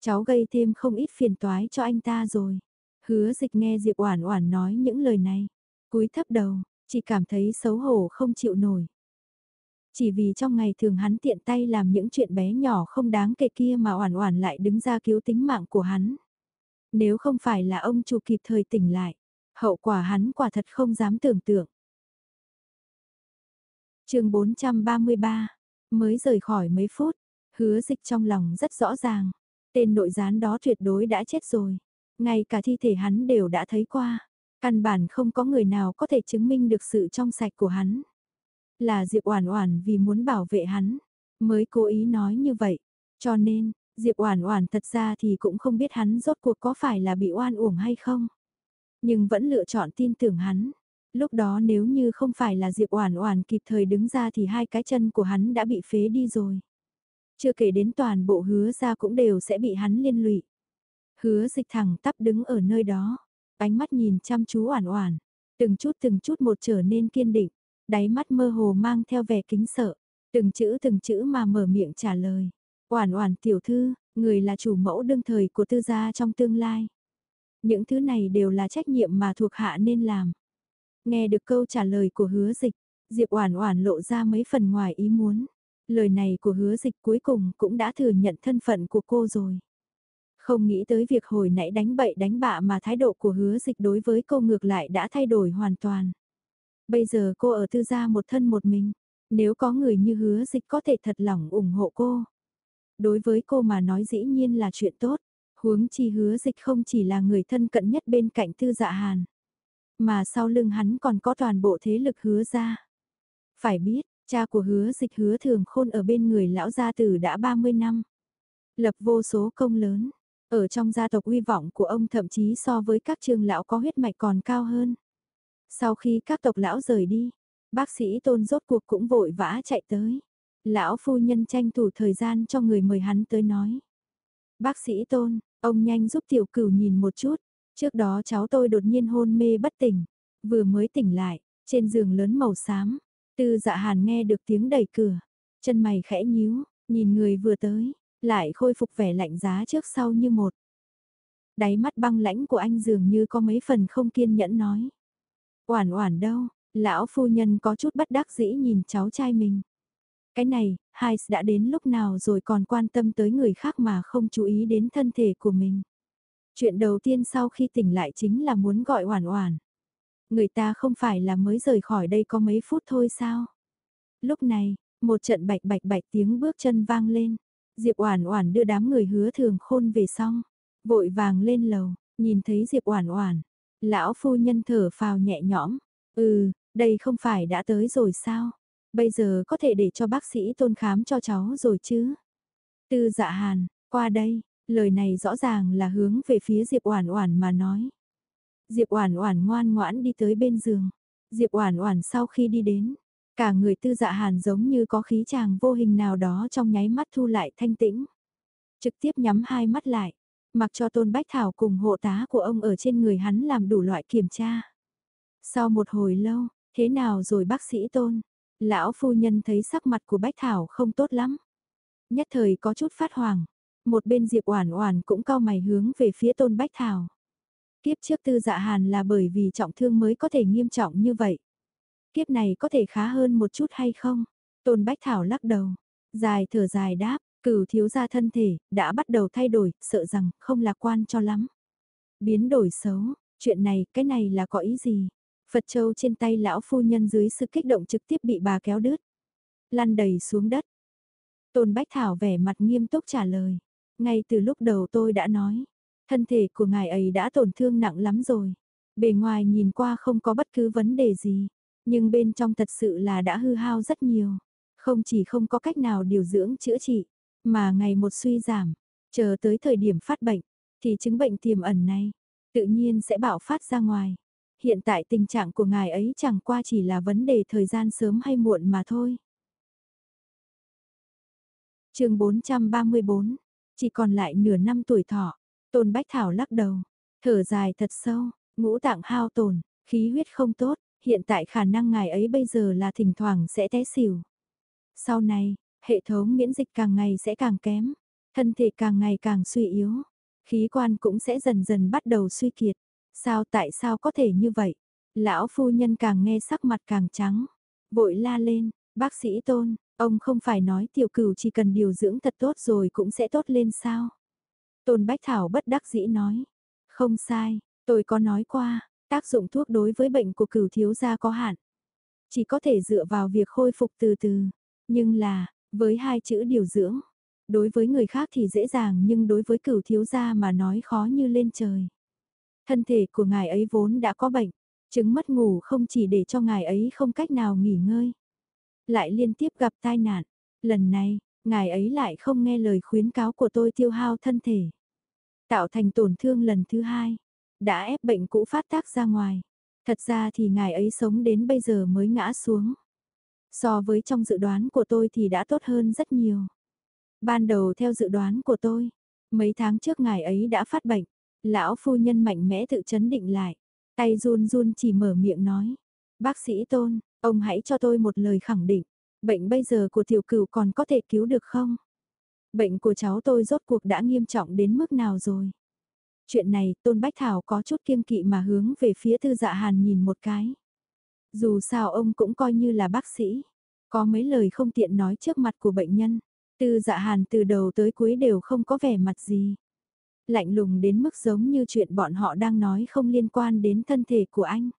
Cháu gây thêm không ít phiền toái cho anh ta rồi." Hứa Dịch nghe Diệp Oản Oản nói những lời này, cúi thấp đầu, chỉ cảm thấy xấu hổ không chịu nổi. Chỉ vì trong ngày thường hắn tiện tay làm những chuyện bé nhỏ không đáng kể kia mà oản oản lại đứng ra cứu tính mạng của hắn. Nếu không phải là ông chủ kịp thời tỉnh lại, hậu quả hắn quả thật không dám tưởng tượng chương 433, mới rời khỏi mấy phút, hứa dịch trong lòng rất rõ ràng, tên nội gián đó tuyệt đối đã chết rồi, ngay cả thi thể hắn đều đã thấy qua, căn bản không có người nào có thể chứng minh được sự trong sạch của hắn. Là Diệp Oản Oản vì muốn bảo vệ hắn, mới cố ý nói như vậy. Cho nên, Diệp Oản Oản thật ra thì cũng không biết hắn rốt cuộc có phải là bị oan uổng hay không. Nhưng vẫn lựa chọn tin tưởng hắn. Lúc đó nếu như không phải là Diệp Oản Oản kịp thời đứng ra thì hai cái chân của hắn đã bị phế đi rồi. Chưa kể đến toàn bộ hứa ra cũng đều sẽ bị hắn liên lụy. Hứa dịch thẳng tắp đứng ở nơi đó, ánh mắt nhìn chăm chú Oản Oản, từng chút từng chút một trở nên kiên định, đáy mắt mơ hồ mang theo vẻ kính sợ, từng chữ từng chữ mà mở miệng trả lời. Oản oản tiểu thư, người là chủ mẫu đương thời của tư gia trong tương lai. Những thứ này đều là trách nhiệm mà thuộc hạ nên làm. Nghe được câu trả lời của hứa dịch, Diệp Oản Oản lộ ra mấy phần ngoài ý muốn. Lời này của hứa dịch cuối cùng cũng đã thừa nhận thân phận của cô rồi. Không nghĩ tới việc hồi nãy đánh bậy đánh bạ mà thái độ của hứa dịch đối với cô ngược lại đã thay đổi hoàn toàn. Bây giờ cô ở tư gia một thân một mình, nếu có người như hứa dịch có thể thật lòng ủng hộ cô. Đối với cô mà nói dĩ nhiên là chuyện tốt, huống chi hứa dịch không chỉ là người thân cận nhất bên cạnh tư dạ hàn. Mà sau lưng hắn còn có toàn bộ thế lực hứa ra. Phải biết, cha của hứa dịch hứa thường khôn ở bên người lão gia tử đã 30 năm. Lập vô số công lớn, ở trong gia tộc uy vọng của ông thậm chí so với các trường lão có huyết mạch còn cao hơn. Sau khi các tộc lão rời đi, bác sĩ tôn rốt cuộc cũng vội vã chạy tới. Lão phu nhân tranh thủ thời gian cho người mời hắn tới nói. Bác sĩ tôn, ông nhanh giúp tiểu cửu nhìn một chút. Trước đó cháu tôi đột nhiên hôn mê bất tỉnh. Vừa mới tỉnh lại, trên giường lớn màu xám. Tư dạ hàn nghe được tiếng đẩy cửa. Chân mày khẽ nhíu, nhìn người vừa tới, lại khôi phục vẻ lạnh giá trước sau như một. Đáy mắt băng lãnh của anh dường như có mấy phần không kiên nhẫn nói. Oản oản đâu, lão phu nhân có chút bất đắc dĩ nhìn cháu trai mình. Cái này, hai đã đến lúc nào rồi còn quan tâm tới người khác mà không chú ý đến thân thể của mình. Chuyện đầu tiên sau khi tỉnh lại chính là muốn gọi Oản Oản. Người ta không phải là mới rời khỏi đây có mấy phút thôi sao? Lúc này, một trận bạch bạch bạch tiếng bước chân vang lên. Diệp Oản Oản đưa đám người hứa thường khôn về xong, vội vàng lên lầu, nhìn thấy Diệp Oản Oản, lão phu nhân thở phào nhẹ nhõm, "Ừ, đây không phải đã tới rồi sao? Bây giờ có thể để cho bác sĩ Tôn khám cho cháu rồi chứ?" Tư Dạ Hàn, "Qua đây." Lời này rõ ràng là hướng về phía Diệp Oản Oản mà nói. Diệp Oản Oản ngoan ngoãn đi tới bên giường. Diệp Oản Oản sau khi đi đến, cả người Tư Dạ Hàn giống như có khí chàng vô hình nào đó trong nháy mắt thu lại thanh tĩnh. Trực tiếp nhắm hai mắt lại, mặc cho Tôn Bách Thảo cùng hộ tá của ông ở trên người hắn làm đủ loại kiểm tra. Sau một hồi lâu, thế nào rồi bác sĩ Tôn? Lão phu nhân thấy sắc mặt của Bách Thảo không tốt lắm. Nhất thời có chút phát hoảng, một bên Diệp Oản Oản cũng cau mày hướng về phía Tôn Bách Thảo. Kiếp trước Tư Dạ Hàn là bởi vì trọng thương mới có thể nghiêm trọng như vậy. Kiếp này có thể khá hơn một chút hay không? Tôn Bách Thảo lắc đầu, dài thở dài đáp, cửu thiếu gia thân thể đã bắt đầu thay đổi, sợ rằng không lạc quan cho lắm. Biến đổi xấu, chuyện này, cái này là có ý gì? Phật châu trên tay lão phu nhân dưới sự kích động trực tiếp bị bà kéo đứt, lăn đầy xuống đất. Tôn Bách Thảo vẻ mặt nghiêm túc trả lời. Ngay từ lúc đầu tôi đã nói, thân thể của ngài ấy đã tổn thương nặng lắm rồi. Bề ngoài nhìn qua không có bất cứ vấn đề gì, nhưng bên trong thật sự là đã hư hao rất nhiều. Không chỉ không có cách nào điều dưỡng chữa trị, mà ngày một suy giảm, chờ tới thời điểm phát bệnh, thì chứng bệnh tiềm ẩn này, tự nhiên sẽ bạo phát ra ngoài. Hiện tại tình trạng của ngài ấy chẳng qua chỉ là vấn đề thời gian sớm hay muộn mà thôi. chương 434 chỉ còn lại nửa năm tuổi thọ, Tôn Bách Thảo lắc đầu, thở dài thật sâu, ngũ tạng hao tổn, khí huyết không tốt, hiện tại khả năng ngài ấy bây giờ là thỉnh thoảng sẽ té xỉu. Sau này, hệ thống miễn dịch càng ngày sẽ càng kém, thân thể càng ngày càng suy yếu, khí quan cũng sẽ dần dần bắt đầu suy kiệt. Sao tại sao có thể như vậy? Lão phu nhân càng nghe sắc mặt càng trắng, vội la lên, bác sĩ tôn, Ông không phải nói tiểu cửu chỉ cần điều dưỡng thật tốt rồi cũng sẽ tốt lên sao? Tôn Bách Thảo bất đắc dĩ nói. Không sai, tôi có nói qua, tác dụng thuốc đối với bệnh của cửu thiếu gia có hạn. Chỉ có thể dựa vào việc khôi phục từ từ. Nhưng là, với hai chữ điều dưỡng, đối với người khác thì dễ dàng nhưng đối với cửu thiếu gia mà nói khó như lên trời. Thân thể của ngài ấy vốn đã có bệnh, chứng mất ngủ không chỉ để cho ngài ấy không cách nào nghỉ ngơi lại liên tiếp gặp tai nạn. Lần này, ngài ấy lại không nghe lời khuyến cáo của tôi tiêu hao thân thể. Tạo thành tổn thương lần thứ hai, đã ép bệnh cũ phát tác ra ngoài. Thật ra thì ngài ấy sống đến bây giờ mới ngã xuống. So với trong dự đoán của tôi thì đã tốt hơn rất nhiều. Ban đầu theo dự đoán của tôi, mấy tháng trước ngài ấy đã phát bệnh, lão phu nhân mạnh mẽ tự chấn định lại, tay run run chỉ mở miệng nói, bác sĩ tôn, Ông hãy cho tôi một lời khẳng định, bệnh bây giờ của tiểu cửu còn có thể cứu được không? Bệnh của cháu tôi rốt cuộc đã nghiêm trọng đến mức nào rồi? Chuyện này Tôn Bách Thảo có chút kiêng kỵ mà hướng về phía tư dạ hàn nhìn một cái. Dù sao ông cũng coi như là bác sĩ, Có mấy lời không tiện nói trước mặt của bệnh nhân. Tư dạ hàn từ đầu tới cuối đều không có vẻ mặt gì. Lạnh lùng đến mức giống như chuyện bọn họ đang nói không liên quan đến thân thể của anh.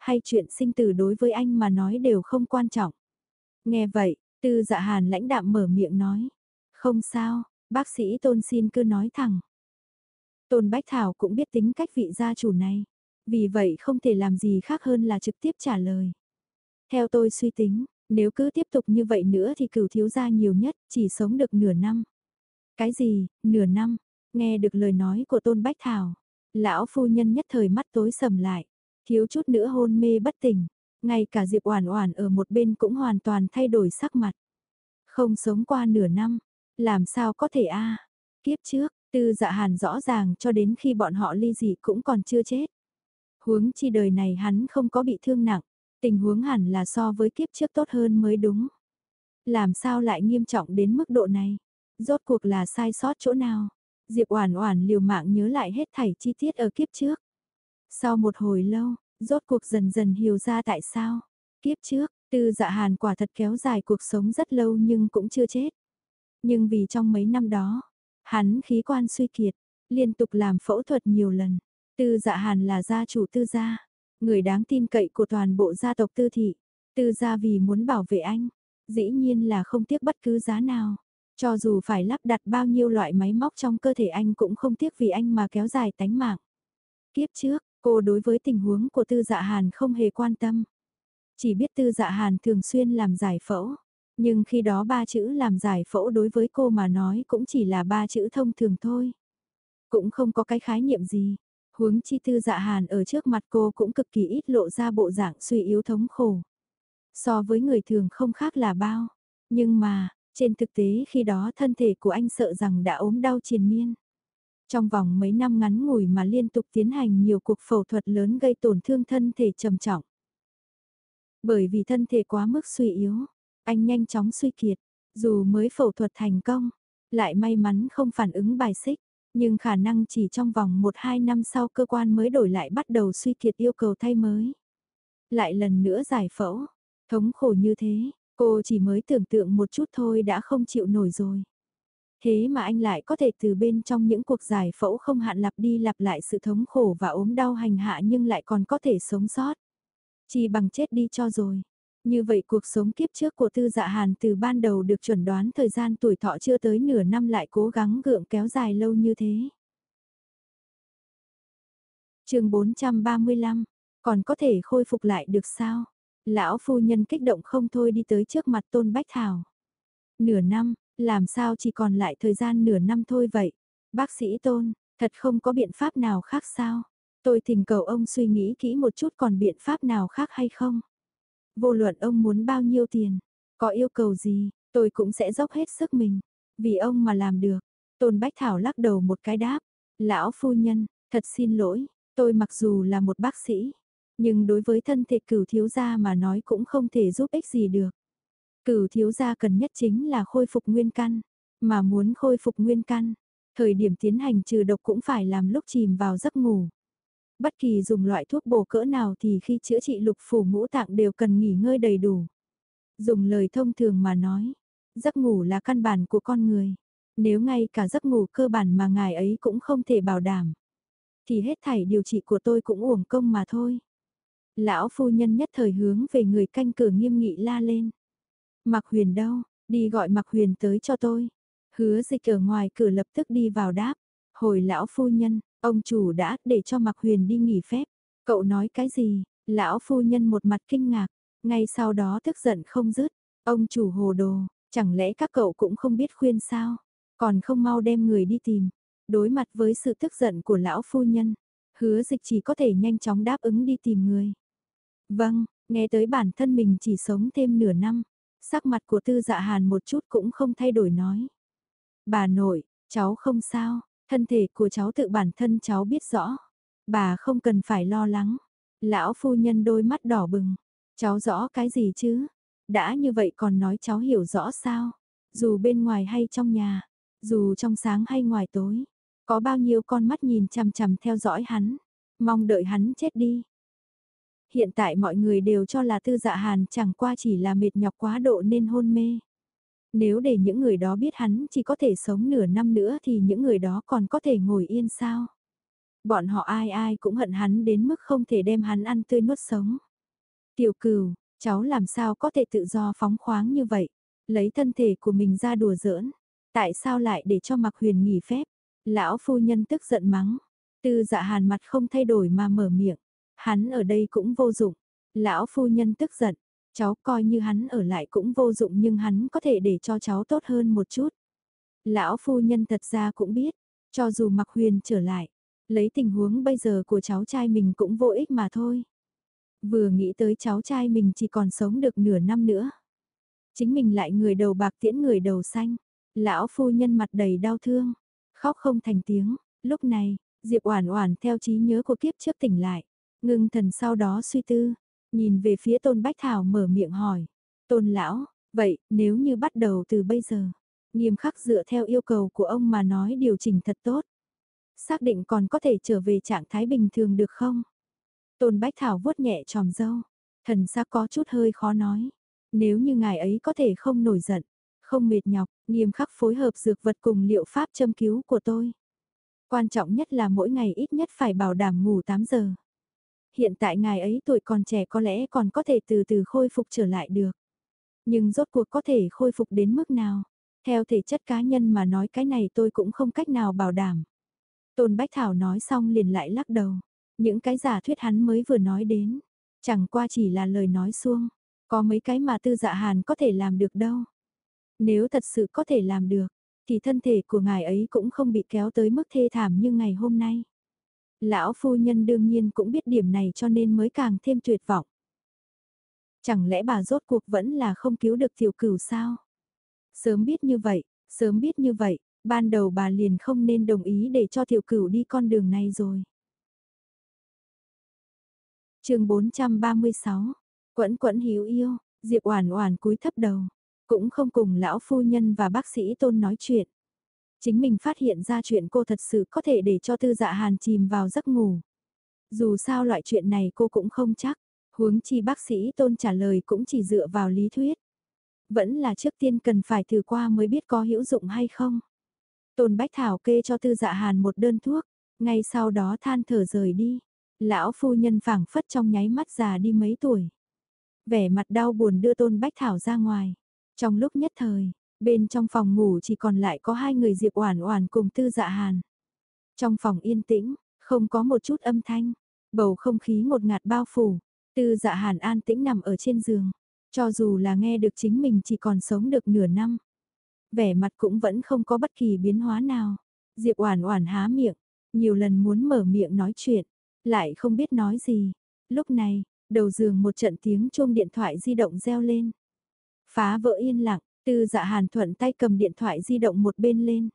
Hay chuyện sinh tử đối với anh mà nói đều không quan trọng. Nghe vậy, tư dạ hàn lãnh đạm mở miệng nói. Không sao, bác sĩ tôn xin cứ nói thẳng. Tôn Bách Thảo cũng biết tính cách vị gia chủ này. Vì vậy không thể làm gì khác hơn là trực tiếp trả lời. Theo tôi suy tính, nếu cứ tiếp tục như vậy nữa thì cửu thiếu gia nhiều nhất chỉ sống được nửa năm. Cái gì, nửa năm, nghe được lời nói của Tôn Bách Thảo. Lão phu nhân nhất thời mắt tối sầm lại, thiếu chút nữa hôn mê bất tỉnh. Ngay cả Diệp Oản Oản ở một bên cũng hoàn toàn thay đổi sắc mặt. Không sống qua nửa năm, làm sao có thể a? À, kiếp trước, Tư Dạ Hàn rõ ràng cho đến khi bọn họ ly dị cũng còn chưa chết. Huống chi đời này hắn không có bị thương nặng, tình huống hẳn là so với kiếp trước tốt hơn mới đúng. Làm sao lại nghiêm trọng đến mức độ này? Rốt cuộc là sai sót chỗ nào? Diệp Oản Oản liều mạng nhớ lại hết thảy chi tiết ở kiếp trước. Sau một hồi lâu, rốt cuộc dần dần hiểu ra tại sao. Kiếp trước, Tư Dạ Hàn quả thật kéo dài cuộc sống rất lâu nhưng cũng chưa chết. Nhưng vì trong mấy năm đó, hắn khí quan suy kiệt, liên tục làm phẫu thuật nhiều lần. Tư Dạ Hàn là gia chủ Tư gia, người đáng tin cậy của toàn bộ gia tộc Tư thị. Tư gia vì muốn bảo vệ anh, dĩ nhiên là không tiếc bất cứ giá nào. Cho dù phải lắp đặt bao nhiêu loại máy móc trong cơ thể anh cũng không tiếc vì anh mà kéo dài tánh mạng. Kiếp trước, cô đối với tình huống của Tư Dạ Hàn không hề quan tâm. Chỉ biết Tư Dạ Hàn thường xuyên làm giải phẫu. Nhưng khi đó ba chữ làm giải phẫu đối với cô mà nói cũng chỉ là ba chữ thông thường thôi. Cũng không có cái khái niệm gì. Huống chi Tư Dạ Hàn ở trước mặt cô cũng cực kỳ ít lộ ra bộ dạng suy yếu thống khổ. So với người thường không khác là bao. Nhưng mà, trên thực tế khi đó thân thể của anh sợ rằng đã ốm đau triền miên. Trong vòng mấy năm ngắn ngủi mà liên tục tiến hành nhiều cuộc phẫu thuật lớn gây tổn thương thân thể trầm trọng. Bởi vì thân thể quá mức suy yếu, anh nhanh chóng suy kiệt, dù mới phẫu thuật thành công, lại may mắn không phản ứng bài xích, nhưng khả năng chỉ trong vòng 1-2 năm sau cơ quan mới đổi lại bắt đầu suy kiệt yêu cầu thay mới. Lại lần nữa giải phẫu, thống khổ như thế, cô chỉ mới tưởng tượng một chút thôi đã không chịu nổi rồi. Thế mà anh lại có thể từ bên trong những cuộc giải phẫu không hạn lặp đi lặp lại sự thống khổ và ốm đau hành hạ nhưng lại còn có thể sống sót. Chỉ bằng chết đi cho rồi. Như vậy cuộc sống kiếp trước của tư dạ hàn từ ban đầu được chuẩn đoán thời gian tuổi thọ chưa tới nửa năm lại cố gắng gượng kéo dài lâu như thế. chương 435, còn có thể khôi phục lại được sao? Lão phu nhân kích động không thôi đi tới trước mặt tôn bách thảo. Nửa năm, làm sao chỉ còn lại thời gian nửa năm thôi vậy? Bác sĩ tôn, thật không có biện pháp nào khác sao? Tôi thỉnh cầu ông suy nghĩ kỹ một chút còn biện pháp nào khác hay không? Vô luận ông muốn bao nhiêu tiền, có yêu cầu gì, tôi cũng sẽ dốc hết sức mình, vì ông mà làm được. Tôn Bách Thảo lắc đầu một cái đáp, lão phu nhân, thật xin lỗi, tôi mặc dù là một bác sĩ, nhưng đối với thân thể cửu thiếu gia mà nói cũng không thể giúp ích gì được. Cửu thiếu gia cần nhất chính là khôi phục nguyên căn, mà muốn khôi phục nguyên căn, thời điểm tiến hành trừ độc cũng phải làm lúc chìm vào giấc ngủ. Bất kỳ dùng loại thuốc bổ cỡ nào thì khi chữa trị lục phủ ngũ tạng đều cần nghỉ ngơi đầy đủ. Dùng lời thông thường mà nói, giấc ngủ là căn bản của con người. Nếu ngay cả giấc ngủ cơ bản mà ngài ấy cũng không thể bảo đảm, thì hết thảy điều trị của tôi cũng uổng công mà thôi. Lão phu nhân nhất thời hướng về người canh cửa nghiêm nghị la lên. Mạc huyền đâu, đi gọi Mạc huyền tới cho tôi. Hứa dịch ở ngoài cửa lập tức đi vào đáp. Hồi lão phu nhân, Ông chủ đã để cho Mạc Huyền đi nghỉ phép. Cậu nói cái gì? Lão phu nhân một mặt kinh ngạc, ngay sau đó tức giận không dứt. Ông chủ hồ đồ, chẳng lẽ các cậu cũng không biết khuyên sao? Còn không mau đem người đi tìm. Đối mặt với sự tức giận của lão phu nhân, hứa dịch chỉ có thể nhanh chóng đáp ứng đi tìm người. Vâng, nghe tới bản thân mình chỉ sống thêm nửa năm, sắc mặt của tư dạ hàn một chút cũng không thay đổi nói. Bà nội, cháu không sao, Thân thể của cháu tự bản thân cháu biết rõ. Bà không cần phải lo lắng. Lão phu nhân đôi mắt đỏ bừng. Cháu rõ cái gì chứ? Đã như vậy còn nói cháu hiểu rõ sao? Dù bên ngoài hay trong nhà, dù trong sáng hay ngoài tối, có bao nhiêu con mắt nhìn chằm chằm theo dõi hắn, mong đợi hắn chết đi. Hiện tại mọi người đều cho là tư dạ hàn chẳng qua chỉ là mệt nhọc quá độ nên hôn mê. Nếu để những người đó biết hắn chỉ có thể sống nửa năm nữa thì những người đó còn có thể ngồi yên sao? Bọn họ ai ai cũng hận hắn đến mức không thể đem hắn ăn tươi nuốt sống. Tiểu cừu, cháu làm sao có thể tự do phóng khoáng như vậy? Lấy thân thể của mình ra đùa giỡn. Tại sao lại để cho Mặc Huyền nghỉ phép? Lão phu nhân tức giận mắng. Tư dạ hàn mặt không thay đổi mà mở miệng. Hắn ở đây cũng vô dụng. Lão phu nhân tức giận. Cháu coi như hắn ở lại cũng vô dụng nhưng hắn có thể để cho cháu tốt hơn một chút. Lão phu nhân thật ra cũng biết, cho dù mặc Huyền trở lại, lấy tình huống bây giờ của cháu trai mình cũng vô ích mà thôi. Vừa nghĩ tới cháu trai mình chỉ còn sống được nửa năm nữa. Chính mình lại người đầu bạc tiễn người đầu xanh. Lão phu nhân mặt đầy đau thương, khóc không thành tiếng. Lúc này, Diệp Oản Oản theo trí nhớ của kiếp trước tỉnh lại, ngưng thần sau đó suy tư, nhìn về phía Tôn Bách Thảo mở miệng hỏi. Tôn lão, vậy nếu như bắt đầu từ bây giờ, nghiêm khắc dựa theo yêu cầu của ông mà nói điều chỉnh thật tốt. Xác định còn có thể trở về trạng thái bình thường được không? Tôn Bách Thảo vuốt nhẹ tròm dâu, thần sắc có chút hơi khó nói. Nếu như ngài ấy có thể không nổi giận, không mệt nhọc, nghiêm khắc phối hợp dược vật cùng liệu pháp châm cứu của tôi. Quan trọng nhất là mỗi ngày ít nhất phải bảo đảm ngủ 8 giờ. Hiện tại ngài ấy tuổi còn trẻ có lẽ còn có thể từ từ khôi phục trở lại được. Nhưng rốt cuộc có thể khôi phục đến mức nào? Theo thể chất cá nhân mà nói cái này tôi cũng không cách nào bảo đảm. Tôn Bách Thảo nói xong liền lại lắc đầu. Những cái giả thuyết hắn mới vừa nói đến. Chẳng qua chỉ là lời nói xuông. Có mấy cái mà tư dạ hàn có thể làm được đâu. Nếu thật sự có thể làm được, thì thân thể của ngài ấy cũng không bị kéo tới mức thê thảm như ngày hôm nay. Lão phu nhân đương nhiên cũng biết điểm này cho nên mới càng thêm tuyệt vọng. Chẳng lẽ bà rốt cuộc vẫn là không cứu được tiểu cửu sao? Sớm biết như vậy, sớm biết như vậy, ban đầu bà liền không nên đồng ý để cho tiểu cửu đi con đường này rồi. chương 436, quẫn quẫn hiếu yêu, Diệp Oản Oản cúi thấp đầu, cũng không cùng lão phu nhân và bác sĩ tôn nói chuyện. Chính mình phát hiện ra chuyện cô thật sự có thể để cho tư dạ hàn chìm vào giấc ngủ. Dù sao loại chuyện này cô cũng không chắc, huống chi bác sĩ tôn trả lời cũng chỉ dựa vào lý thuyết. Vẫn là trước tiên cần phải thử qua mới biết có hữu dụng hay không. Tôn Bách Thảo kê cho tư dạ hàn một đơn thuốc, ngay sau đó than thở rời đi. Lão phu nhân phảng phất trong nháy mắt già đi mấy tuổi. Vẻ mặt đau buồn đưa Tôn Bách Thảo ra ngoài. Trong lúc nhất thời, bên trong phòng ngủ chỉ còn lại có hai người Diệp Oản Oản cùng Tư Dạ Hàn. Trong phòng yên tĩnh, không có một chút âm thanh, bầu không khí một ngạt bao phủ. Tư Dạ Hàn an tĩnh nằm ở trên giường, cho dù là nghe được chính mình chỉ còn sống được nửa năm, vẻ mặt cũng vẫn không có bất kỳ biến hóa nào. Diệp Oản Oản há miệng, nhiều lần muốn mở miệng nói chuyện, lại không biết nói gì. Lúc này, đầu giường một trận tiếng chuông điện thoại di động reo lên. Phá vỡ yên lặng, tư dạ hàn thuận tay cầm điện thoại di động một bên lên.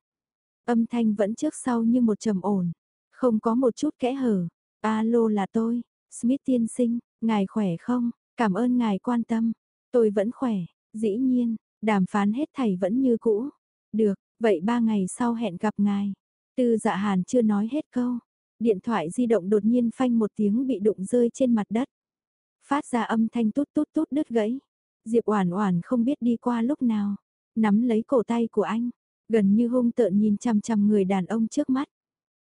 Âm thanh vẫn trước sau như một trầm ổn, không có một chút kẽ hở. Alo là tôi, Smith tiên sinh, ngài khỏe không? Cảm ơn ngài quan tâm. Tôi vẫn khỏe, dĩ nhiên, đàm phán hết thảy vẫn như cũ. Được, vậy ba ngày sau hẹn gặp ngài. Tư dạ hàn chưa nói hết câu. Điện thoại di động đột nhiên phanh một tiếng bị đụng rơi trên mặt đất. Phát ra âm thanh tút tút tút đứt gãy. Diệp Oản Oản không biết đi qua lúc nào, nắm lấy cổ tay của anh, gần như hung tợn nhìn chằm chằm người đàn ông trước mắt.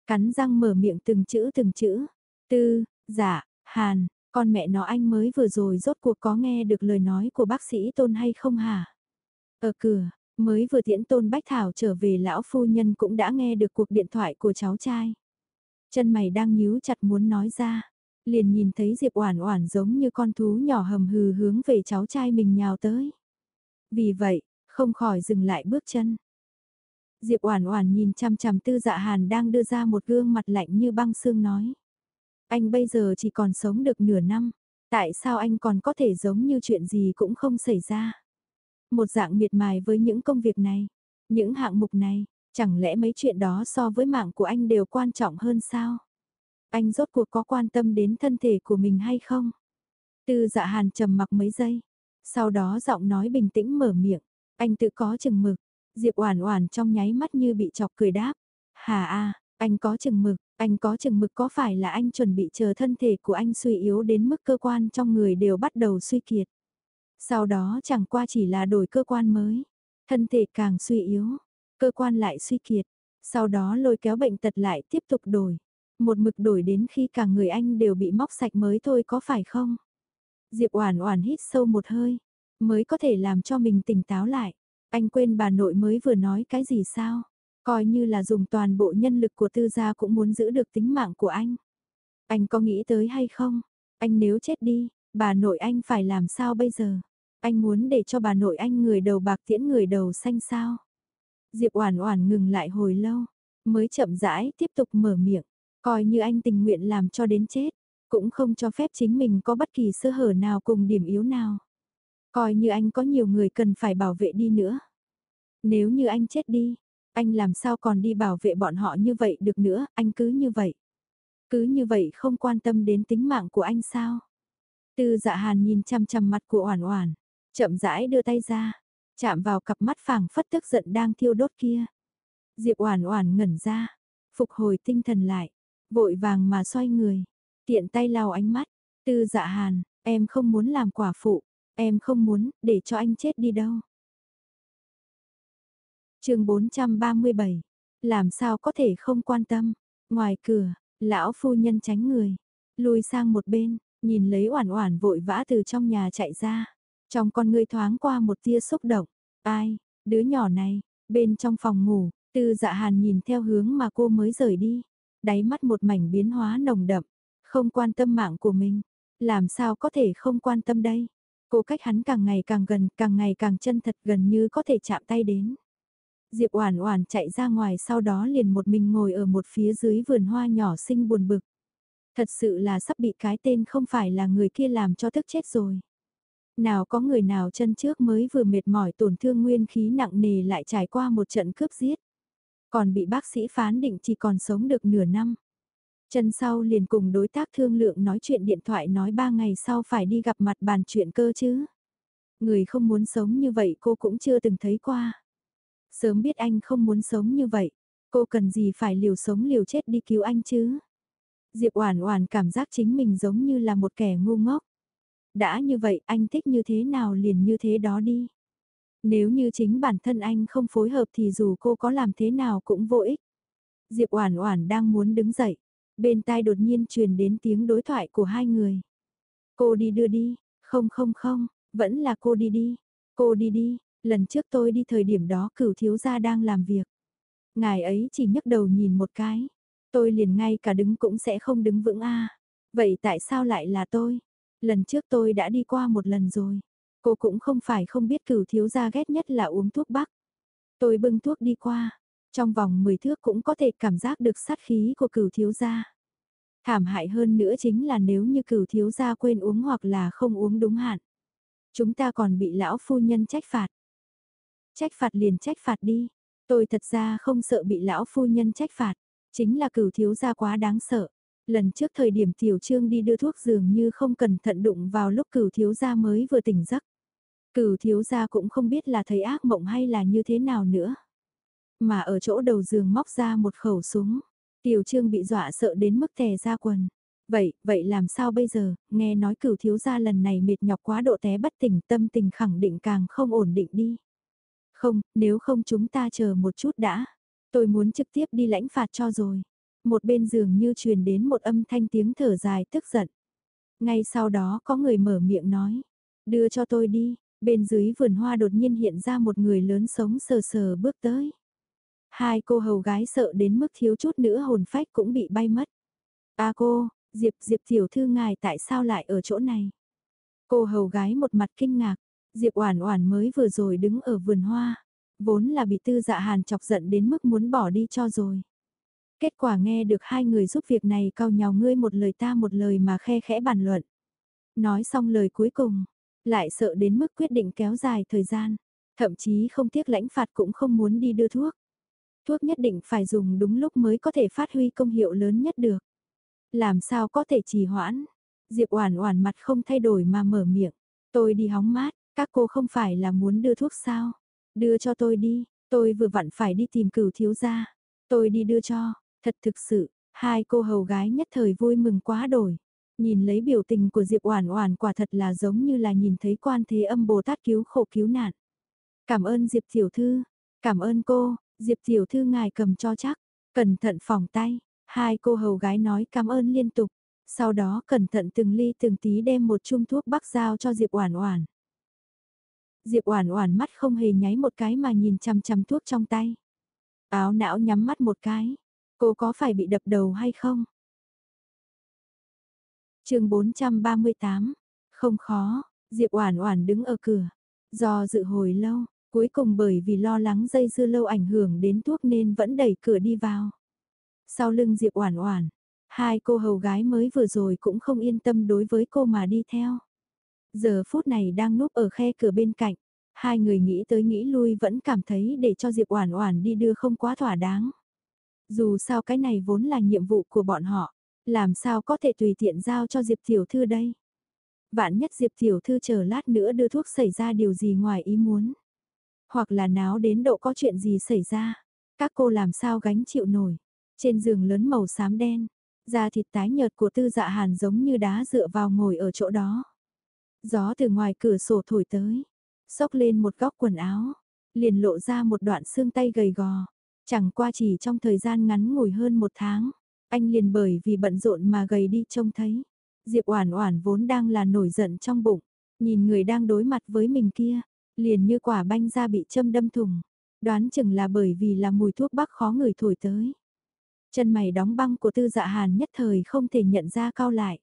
Cắn răng mở miệng từng chữ từng chữ. Tư, giả, hàn, con mẹ nó anh mới vừa rồi rốt cuộc có nghe được lời nói của bác sĩ Tôn hay không hả? Ở cửa, mới vừa tiễn Tôn Bách Thảo trở về lão phu nhân cũng đã nghe được cuộc điện thoại của cháu trai. Chân mày đang nhíu chặt muốn nói ra liền nhìn thấy Diệp Oản Oản giống như con thú nhỏ hầm hừ hướng về cháu trai mình nhào tới. Vì vậy, không khỏi dừng lại bước chân. Diệp Oản Oản nhìn chằm chằm Tư Dạ Hàn đang đưa ra một gương mặt lạnh như băng xương nói: "Anh bây giờ chỉ còn sống được nửa năm, tại sao anh còn có thể giống như chuyện gì cũng không xảy ra?" Một dạng miệt mài với những công việc này, những hạng mục này, chẳng lẽ mấy chuyện đó so với mạng của anh đều quan trọng hơn sao? Anh rốt cuộc có quan tâm đến thân thể của mình hay không? Tư dạ hàn trầm mặc mấy giây. Sau đó giọng nói bình tĩnh mở miệng. Anh tự có chừng mực. Diệp Oản Oản trong nháy mắt như bị chọc cười đáp. Hà a, anh có chừng mực. Anh có chừng mực có phải là anh chuẩn bị chờ thân thể của anh suy yếu đến mức cơ quan trong người đều bắt đầu suy kiệt. Sau đó chẳng qua chỉ là đổi cơ quan mới. Thân thể càng suy yếu, cơ quan lại suy kiệt. Sau đó lôi kéo bệnh tật lại tiếp tục đổi. Một mực đổi đến khi cả người anh đều bị móc sạch mới thôi có phải không? Diệp Oản Oản hít sâu một hơi, mới có thể làm cho mình tỉnh táo lại. Anh quên bà nội mới vừa nói cái gì sao? Coi như là dùng toàn bộ nhân lực của tư gia cũng muốn giữ được tính mạng của anh. Anh có nghĩ tới hay không? Anh nếu chết đi, bà nội anh phải làm sao bây giờ? Anh muốn để cho bà nội anh người đầu bạc tiễn người đầu xanh sao? Diệp Oản Oản ngừng lại hồi lâu, mới chậm rãi tiếp tục mở miệng, coi như anh tình nguyện làm cho đến chết, cũng không cho phép chính mình có bất kỳ sơ hở nào cùng điểm yếu nào. Coi như anh có nhiều người cần phải bảo vệ đi nữa. Nếu như anh chết đi, anh làm sao còn đi bảo vệ bọn họ như vậy được nữa, anh cứ như vậy. Cứ như vậy không quan tâm đến tính mạng của anh sao? Tư dạ hàn nhìn chăm chăm mặt của Oản Oản, chậm rãi đưa tay ra, chạm vào cặp mắt phảng phất tức giận đang thiêu đốt kia. Diệp Oản Oản ngẩn ra, phục hồi tinh thần lại, vội vàng mà xoay người, tiện tay lau ánh mắt, "Tư Dạ Hàn, em không muốn làm quả phụ, em không muốn để cho anh chết đi đâu." Chương 437. Làm sao có thể không quan tâm? Ngoài cửa, lão phu nhân tránh người, lùi sang một bên, nhìn lấy Oản Oản vội vã từ trong nhà chạy ra. Trong con ngươi thoáng qua một tia xúc động. Ai, đứa nhỏ này, bên trong phòng ngủ, tư dạ hàn nhìn theo hướng mà cô mới rời đi. Đáy mắt một mảnh biến hóa nồng đậm, không quan tâm mạng của mình. Làm sao có thể không quan tâm đây? Cô cách hắn càng ngày càng gần, càng ngày càng chân thật gần như có thể chạm tay đến. Diệp Oản Oản chạy ra ngoài sau đó liền một mình ngồi ở một phía dưới vườn hoa nhỏ xinh buồn bực. Thật sự là sắp bị cái tên không phải là người kia làm cho tức chết rồi. Nào có người nào chân trước mới vừa mệt mỏi tổn thương nguyên khí nặng nề lại trải qua một trận cướp giết. Còn bị bác sĩ phán định chỉ còn sống được nửa năm. Chân sau liền cùng đối tác thương lượng nói chuyện điện thoại nói ba ngày sau phải đi gặp mặt bàn chuyện cơ chứ. Người không muốn sống như vậy cô cũng chưa từng thấy qua. Sớm biết anh không muốn sống như vậy, cô cần gì phải liều sống liều chết đi cứu anh chứ. Diệp Oản Oản cảm giác chính mình giống như là một kẻ ngu ngốc. Đã như vậy anh thích như thế nào liền như thế đó đi. Nếu như chính bản thân anh không phối hợp thì dù cô có làm thế nào cũng vô ích. Diệp Oản Oản đang muốn đứng dậy, bên tai đột nhiên truyền đến tiếng đối thoại của hai người. Cô đi đưa đi, không không không, vẫn là cô đi đi, cô đi đi, lần trước tôi đi thời điểm đó cửu thiếu gia đang làm việc. Ngài ấy chỉ nhấc đầu nhìn một cái, tôi liền ngay cả đứng cũng sẽ không đứng vững a. Vậy tại sao lại là tôi? Lần trước tôi đã đi qua một lần rồi. Cô cũng không phải không biết cửu thiếu gia ghét nhất là uống thuốc bắc. Tôi bưng thuốc đi qua. Trong vòng 10 thước cũng có thể cảm giác được sát khí của cửu thiếu gia. Thảm hại hơn nữa chính là nếu như cửu thiếu gia quên uống hoặc là không uống đúng hạn. Chúng ta còn bị lão phu nhân trách phạt. Trách phạt liền trách phạt đi. Tôi thật ra không sợ bị lão phu nhân trách phạt. Chính là cửu thiếu gia quá đáng sợ. Lần trước thời điểm tiểu trương đi đưa thuốc dường như không cẩn thận đụng vào lúc cửu thiếu gia mới vừa tỉnh giấc. Cửu thiếu gia cũng không biết là thấy ác mộng hay là như thế nào nữa. Mà ở chỗ đầu giường móc ra một khẩu súng. Tiểu trương bị dọa sợ đến mức tè ra quần. Vậy, vậy làm sao bây giờ, nghe nói cửu thiếu gia lần này mệt nhọc quá độ té bất tỉnh tâm tình khẳng định càng không ổn định đi. Không, nếu không chúng ta chờ một chút đã. Tôi muốn trực tiếp đi lãnh phạt cho rồi một bên giường như truyền đến một âm thanh tiếng thở dài tức giận. Ngay sau đó có người mở miệng nói, đưa cho tôi đi, bên dưới vườn hoa đột nhiên hiện ra một người lớn sống sờ sờ bước tới. Hai cô hầu gái sợ đến mức thiếu chút nữa hồn phách cũng bị bay mất. À cô, Diệp Diệp tiểu thư ngài tại sao lại ở chỗ này? Cô hầu gái một mặt kinh ngạc, Diệp Oản Oản mới vừa rồi đứng ở vườn hoa, vốn là bị Tư Dạ Hàn chọc giận đến mức muốn bỏ đi cho rồi. Kết quả nghe được hai người giúp việc này cau nhào ngươi một lời ta một lời mà khe khẽ bàn luận. Nói xong lời cuối cùng, lại sợ đến mức quyết định kéo dài thời gian, thậm chí không tiếc lãnh phạt cũng không muốn đi đưa thuốc. Thuốc nhất định phải dùng đúng lúc mới có thể phát huy công hiệu lớn nhất được. Làm sao có thể trì hoãn? Diệp Oản Oản mặt không thay đổi mà mở miệng, "Tôi đi hóng mát, các cô không phải là muốn đưa thuốc sao? Đưa cho tôi đi, tôi vừa vặn phải đi tìm Cửu thiếu gia, tôi đi đưa cho." Thật thực sự, Hai cô hầu gái nhất thời vui mừng quá đổi. Nhìn lấy biểu tình của Diệp Oản Oản quả thật là giống như là nhìn thấy quan thế âm Bồ Tát cứu khổ cứu nạn. Cảm ơn Diệp tiểu thư, cảm ơn cô, Diệp tiểu thư ngài cầm cho chắc, cẩn thận phòng tay. Hai cô hầu gái nói cảm ơn liên tục, sau đó cẩn thận từng ly từng tí đem một chung thuốc bắc giao cho Diệp Oản Oản. Diệp Oản Oản mắt không hề nháy một cái mà nhìn chằm chằm thuốc trong tay. Áo não nhắm mắt một cái, cô có phải bị đập đầu hay không? Chương 438. Không khó, Diệp Oản Oản đứng ở cửa, do dự hồi lâu, cuối cùng bởi vì lo lắng dây dưa lâu ảnh hưởng đến thuốc nên vẫn đẩy cửa đi vào. Sau lưng Diệp Oản Oản, hai cô hầu gái mới vừa rồi cũng không yên tâm đối với cô mà đi theo. Giờ phút này đang núp ở khe cửa bên cạnh, hai người nghĩ tới nghĩ lui vẫn cảm thấy để cho Diệp Oản Oản đi đưa không quá thỏa đáng. Dù sao cái này vốn là nhiệm vụ của bọn họ, làm sao có thể tùy tiện giao cho Diệp tiểu thư đây? Vạn nhất Diệp tiểu thư chờ lát nữa đưa thuốc xảy ra điều gì ngoài ý muốn, hoặc là náo đến độ có chuyện gì xảy ra, các cô làm sao gánh chịu nổi? Trên giường lớn màu xám đen, da thịt tái nhợt của Tư Dạ Hàn giống như đá dựa vào ngồi ở chỗ đó. Gió từ ngoài cửa sổ thổi tới, xốc lên một góc quần áo, liền lộ ra một đoạn xương tay gầy gò. Chẳng qua chỉ trong thời gian ngắn ngủi hơn một tháng, anh liền bởi vì bận rộn mà gầy đi trông thấy. Diệp Oản Oản vốn đang là nổi giận trong bụng, nhìn người đang đối mặt với mình kia, liền như quả banh da bị châm đâm thủng, đoán chừng là bởi vì là mùi thuốc bắc khó người thổi tới. Chân mày đóng băng của Tư Dạ Hàn nhất thời không thể nhận ra cao lại.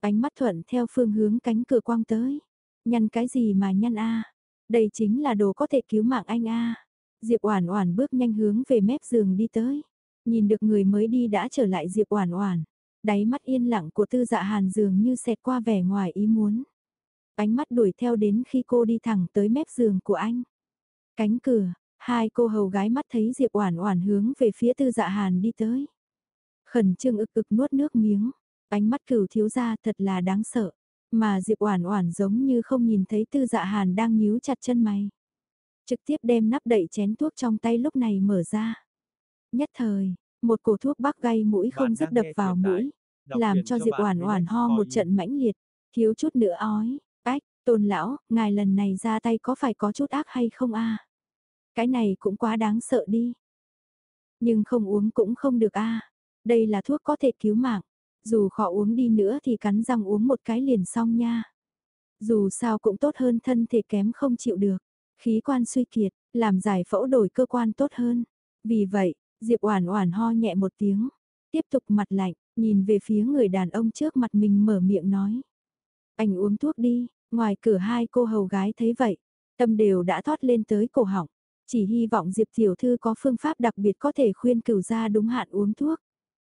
Ánh mắt thuận theo phương hướng cánh cửa quang tới. Nhăn cái gì mà nhăn a? Đây chính là đồ có thể cứu mạng anh a. Diệp Oản Oản bước nhanh hướng về mép giường đi tới. Nhìn được người mới đi đã trở lại Diệp Oản Oản, đáy mắt yên lặng của Tư Dạ Hàn dường như xẹt qua vẻ ngoài ý muốn. Ánh mắt đuổi theo đến khi cô đi thẳng tới mép giường của anh. Cánh cửa, hai cô hầu gái mắt thấy Diệp Oản Oản hướng về phía Tư Dạ Hàn đi tới. Khẩn trương ực ực nuốt nước miếng, ánh mắt cửu thiếu gia thật là đáng sợ, mà Diệp Oản Oản giống như không nhìn thấy Tư Dạ Hàn đang nhíu chặt chân mày. Trực tiếp đem nắp đậy chén thuốc trong tay lúc này mở ra. Nhất thời, một cổ thuốc bắc gây mũi không dứt đập vào mũi, làm cho Diệp Oản Oản ho một trận mãnh liệt, thiếu chút nữa ói. Ách, Tôn lão, ngài lần này ra tay có phải có chút ác hay không a? Cái này cũng quá đáng sợ đi. Nhưng không uống cũng không được a. Đây là thuốc có thể cứu mạng, dù khó uống đi nữa thì cắn răng uống một cái liền xong nha. Dù sao cũng tốt hơn thân thể kém không chịu được, khí quan suy kiệt, làm giải phẫu đổi cơ quan tốt hơn. Vì vậy, Diệp Oản Oản ho nhẹ một tiếng, tiếp tục mặt lạnh, nhìn về phía người đàn ông trước mặt mình mở miệng nói: "Anh uống thuốc đi." Ngoài cửa hai cô hầu gái thấy vậy, tâm đều đã thoát lên tới cổ họng, chỉ hy vọng Diệp tiểu thư có phương pháp đặc biệt có thể khuyên cửu gia đúng hạn uống thuốc.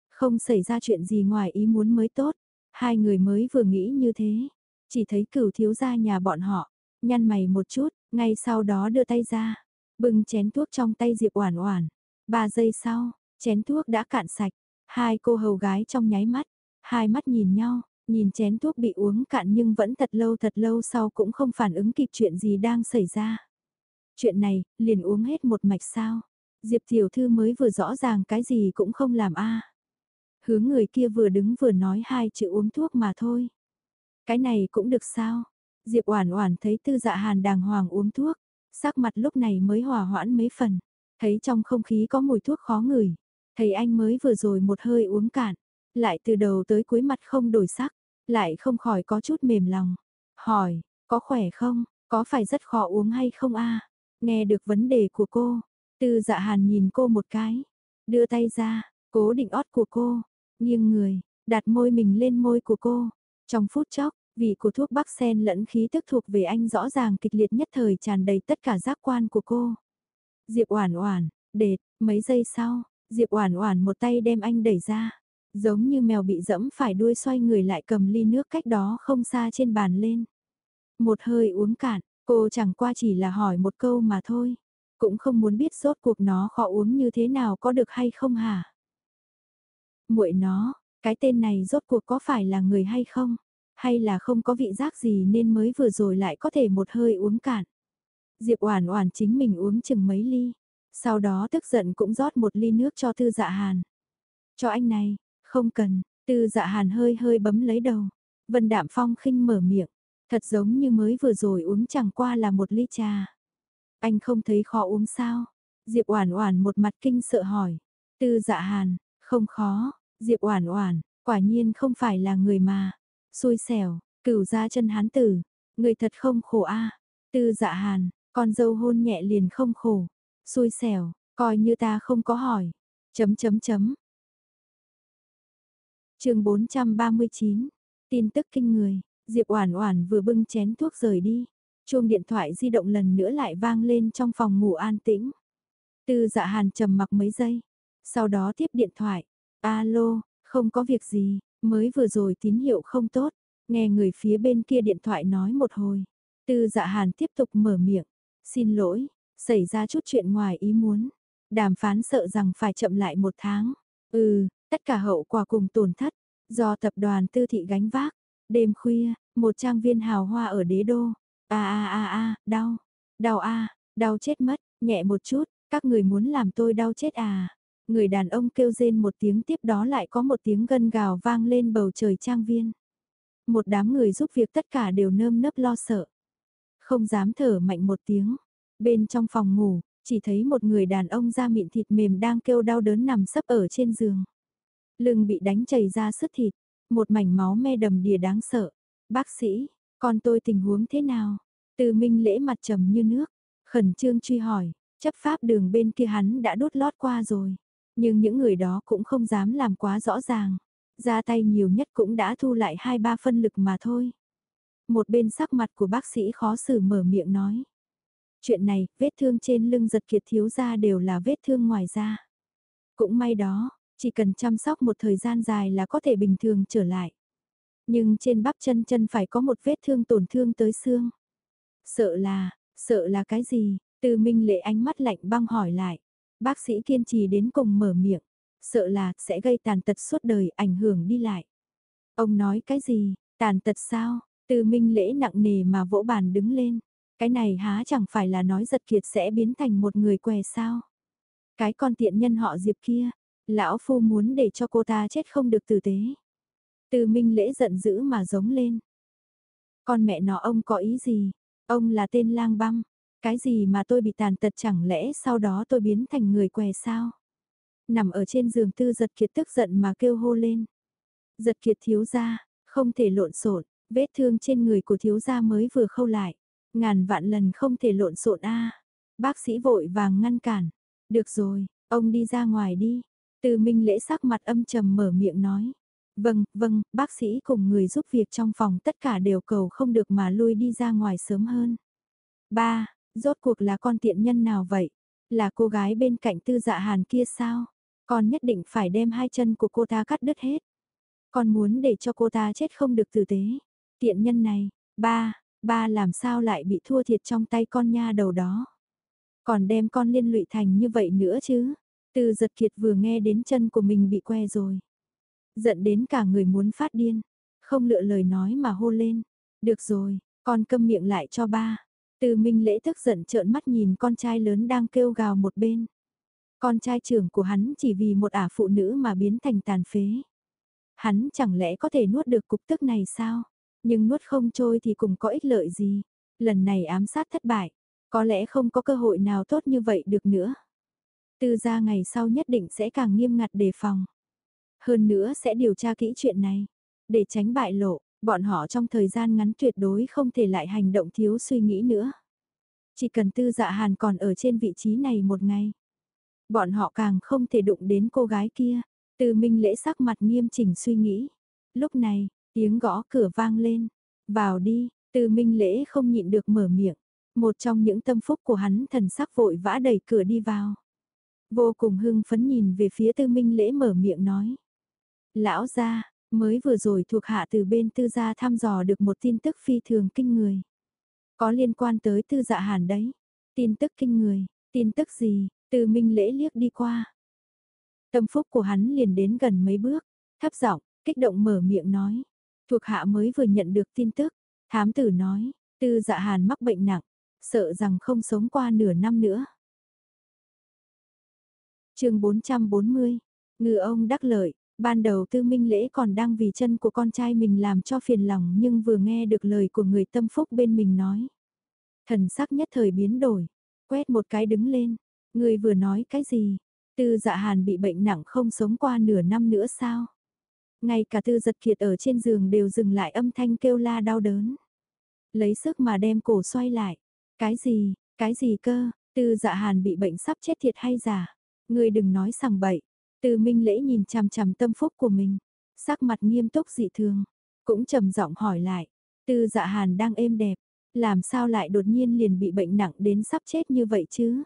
Không xảy ra chuyện gì ngoài ý muốn mới tốt, hai người mới vừa nghĩ như thế, chỉ thấy cửu thiếu gia nhà bọn họ, nhăn mày một chút, ngay sau đó đưa tay ra, bưng chén thuốc trong tay Diệp Oản Oản, Ba giây sau, chén thuốc đã cạn sạch, hai cô hầu gái trong nháy mắt, hai mắt nhìn nhau, nhìn chén thuốc bị uống cạn nhưng vẫn thật lâu thật lâu sau cũng không phản ứng kịp chuyện gì đang xảy ra. Chuyện này, liền uống hết một mạch sao? Diệp tiểu thư mới vừa rõ ràng cái gì cũng không làm a. Hướng người kia vừa đứng vừa nói hai chữ uống thuốc mà thôi. Cái này cũng được sao? Diệp Oản Oản thấy Tư Dạ Hàn đàng hoàng uống thuốc, sắc mặt lúc này mới hòa hoãn mấy phần. Thấy trong không khí có mùi thuốc khó ngửi, thấy anh mới vừa rồi một hơi uống cạn, lại từ đầu tới cuối mặt không đổi sắc, lại không khỏi có chút mềm lòng. Hỏi, có khỏe không, có phải rất khó uống hay không a? Nghe được vấn đề của cô, tư dạ hàn nhìn cô một cái, đưa tay ra, cố định ót của cô, nghiêng người, đặt môi mình lên môi của cô. Trong phút chốc, vị của thuốc bắc sen lẫn khí tức thuộc về anh rõ ràng kịch liệt nhất thời tràn đầy tất cả giác quan của cô. Diệp Oản Oản, đệt, mấy giây sau, Diệp Oản Oản một tay đem anh đẩy ra, giống như mèo bị dẫm phải đuôi xoay người lại cầm ly nước cách đó không xa trên bàn lên. Một hơi uống cạn, cô chẳng qua chỉ là hỏi một câu mà thôi, cũng không muốn biết rốt cuộc nó khó uống như thế nào có được hay không hả? Muội nó, cái tên này rốt cuộc có phải là người hay không? Hay là không có vị giác gì nên mới vừa rồi lại có thể một hơi uống cạn? Diệp Oản Oản chính mình uống chừng mấy ly, sau đó tức giận cũng rót một ly nước cho Tư Dạ Hàn. cho anh này, không cần, tư dạ hàn hơi hơi bấm lấy đầu. Vân Đạm Phong khinh mở miệng, thật giống như mới vừa rồi uống chẳng qua là một ly trà. Anh không thấy khó uống sao? Diệp Oản Oản một mặt kinh sợ hỏi. Tư Dạ Hàn, không khó, Diệp Oản Oản, quả nhiên không phải là người mà. Xui xẻo, cửu gia chân hán tử, người thật không khổ a. Tư Dạ Hàn, con dâu hôn nhẹ liền không khổ. Xui xẻo, coi như ta không có hỏi. Chấm chấm chấm. Chương 439. Tin tức kinh người, Diệp Oản Oản vừa bưng chén thuốc rời đi, chuông điện thoại di động lần nữa lại vang lên trong phòng ngủ an tĩnh. Tư Dạ Hàn trầm mặc mấy giây, sau đó tiếp điện thoại. "Alo, không có việc gì, mới vừa rồi tín hiệu không tốt." Nghe người phía bên kia điện thoại nói một hồi, Tư Dạ Hàn tiếp tục mở miệng, "Xin lỗi, xảy ra chút chuyện ngoài ý muốn, đàm phán sợ rằng phải chậm lại một tháng." "Ừ, tất cả hậu quả cùng tổn thất do tập đoàn Tư thị gánh vác." Đêm khuya, một trang viên hào hoa ở đế đô. A a a a, đau, đau a, đau chết mất, nhẹ một chút, các người muốn làm tôi đau chết à. Người đàn ông kêu rên một tiếng tiếp đó lại có một tiếng gân gào vang lên bầu trời trang viên. Một đám người giúp việc tất cả đều nơm nớp lo sợ. Không dám thở mạnh một tiếng. Bên trong phòng ngủ, chỉ thấy một người đàn ông da mịn thịt mềm đang kêu đau đớn nằm sấp ở trên giường. Lưng bị đánh chảy ra sứt thịt, một mảnh máu me đầm đìa đáng sợ. Bác sĩ, con tôi tình huống thế nào? Từ minh lễ mặt trầm như nước, khẩn trương truy hỏi, chấp pháp đường bên kia hắn đã đốt lót qua rồi. Nhưng những người đó cũng không dám làm quá rõ ràng. Ra tay nhiều nhất cũng đã thu lại hai ba phân lực mà thôi. Một bên sắc mặt của bác sĩ khó xử mở miệng nói. Chuyện này, vết thương trên lưng giật kiệt thiếu ra đều là vết thương ngoài da. Cũng may đó, chỉ cần chăm sóc một thời gian dài là có thể bình thường trở lại. Nhưng trên bắp chân chân phải có một vết thương tổn thương tới xương. Sợ là, sợ là cái gì? Từ Minh Lệ ánh mắt lạnh băng hỏi lại. Bác sĩ kiên trì đến cùng mở miệng. Sợ là sẽ gây tàn tật suốt đời ảnh hưởng đi lại. Ông nói cái gì? Tàn tật sao? Từ Minh Lễ nặng nề mà vỗ bàn đứng lên. Cái này há chẳng phải là nói giật kiệt sẽ biến thành một người què sao? Cái con tiện nhân họ Diệp kia, Lão phu muốn để cho cô ta chết không được tử tế. Từ minh lễ giận dữ mà giống lên. Con mẹ nó ông có ý gì? Ông là tên lang băm. Cái gì mà tôi bị tàn tật chẳng lẽ sau đó tôi biến thành người què sao? Nằm ở trên giường tư giật kiệt tức giận mà kêu hô lên. Giật kiệt thiếu ra, không thể lộn xộn vết thương trên người của thiếu gia mới vừa khâu lại. Ngàn vạn lần không thể lộn xộn a Bác sĩ vội vàng ngăn cản. Được rồi, ông đi ra ngoài đi. Từ Minh Lễ sắc mặt âm trầm mở miệng nói. Vâng, vâng, bác sĩ cùng người giúp việc trong phòng tất cả đều cầu không được mà lui đi ra ngoài sớm hơn. Ba, rốt cuộc là con tiện nhân nào vậy? Là cô gái bên cạnh tư dạ hàn kia sao? Con nhất định phải đem hai chân của cô ta cắt đứt hết. Con muốn để cho cô ta chết không được tử tế. Tiện nhân này, ba, ba làm sao lại bị thua thiệt trong tay con nha đầu đó. Còn đem con liên lụy thành như vậy nữa chứ. Từ giật kiệt vừa nghe đến chân của mình bị que rồi. Giận đến cả người muốn phát điên. Không lựa lời nói mà hô lên. Được rồi, con câm miệng lại cho ba. Từ minh lễ tức giận trợn mắt nhìn con trai lớn đang kêu gào một bên. Con trai trưởng của hắn chỉ vì một ả phụ nữ mà biến thành tàn phế. Hắn chẳng lẽ có thể nuốt được cục tức này sao? Nhưng nuốt không trôi thì cũng có ích lợi gì? Lần này ám sát thất bại, có lẽ không có cơ hội nào tốt như vậy được nữa tư gia ngày sau nhất định sẽ càng nghiêm ngặt đề phòng. Hơn nữa sẽ điều tra kỹ chuyện này, để tránh bại lộ, bọn họ trong thời gian ngắn tuyệt đối không thể lại hành động thiếu suy nghĩ nữa. Chỉ cần tư dạ hàn còn ở trên vị trí này một ngày, bọn họ càng không thể đụng đến cô gái kia. Từ minh lễ sắc mặt nghiêm chỉnh suy nghĩ. Lúc này, tiếng gõ cửa vang lên. Vào đi, từ minh lễ không nhịn được mở miệng. Một trong những tâm phúc của hắn thần sắc vội vã đẩy cửa đi vào. Vô cùng hưng phấn nhìn về phía tư minh lễ mở miệng nói. Lão gia, mới vừa rồi thuộc hạ từ bên tư gia thăm dò được một tin tức phi thường kinh người. Có liên quan tới tư dạ hàn đấy. Tin tức kinh người, tin tức gì, từ minh lễ liếc đi qua. Tâm phúc của hắn liền đến gần mấy bước, thấp giọng, kích động mở miệng nói. Thuộc hạ mới vừa nhận được tin tức, thám tử nói, tư dạ hàn mắc bệnh nặng, sợ rằng không sống qua nửa năm nữa chương 440, Ngư ông đắc lợi, ban đầu tư minh lễ còn đang vì chân của con trai mình làm cho phiền lòng nhưng vừa nghe được lời của người tâm phúc bên mình nói. Thần sắc nhất thời biến đổi, quét một cái đứng lên, người vừa nói cái gì, tư dạ hàn bị bệnh nặng không sống qua nửa năm nữa sao? Ngay cả tư giật kiệt ở trên giường đều dừng lại âm thanh kêu la đau đớn. Lấy sức mà đem cổ xoay lại. Cái gì, cái gì cơ, tư dạ hàn bị bệnh sắp chết thiệt hay giả? Người đừng nói sằng bậy. Tư minh lễ nhìn chằm chằm tâm phúc của mình. Sắc mặt nghiêm túc dị thường. Cũng trầm giọng hỏi lại. Tư dạ hàn đang êm đẹp. Làm sao lại đột nhiên liền bị bệnh nặng đến sắp chết như vậy chứ?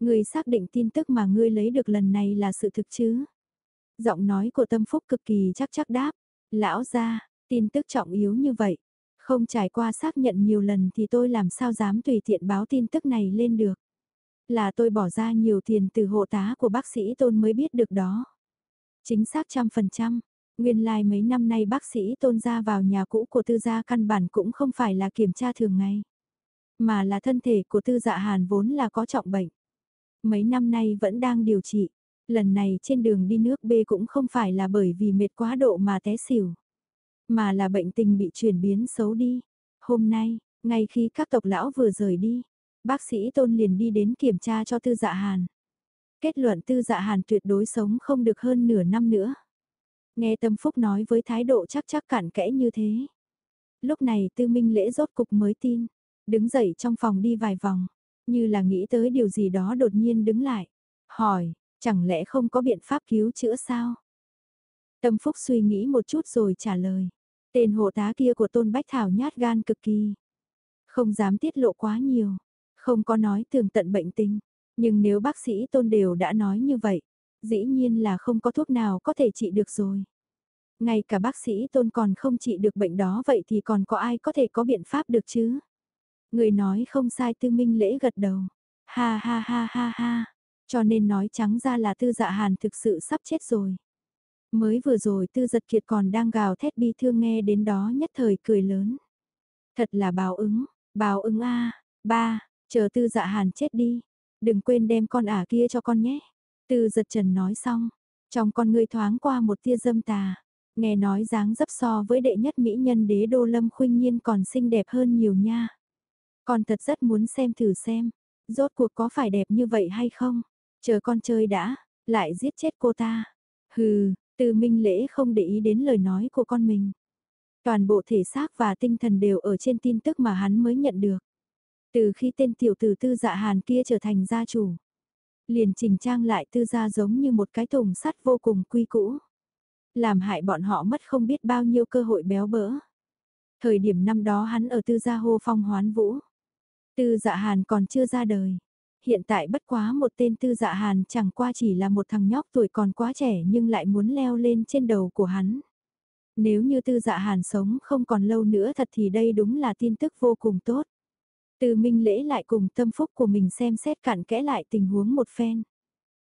Người xác định tin tức mà ngươi lấy được lần này là sự thực chứ? Giọng nói của tâm phúc cực kỳ chắc chắc đáp. Lão ra, tin tức trọng yếu như vậy. Không trải qua xác nhận nhiều lần thì tôi làm sao dám tùy tiện báo tin tức này lên được. Là tôi bỏ ra nhiều tiền từ hộ tá của bác sĩ Tôn mới biết được đó. Chính xác trăm phần trăm. Nguyên lai like mấy năm nay bác sĩ Tôn ra vào nhà cũ của tư gia căn bản cũng không phải là kiểm tra thường ngày. Mà là thân thể của tư dạ hàn vốn là có trọng bệnh. Mấy năm nay vẫn đang điều trị. Lần này trên đường đi nước B cũng không phải là bởi vì mệt quá độ mà té xỉu. Mà là bệnh tình bị chuyển biến xấu đi. Hôm nay, ngay khi các tộc lão vừa rời đi, bác sĩ Tôn liền đi đến kiểm tra cho tư dạ hàn. Kết luận tư dạ hàn tuyệt đối sống không được hơn nửa năm nữa. Nghe Tâm Phúc nói với thái độ chắc chắc cản kẽ như thế. Lúc này tư minh lễ rốt cục mới tin, đứng dậy trong phòng đi vài vòng, như là nghĩ tới điều gì đó đột nhiên đứng lại. Hỏi, chẳng lẽ không có biện pháp cứu chữa sao? Tâm Phúc suy nghĩ một chút rồi trả lời. Tên hộ tá kia của Tôn Bách Thảo nhát gan cực kỳ. Không dám tiết lộ quá nhiều. Không có nói tường tận bệnh tình. Nhưng nếu bác sĩ Tôn đều đã nói như vậy, dĩ nhiên là không có thuốc nào có thể trị được rồi. Ngay cả bác sĩ Tôn còn không trị được bệnh đó vậy thì còn có ai có thể có biện pháp được chứ? Người nói không sai tư minh lễ gật đầu. Ha ha ha ha ha. Cho nên nói trắng ra là tư dạ hàn thực sự sắp chết rồi. Mới vừa rồi tư giật kiệt còn đang gào thét bi thương nghe đến đó nhất thời cười lớn. Thật là báo ứng, báo ứng a ba, chờ tư dạ hàn chết đi. Đừng quên đem con ả kia cho con nhé. Tư giật trần nói xong, trong con ngươi thoáng qua một tia dâm tà. Nghe nói dáng dấp so với đệ nhất mỹ nhân đế đô lâm khuynh nhiên còn xinh đẹp hơn nhiều nha. Con thật rất muốn xem thử xem, rốt cuộc có phải đẹp như vậy hay không? Chờ con chơi đã, lại giết chết cô ta. Hừ, từ minh lễ không để ý đến lời nói của con mình. Toàn bộ thể xác và tinh thần đều ở trên tin tức mà hắn mới nhận được. Từ khi tên tiểu tử tư dạ hàn kia trở thành gia chủ. Liền chỉnh trang lại tư gia giống như một cái thùng sắt vô cùng quy cũ. Làm hại bọn họ mất không biết bao nhiêu cơ hội béo bỡ. Thời điểm năm đó hắn ở tư gia hô phong hoán vũ. Tư dạ hàn còn chưa ra đời hiện tại bất quá một tên tư dạ hàn chẳng qua chỉ là một thằng nhóc tuổi còn quá trẻ nhưng lại muốn leo lên trên đầu của hắn. Nếu như tư dạ hàn sống không còn lâu nữa thật thì đây đúng là tin tức vô cùng tốt. Từ minh lễ lại cùng tâm phúc của mình xem xét cặn kẽ lại tình huống một phen.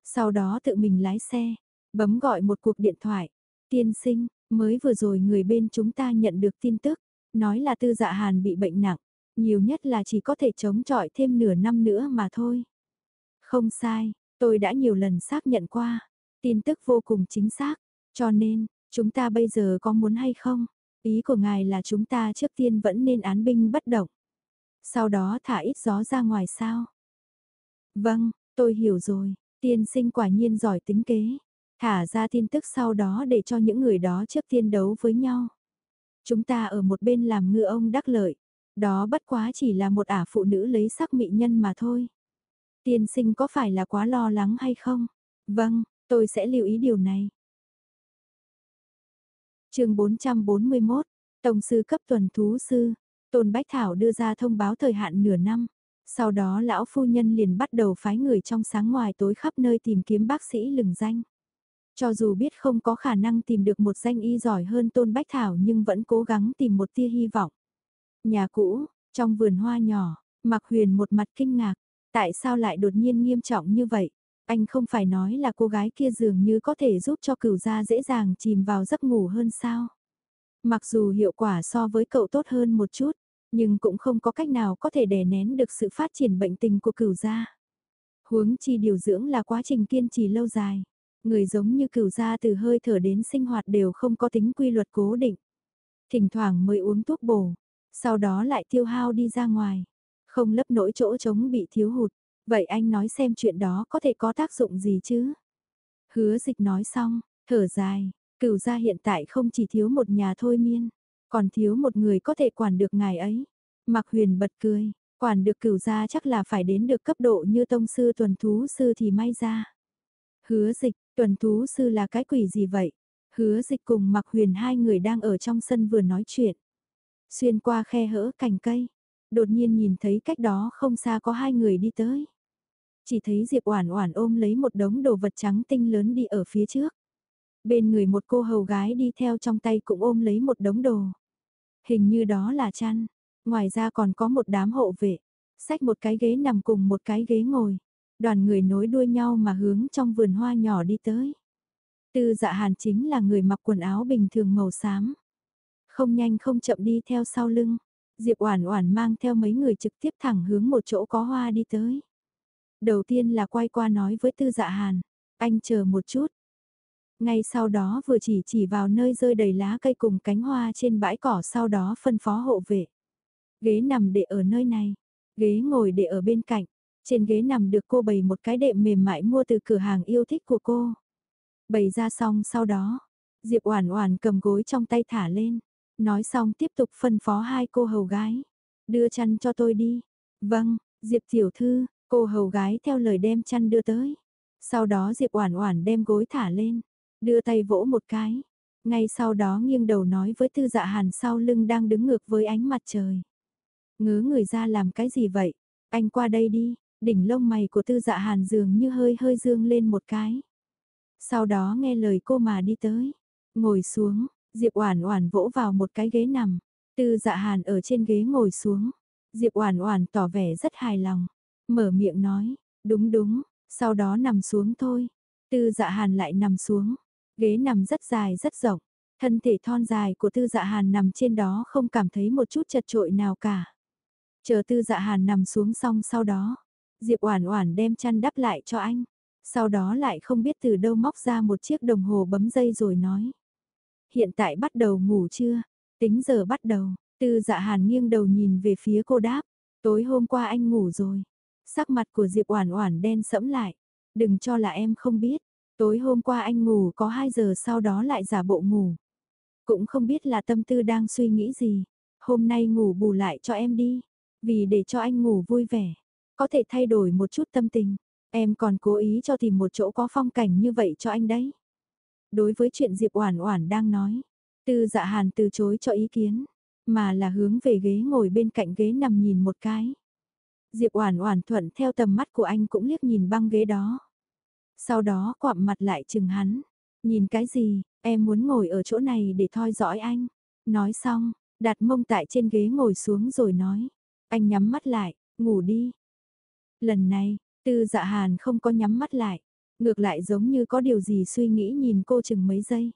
Sau đó tự mình lái xe, bấm gọi một cuộc điện thoại. Tiên sinh, mới vừa rồi người bên chúng ta nhận được tin tức, nói là tư dạ hàn bị bệnh nặng nhiều nhất là chỉ có thể chống chọi thêm nửa năm nữa mà thôi. Không sai, tôi đã nhiều lần xác nhận qua, tin tức vô cùng chính xác, cho nên, chúng ta bây giờ có muốn hay không? Ý của ngài là chúng ta trước tiên vẫn nên án binh bất động. Sau đó thả ít gió ra ngoài sao? Vâng, tôi hiểu rồi, tiên sinh quả nhiên giỏi tính kế. Thả ra tin tức sau đó để cho những người đó trước tiên đấu với nhau. Chúng ta ở một bên làm ngựa ông đắc lợi, đó bất quá chỉ là một ả phụ nữ lấy sắc mị nhân mà thôi. Tiên sinh có phải là quá lo lắng hay không? Vâng, tôi sẽ lưu ý điều này. chương 441, Tổng sư cấp tuần thú sư, Tôn Bách Thảo đưa ra thông báo thời hạn nửa năm. Sau đó lão phu nhân liền bắt đầu phái người trong sáng ngoài tối khắp nơi tìm kiếm bác sĩ lừng danh. Cho dù biết không có khả năng tìm được một danh y giỏi hơn Tôn Bách Thảo nhưng vẫn cố gắng tìm một tia hy vọng. Nhà cũ, trong vườn hoa nhỏ, Mạc Huyền một mặt kinh ngạc, tại sao lại đột nhiên nghiêm trọng như vậy? Anh không phải nói là cô gái kia dường như có thể giúp cho cửu gia dễ dàng chìm vào giấc ngủ hơn sao? Mặc dù hiệu quả so với cậu tốt hơn một chút, nhưng cũng không có cách nào có thể đè nén được sự phát triển bệnh tình của cửu gia. Huống chi điều dưỡng là quá trình kiên trì lâu dài. Người giống như cửu gia từ hơi thở đến sinh hoạt đều không có tính quy luật cố định. Thỉnh thoảng mới uống thuốc bổ, sau đó lại tiêu hao đi ra ngoài. Không lấp nỗi chỗ trống bị thiếu hụt. Vậy anh nói xem chuyện đó có thể có tác dụng gì chứ? Hứa dịch nói xong, thở dài, cửu gia hiện tại không chỉ thiếu một nhà thôi miên, còn thiếu một người có thể quản được ngài ấy. Mạc huyền bật cười, quản được cửu gia chắc là phải đến được cấp độ như tông sư tuần thú sư thì may ra. Hứa dịch, tuần thú sư là cái quỷ gì vậy? Hứa dịch cùng Mạc huyền hai người đang ở trong sân vừa nói chuyện. Xuyên qua khe hỡ cành cây, đột nhiên nhìn thấy cách đó không xa có hai người đi tới. Chỉ thấy Diệp Oản Oản ôm lấy một đống đồ vật trắng tinh lớn đi ở phía trước. Bên người một cô hầu gái đi theo trong tay cũng ôm lấy một đống đồ. Hình như đó là chăn, ngoài ra còn có một đám hộ vệ, xách một cái ghế nằm cùng một cái ghế ngồi. Đoàn người nối đuôi nhau mà hướng trong vườn hoa nhỏ đi tới. Tư Dạ Hàn chính là người mặc quần áo bình thường màu xám. Không nhanh không chậm đi theo sau lưng. Diệp Oản Oản mang theo mấy người trực tiếp thẳng hướng một chỗ có hoa đi tới. Đầu tiên là quay qua nói với Tư Dạ Hàn, anh chờ một chút. Ngay sau đó vừa chỉ chỉ vào nơi rơi đầy lá cây cùng cánh hoa trên bãi cỏ sau đó phân phó hộ vệ. Ghế nằm để ở nơi này, ghế ngồi để ở bên cạnh, trên ghế nằm được cô bày một cái đệm mềm mại mua từ cửa hàng yêu thích của cô. Bày ra xong sau đó, Diệp Oản Oản cầm gối trong tay thả lên, nói xong tiếp tục phân phó hai cô hầu gái, đưa chăn cho tôi đi. Vâng, Diệp tiểu thư, Cô hầu gái theo lời đem chăn đưa tới. Sau đó Diệp Oản Oản đem gối thả lên, đưa tay vỗ một cái. Ngay sau đó nghiêng đầu nói với Tư Dạ Hàn sau lưng đang đứng ngược với ánh mặt trời. Ngớ người ra làm cái gì vậy? Anh qua đây đi. Đỉnh lông mày của Tư Dạ Hàn dường như hơi hơi dương lên một cái. Sau đó nghe lời cô mà đi tới, ngồi xuống, Diệp Oản Oản vỗ vào một cái ghế nằm. Tư Dạ Hàn ở trên ghế ngồi xuống. Diệp Oản Oản tỏ vẻ rất hài lòng. Mở miệng nói, đúng đúng, sau đó nằm xuống thôi. Tư dạ hàn lại nằm xuống, ghế nằm rất dài rất rộng, thân thể thon dài của tư dạ hàn nằm trên đó không cảm thấy một chút chật trội nào cả. Chờ tư dạ hàn nằm xuống xong sau đó, Diệp Oản Oản đem chăn đắp lại cho anh. Sau đó lại không biết từ đâu móc ra một chiếc đồng hồ bấm dây rồi nói. Hiện tại bắt đầu ngủ chưa? Tính giờ bắt đầu. Tư dạ hàn nghiêng đầu nhìn về phía cô đáp. Tối hôm qua anh ngủ rồi. Sắc mặt của Diệp Oản Oản đen sẫm lại. Đừng cho là em không biết. Tối hôm qua anh ngủ có 2 giờ sau đó lại giả bộ ngủ. Cũng không biết là tâm tư đang suy nghĩ gì. Hôm nay ngủ bù lại cho em đi. Vì để cho anh ngủ vui vẻ. Có thể thay đổi một chút tâm tình. Em còn cố ý cho tìm một chỗ có phong cảnh như vậy cho anh đấy. Đối với chuyện Diệp Oản Oản đang nói, Tư Dạ Hàn từ chối cho ý kiến, mà là hướng về ghế ngồi bên cạnh ghế nằm nhìn một cái. Diệp Oản Oản thuận theo tầm mắt của anh cũng liếc nhìn băng ghế đó. Sau đó quặm mặt lại chừng hắn, "Nhìn cái gì, em muốn ngồi ở chỗ này để thoi dõi anh." Nói xong, đặt mông tại trên ghế ngồi xuống rồi nói, "Anh nhắm mắt lại, ngủ đi." Lần này, Tư Dạ Hàn không có nhắm mắt lại, ngược lại giống như có điều gì suy nghĩ nhìn cô chừng mấy giây.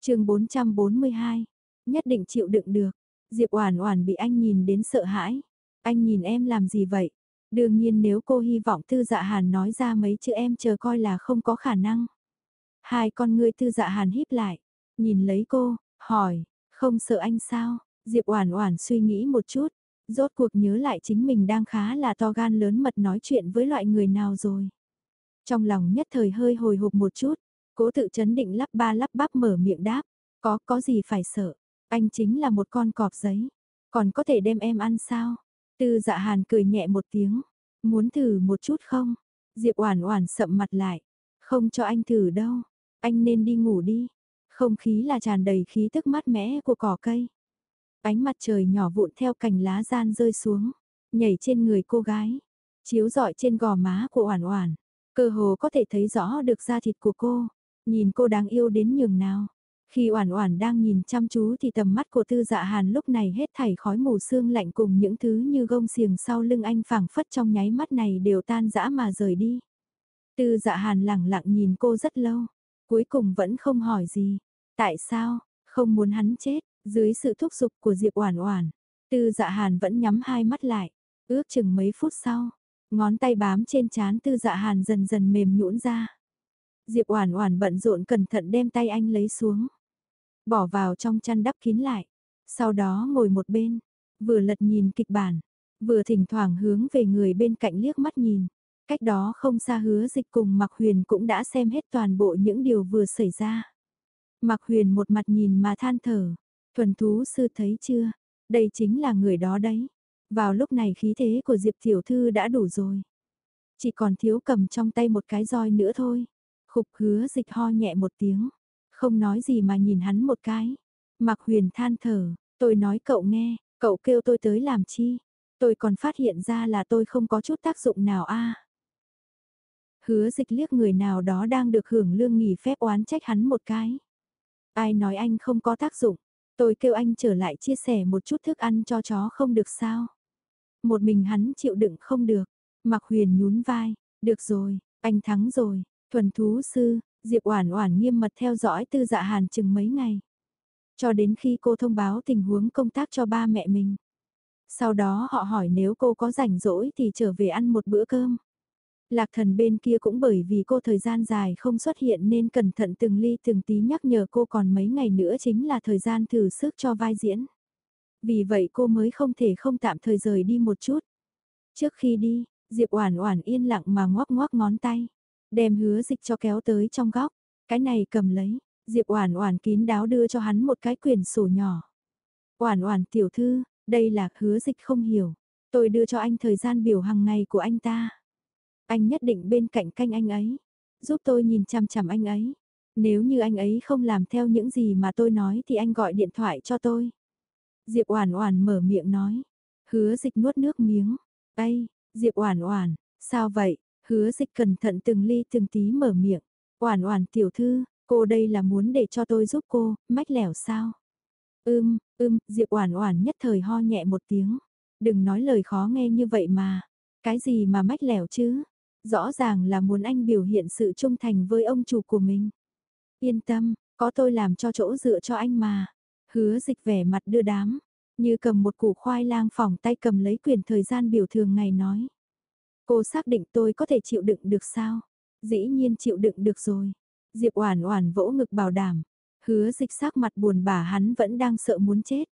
Chương 442, nhất định chịu đựng được. Diệp Oản Oản bị anh nhìn đến sợ hãi. Anh nhìn em làm gì vậy? Đương nhiên nếu cô hy vọng Tư Dạ Hàn nói ra mấy chữ em chờ coi là không có khả năng. Hai con ngươi Tư Dạ Hàn híp lại, nhìn lấy cô, hỏi, không sợ anh sao? Diệp Oản Oản suy nghĩ một chút, rốt cuộc nhớ lại chính mình đang khá là to gan lớn mật nói chuyện với loại người nào rồi. Trong lòng nhất thời hơi hồi hộp một chút, cố tự chấn định lắp ba lắp bắp mở miệng đáp, có có gì phải sợ. Anh chính là một con cọp giấy, còn có thể đem em ăn sao? Tư dạ hàn cười nhẹ một tiếng, muốn thử một chút không? Diệp Oản Oản sậm mặt lại, không cho anh thử đâu, anh nên đi ngủ đi. Không khí là tràn đầy khí tức mát mẻ của cỏ cây. Ánh mặt trời nhỏ vụn theo cành lá gian rơi xuống, nhảy trên người cô gái, chiếu rọi trên gò má của Oản Oản, cơ hồ có thể thấy rõ được da thịt của cô, nhìn cô đáng yêu đến nhường nào. Khi Oản Oản đang nhìn chăm chú thì tầm mắt của Tư Dạ Hàn lúc này hết thảy khói mù sương lạnh cùng những thứ như gông xiềng sau lưng anh phảng phất trong nháy mắt này đều tan dã mà rời đi. Tư Dạ Hàn lặng lặng nhìn cô rất lâu, cuối cùng vẫn không hỏi gì. Tại sao? Không muốn hắn chết, dưới sự thúc giục của Diệp Oản Oản, Tư Dạ Hàn vẫn nhắm hai mắt lại, ước chừng mấy phút sau, Ngón tay bám trên chán tư dạ hàn dần dần mềm nhũn ra. Diệp Oản Oản bận rộn cẩn thận đem tay anh lấy xuống, bỏ vào trong chăn đắp kín lại, sau đó ngồi một bên, vừa lật nhìn kịch bản, vừa thỉnh thoảng hướng về người bên cạnh liếc mắt nhìn. Cách đó không xa hứa dịch cùng Mạc Huyền cũng đã xem hết toàn bộ những điều vừa xảy ra. Mạc Huyền một mặt nhìn mà than thở, thuần thú sư thấy chưa, đây chính là người đó đấy. Vào lúc này khí thế của Diệp Tiểu Thư đã đủ rồi. Chỉ còn thiếu cầm trong tay một cái roi nữa thôi. Khục hứa dịch ho nhẹ một tiếng. Không nói gì mà nhìn hắn một cái. Mặc huyền than thở. Tôi nói cậu nghe, cậu kêu tôi tới làm chi. Tôi còn phát hiện ra là tôi không có chút tác dụng nào a. Hứa dịch liếc người nào đó đang được hưởng lương nghỉ phép oán trách hắn một cái. Ai nói anh không có tác dụng, tôi kêu anh trở lại chia sẻ một chút thức ăn cho chó không được sao. Một mình hắn chịu đựng không được, mặc huyền nhún vai, được rồi, anh thắng rồi, thuần thú sư, Diệp Oản Oản nghiêm mật theo dõi Tư Dạ Hàn chừng mấy ngày. Cho đến khi cô thông báo tình huống công tác cho ba mẹ mình. Sau đó họ hỏi nếu cô có rảnh rỗi thì trở về ăn một bữa cơm. Lạc thần bên kia cũng bởi vì cô thời gian dài không xuất hiện nên cẩn thận từng ly từng tí nhắc nhở cô còn mấy ngày nữa chính là thời gian thử sức cho vai diễn. Vì vậy cô mới không thể không tạm thời rời đi một chút. Trước khi đi, Diệp Oản Oản yên lặng mà ngoắc ngoắc ngón tay, đem hứa dịch cho kéo tới trong góc, cái này cầm lấy, Diệp Oản Oản kín đáo đưa cho hắn một cái quyển sổ nhỏ. Oản Oản tiểu thư, đây là hứa dịch không hiểu, tôi đưa cho anh thời gian biểu hàng ngày của anh ta. Anh nhất định bên cạnh canh anh ấy, giúp tôi nhìn chằm chằm anh ấy. Nếu như anh ấy không làm theo những gì mà tôi nói thì anh gọi điện thoại cho tôi. Diệp Oản Oản mở miệng nói. Hứa Dịch nuốt nước miếng. "Ây, Diệp Oản Oản, sao vậy?" Hứa Dịch cẩn thận từng ly từng tí mở miệng. "Oản Oản tiểu thư, cô đây là muốn để cho tôi giúp cô, mách lẻo sao?" "Ừm, ừm." Diệp Oản Oản nhất thời ho nhẹ một tiếng. "Đừng nói lời khó nghe như vậy mà. Cái gì mà mách lẻo chứ? Rõ ràng là muốn anh biểu hiện sự trung thành với ông chủ của mình." "Yên tâm, có tôi làm cho chỗ dựa cho anh mà." Hứa dịch vẻ mặt đưa đám, như cầm một củ khoai lang phỏng tay cầm lấy quyền thời gian biểu thường ngày nói. Cô xác định tôi có thể chịu đựng được sao? Dĩ nhiên chịu đựng được rồi. Diệp Oản Oản vỗ ngực bảo đảm. Hứa dịch sắc mặt buồn bã hắn vẫn đang sợ muốn chết.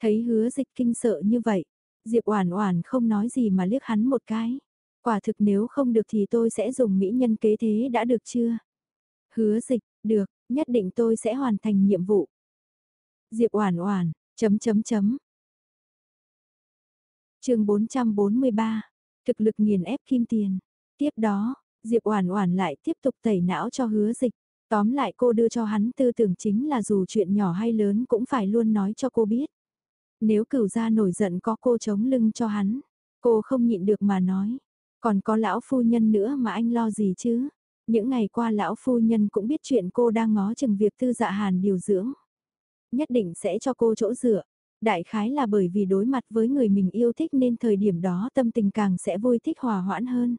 Thấy hứa dịch kinh sợ như vậy, Diệp Oản Oản không nói gì mà liếc hắn một cái. Quả thực nếu không được thì tôi sẽ dùng mỹ nhân kế thế đã được chưa? Hứa dịch, được, nhất định tôi sẽ hoàn thành nhiệm vụ. Diệp Oản Oản, chấm chấm chấm. Chương 443. Thực lực nghiền ép kim tiền. Tiếp đó, Diệp Oản Oản lại tiếp tục tẩy não cho Hứa Dịch, tóm lại cô đưa cho hắn tư tưởng chính là dù chuyện nhỏ hay lớn cũng phải luôn nói cho cô biết. Nếu cửu gia nổi giận có cô chống lưng cho hắn, cô không nhịn được mà nói, còn có lão phu nhân nữa mà anh lo gì chứ? Những ngày qua lão phu nhân cũng biết chuyện cô đang ngó chừng việc Tư Dạ Hàn điều dưỡng nhất định sẽ cho cô chỗ dựa. Đại khái là bởi vì đối mặt với người mình yêu thích nên thời điểm đó tâm tình càng sẽ vui thích hòa hoãn hơn.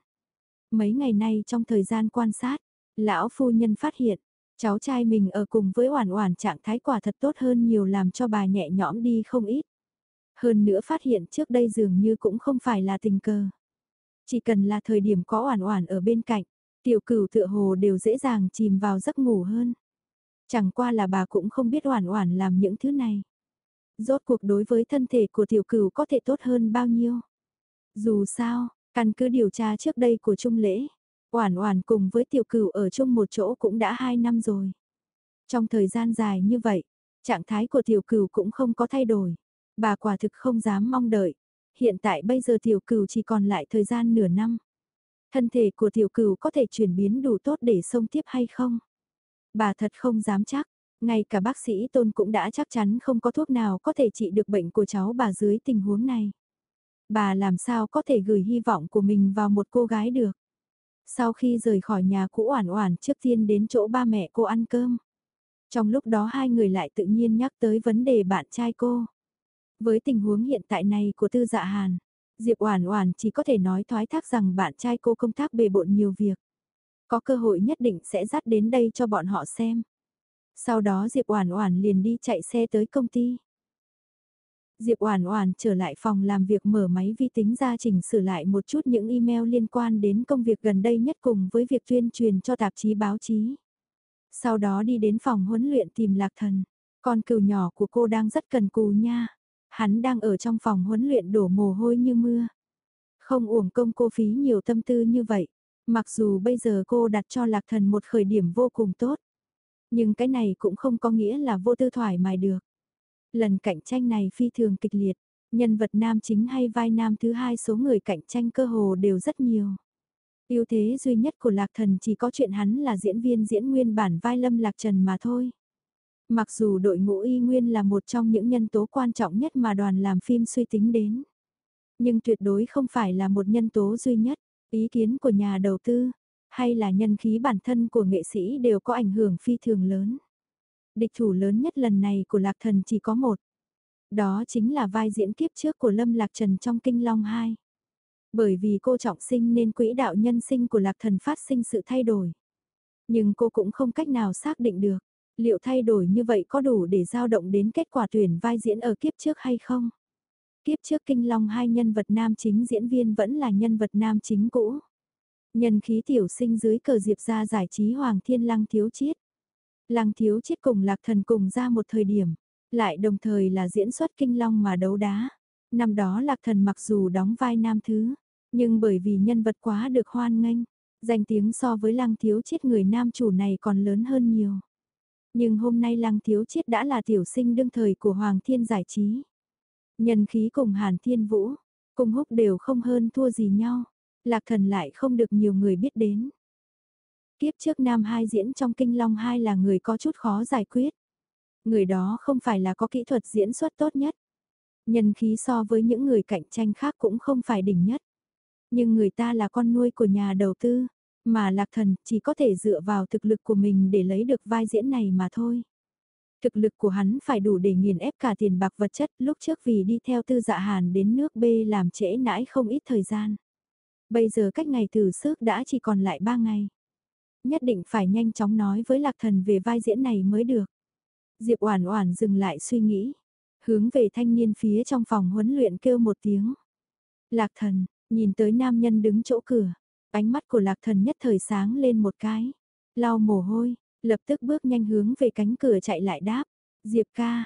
Mấy ngày nay trong thời gian quan sát, lão phu nhân phát hiện, cháu trai mình ở cùng với Oản Oản trạng thái quả thật tốt hơn nhiều làm cho bà nhẹ nhõm đi không ít. Hơn nữa phát hiện trước đây dường như cũng không phải là tình cờ. Chỉ cần là thời điểm có Oản Oản ở bên cạnh, tiểu cửu tựa hồ đều dễ dàng chìm vào giấc ngủ hơn. Chẳng qua là bà cũng không biết oản oản làm những thứ này. Rốt cuộc đối với thân thể của tiểu cửu có thể tốt hơn bao nhiêu. Dù sao, căn cứ điều tra trước đây của Trung Lễ, Oản Oản cùng với Tiểu Cửu ở chung một chỗ cũng đã 2 năm rồi. Trong thời gian dài như vậy, trạng thái của Tiểu Cửu cũng không có thay đổi. Bà quả thực không dám mong đợi. Hiện tại bây giờ Tiểu Cửu chỉ còn lại thời gian nửa năm. Thân thể của Tiểu Cửu có thể chuyển biến đủ tốt để xông tiếp hay không? Bà thật không dám chắc, ngay cả bác sĩ Tôn cũng đã chắc chắn không có thuốc nào có thể trị được bệnh của cháu bà dưới tình huống này. Bà làm sao có thể gửi hy vọng của mình vào một cô gái được. Sau khi rời khỏi nhà cũ oản oản trước tiên đến chỗ ba mẹ cô ăn cơm. Trong lúc đó hai người lại tự nhiên nhắc tới vấn đề bạn trai cô. Với tình huống hiện tại này của Tư Dạ Hàn, Diệp Oản Oản chỉ có thể nói thoái thác rằng bạn trai cô công tác bề bộn nhiều việc có cơ hội nhất định sẽ dắt đến đây cho bọn họ xem. Sau đó Diệp Oản Oản liền đi chạy xe tới công ty. Diệp Oản Oản trở lại phòng làm việc mở máy vi tính ra chỉnh sửa lại một chút những email liên quan đến công việc gần đây nhất cùng với việc tuyên truyền cho tạp chí báo chí. Sau đó đi đến phòng huấn luyện tìm Lạc Thần. Con cừu nhỏ của cô đang rất cần cù nha. Hắn đang ở trong phòng huấn luyện đổ mồ hôi như mưa. Không uổng công cô phí nhiều tâm tư như vậy. Mặc dù bây giờ cô đặt cho Lạc Thần một khởi điểm vô cùng tốt. Nhưng cái này cũng không có nghĩa là vô tư thoải mái được. Lần cạnh tranh này phi thường kịch liệt, nhân vật nam chính hay vai nam thứ hai số người cạnh tranh cơ hồ đều rất nhiều. ưu thế duy nhất của Lạc Thần chỉ có chuyện hắn là diễn viên diễn nguyên bản vai Lâm Lạc Trần mà thôi. Mặc dù đội ngũ y nguyên là một trong những nhân tố quan trọng nhất mà đoàn làm phim suy tính đến. Nhưng tuyệt đối không phải là một nhân tố duy nhất, ý kiến của nhà đầu tư, hay là nhân khí bản thân của nghệ sĩ đều có ảnh hưởng phi thường lớn. Địch thủ lớn nhất lần này của Lạc Thần chỉ có một. Đó chính là vai diễn kiếp trước của Lâm Lạc Trần trong Kinh Long 2. Bởi vì cô trọng sinh nên quỹ đạo nhân sinh của Lạc Thần phát sinh sự thay đổi. Nhưng cô cũng không cách nào xác định được, liệu thay đổi như vậy có đủ để giao động đến kết quả tuyển vai diễn ở kiếp trước hay không? Kiếp trước Kinh Long hai nhân vật nam chính diễn viên vẫn là nhân vật nam chính cũ. Nhân khí tiểu sinh dưới cờ diệp ra giải trí Hoàng Thiên Lăng Thiếu Chiết. Lăng Thiếu Chiết cùng Lạc Thần cùng ra một thời điểm, lại đồng thời là diễn xuất Kinh Long mà đấu đá. Năm đó Lạc Thần mặc dù đóng vai nam thứ, nhưng bởi vì nhân vật quá được hoan nghênh, danh tiếng so với Lăng Thiếu Chiết người nam chủ này còn lớn hơn nhiều. Nhưng hôm nay Lăng Thiếu Chiết đã là tiểu sinh đương thời của Hoàng Thiên giải trí. Nhân khí cùng Hàn Thiên Vũ, cùng húc đều không hơn thua gì nhau. Lạc thần lại không được nhiều người biết đến. Kiếp trước nam hai diễn trong kinh long hai là người có chút khó giải quyết. Người đó không phải là có kỹ thuật diễn xuất tốt nhất. Nhân khí so với những người cạnh tranh khác cũng không phải đỉnh nhất. Nhưng người ta là con nuôi của nhà đầu tư, mà lạc thần chỉ có thể dựa vào thực lực của mình để lấy được vai diễn này mà thôi. Thực lực của hắn phải đủ để nghiền ép cả tiền bạc vật chất lúc trước vì đi theo tư dạ hàn đến nước B làm trễ nãi không ít thời gian. Bây giờ cách ngày thử sức đã chỉ còn lại 3 ngày. Nhất định phải nhanh chóng nói với Lạc Thần về vai diễn này mới được. Diệp Oản Oản dừng lại suy nghĩ, hướng về thanh niên phía trong phòng huấn luyện kêu một tiếng. Lạc Thần, nhìn tới nam nhân đứng chỗ cửa, ánh mắt của Lạc Thần nhất thời sáng lên một cái, lau mồ hôi, lập tức bước nhanh hướng về cánh cửa chạy lại đáp, Diệp ca.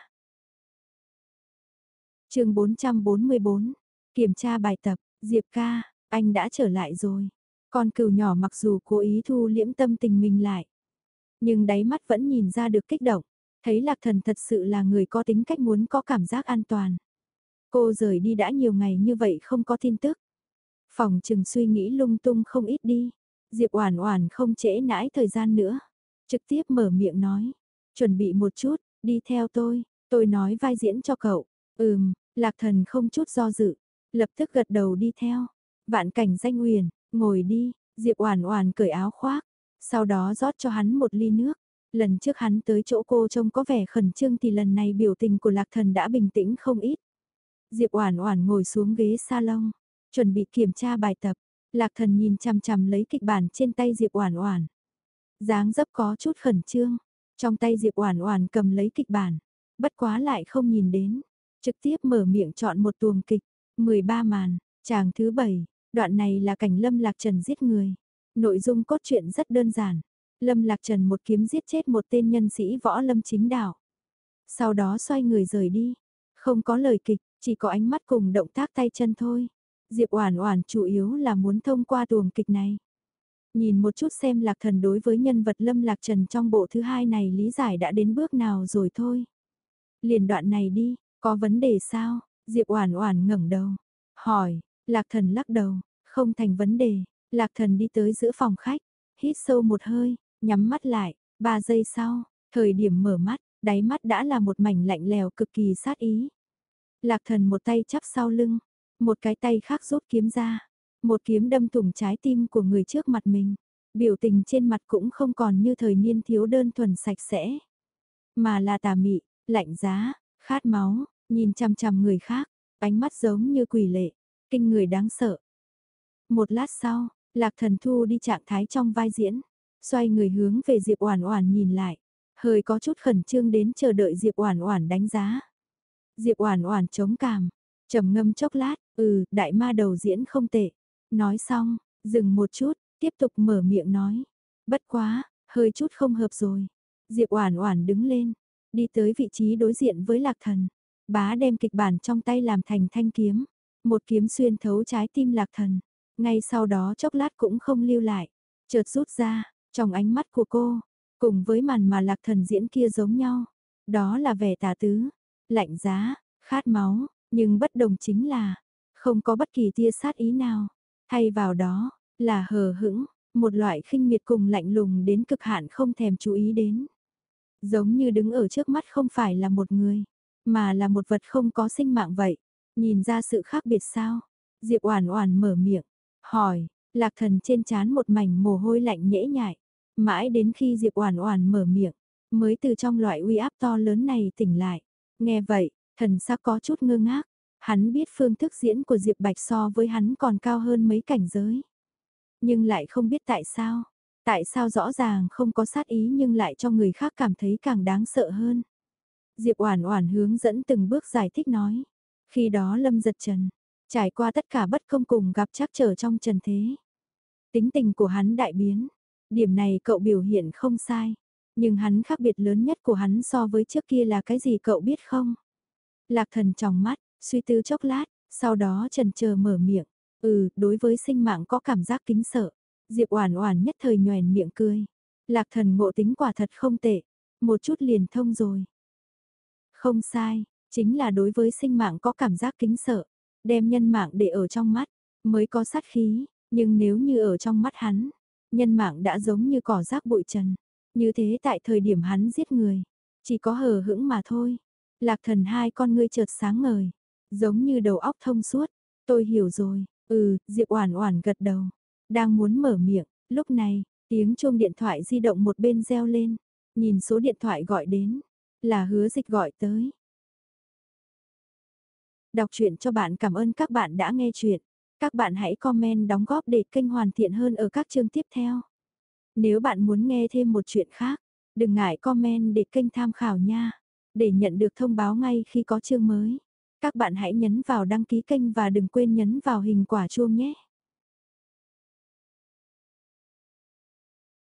chương 444, kiểm tra bài tập, Diệp ca, anh đã trở lại rồi. Con cừu nhỏ mặc dù cố ý thu liễm tâm tình mình lại. Nhưng đáy mắt vẫn nhìn ra được kích động. Thấy lạc thần thật sự là người có tính cách muốn có cảm giác an toàn. Cô rời đi đã nhiều ngày như vậy không có tin tức. Phòng chừng suy nghĩ lung tung không ít đi. Diệp Oản Oản không trễ nãi thời gian nữa. Trực tiếp mở miệng nói. Chuẩn bị một chút, đi theo tôi. Tôi nói vai diễn cho cậu. Ừm, lạc thần không chút do dự. Lập tức gật đầu đi theo. Vạn cảnh danh huyền, ngồi đi, Diệp Oản Oản cởi áo khoác, sau đó rót cho hắn một ly nước. Lần trước hắn tới chỗ cô trông có vẻ khẩn trương thì lần này biểu tình của Lạc Thần đã bình tĩnh không ít. Diệp Oản Oản ngồi xuống ghế salon, chuẩn bị kiểm tra bài tập. Lạc Thần nhìn chằm chằm lấy kịch bản trên tay Diệp Oản Oản. Dáng dấp có chút khẩn trương, trong tay Diệp Oản Oản cầm lấy kịch bản, bất quá lại không nhìn đến, trực tiếp mở miệng chọn một tuồng kịch, 13 màn, chàng thứ 7, Đoạn này là cảnh Lâm Lạc Trần giết người. Nội dung cốt truyện rất đơn giản. Lâm Lạc Trần một kiếm giết chết một tên nhân sĩ võ lâm chính đạo. Sau đó xoay người rời đi. Không có lời kịch, chỉ có ánh mắt cùng động tác tay chân thôi. Diệp Oản Oản chủ yếu là muốn thông qua tuồng kịch này. Nhìn một chút xem Lạc Thần đối với nhân vật Lâm Lạc Trần trong bộ thứ hai này lý giải đã đến bước nào rồi thôi. Liền đoạn này đi, có vấn đề sao? Diệp Oản Oản ngẩng đầu, hỏi, Lạc Thần lắc đầu, không thành vấn đề, lạc thần đi tới giữa phòng khách, hít sâu một hơi, nhắm mắt lại, ba giây sau, thời điểm mở mắt, đáy mắt đã là một mảnh lạnh lèo cực kỳ sát ý. Lạc thần một tay chắp sau lưng, một cái tay khác rút kiếm ra, một kiếm đâm thủng trái tim của người trước mặt mình. Biểu tình trên mặt cũng không còn như thời niên thiếu đơn thuần sạch sẽ, mà là tà mị, lạnh giá, khát máu, nhìn chằm chằm người khác, ánh mắt giống như quỷ lệ, kinh người đáng sợ. Một lát sau, Lạc Thần Thu đi trạng thái trong vai diễn, xoay người hướng về Diệp Oản Oản nhìn lại, hơi có chút khẩn trương đến chờ đợi Diệp Oản Oản đánh giá. Diệp Oản Oản chống cằm, trầm ngâm chốc lát, "Ừ, đại ma đầu diễn không tệ." Nói xong, dừng một chút, tiếp tục mở miệng nói, "Bất quá, hơi chút không hợp rồi." Diệp Oản Oản đứng lên, đi tới vị trí đối diện với Lạc Thần, bá đem kịch bản trong tay làm thành thanh kiếm, một kiếm xuyên thấu trái tim Lạc Thần, ngay sau đó chốc lát cũng không lưu lại, chợt rút ra, trong ánh mắt của cô, cùng với màn mà Lạc Thần diễn kia giống nhau, đó là vẻ tà tứ, lạnh giá, khát máu, nhưng bất đồng chính là, không có bất kỳ tia sát ý nào, thay vào đó, là hờ hững, một loại khinh miệt cùng lạnh lùng đến cực hạn không thèm chú ý đến. Giống như đứng ở trước mắt không phải là một người, mà là một vật không có sinh mạng vậy. Nhìn ra sự khác biệt sao? Diệp Oản Oản mở miệng, hỏi, Lạc Thần trên trán một mảnh mồ hôi lạnh nhễ nhại, mãi đến khi Diệp Oản Oản mở miệng, mới từ trong loại uy áp to lớn này tỉnh lại. Nghe vậy, thần sắc có chút ngơ ngác, hắn biết phương thức diễn của Diệp Bạch so với hắn còn cao hơn mấy cảnh giới. Nhưng lại không biết tại sao, tại sao rõ ràng không có sát ý nhưng lại cho người khác cảm thấy càng đáng sợ hơn. Diệp Oản Oản hướng dẫn từng bước giải thích nói, khi đó Lâm Giật Trần, trải qua tất cả bất công cùng gặp trắc trở trong trần thế. Tính tình của hắn đại biến, điểm này cậu biểu hiện không sai, nhưng hắn khác biệt lớn nhất của hắn so với trước kia là cái gì cậu biết không? Lạc thần trong mắt, suy tư chốc lát, sau đó trần chờ mở miệng. Ừ, đối với sinh mạng có cảm giác kính sợ. Diệp Oản Oản nhất thời nhoèn miệng cười. Lạc thần ngộ tính quả thật không tệ, một chút liền thông rồi. Không sai, chính là đối với sinh mạng có cảm giác kính sợ, đem nhân mạng để ở trong mắt, mới có sát khí, nhưng nếu như ở trong mắt hắn, nhân mạng đã giống như cỏ rác bụi trần, như thế tại thời điểm hắn giết người, chỉ có hờ hững mà thôi. Lạc thần hai con ngươi chợt sáng ngời, giống như đầu óc thông suốt. Tôi hiểu rồi, ừ, Diệp Oản Oản gật đầu, đang muốn mở miệng, lúc này, tiếng chuông điện thoại di động một bên reo lên, nhìn số điện thoại gọi đến, là Hứa Dịch gọi tới. Đọc truyện cho bạn cảm ơn các bạn đã nghe truyện. Các bạn hãy comment đóng góp để kênh hoàn thiện hơn ở các chương tiếp theo. Nếu bạn muốn nghe thêm một chuyện khác, đừng ngại comment để kênh tham khảo nha, để nhận được thông báo ngay khi có chương mới. Các bạn hãy nhấn vào đăng ký kênh và đừng quên nhấn vào hình quả chuông nhé.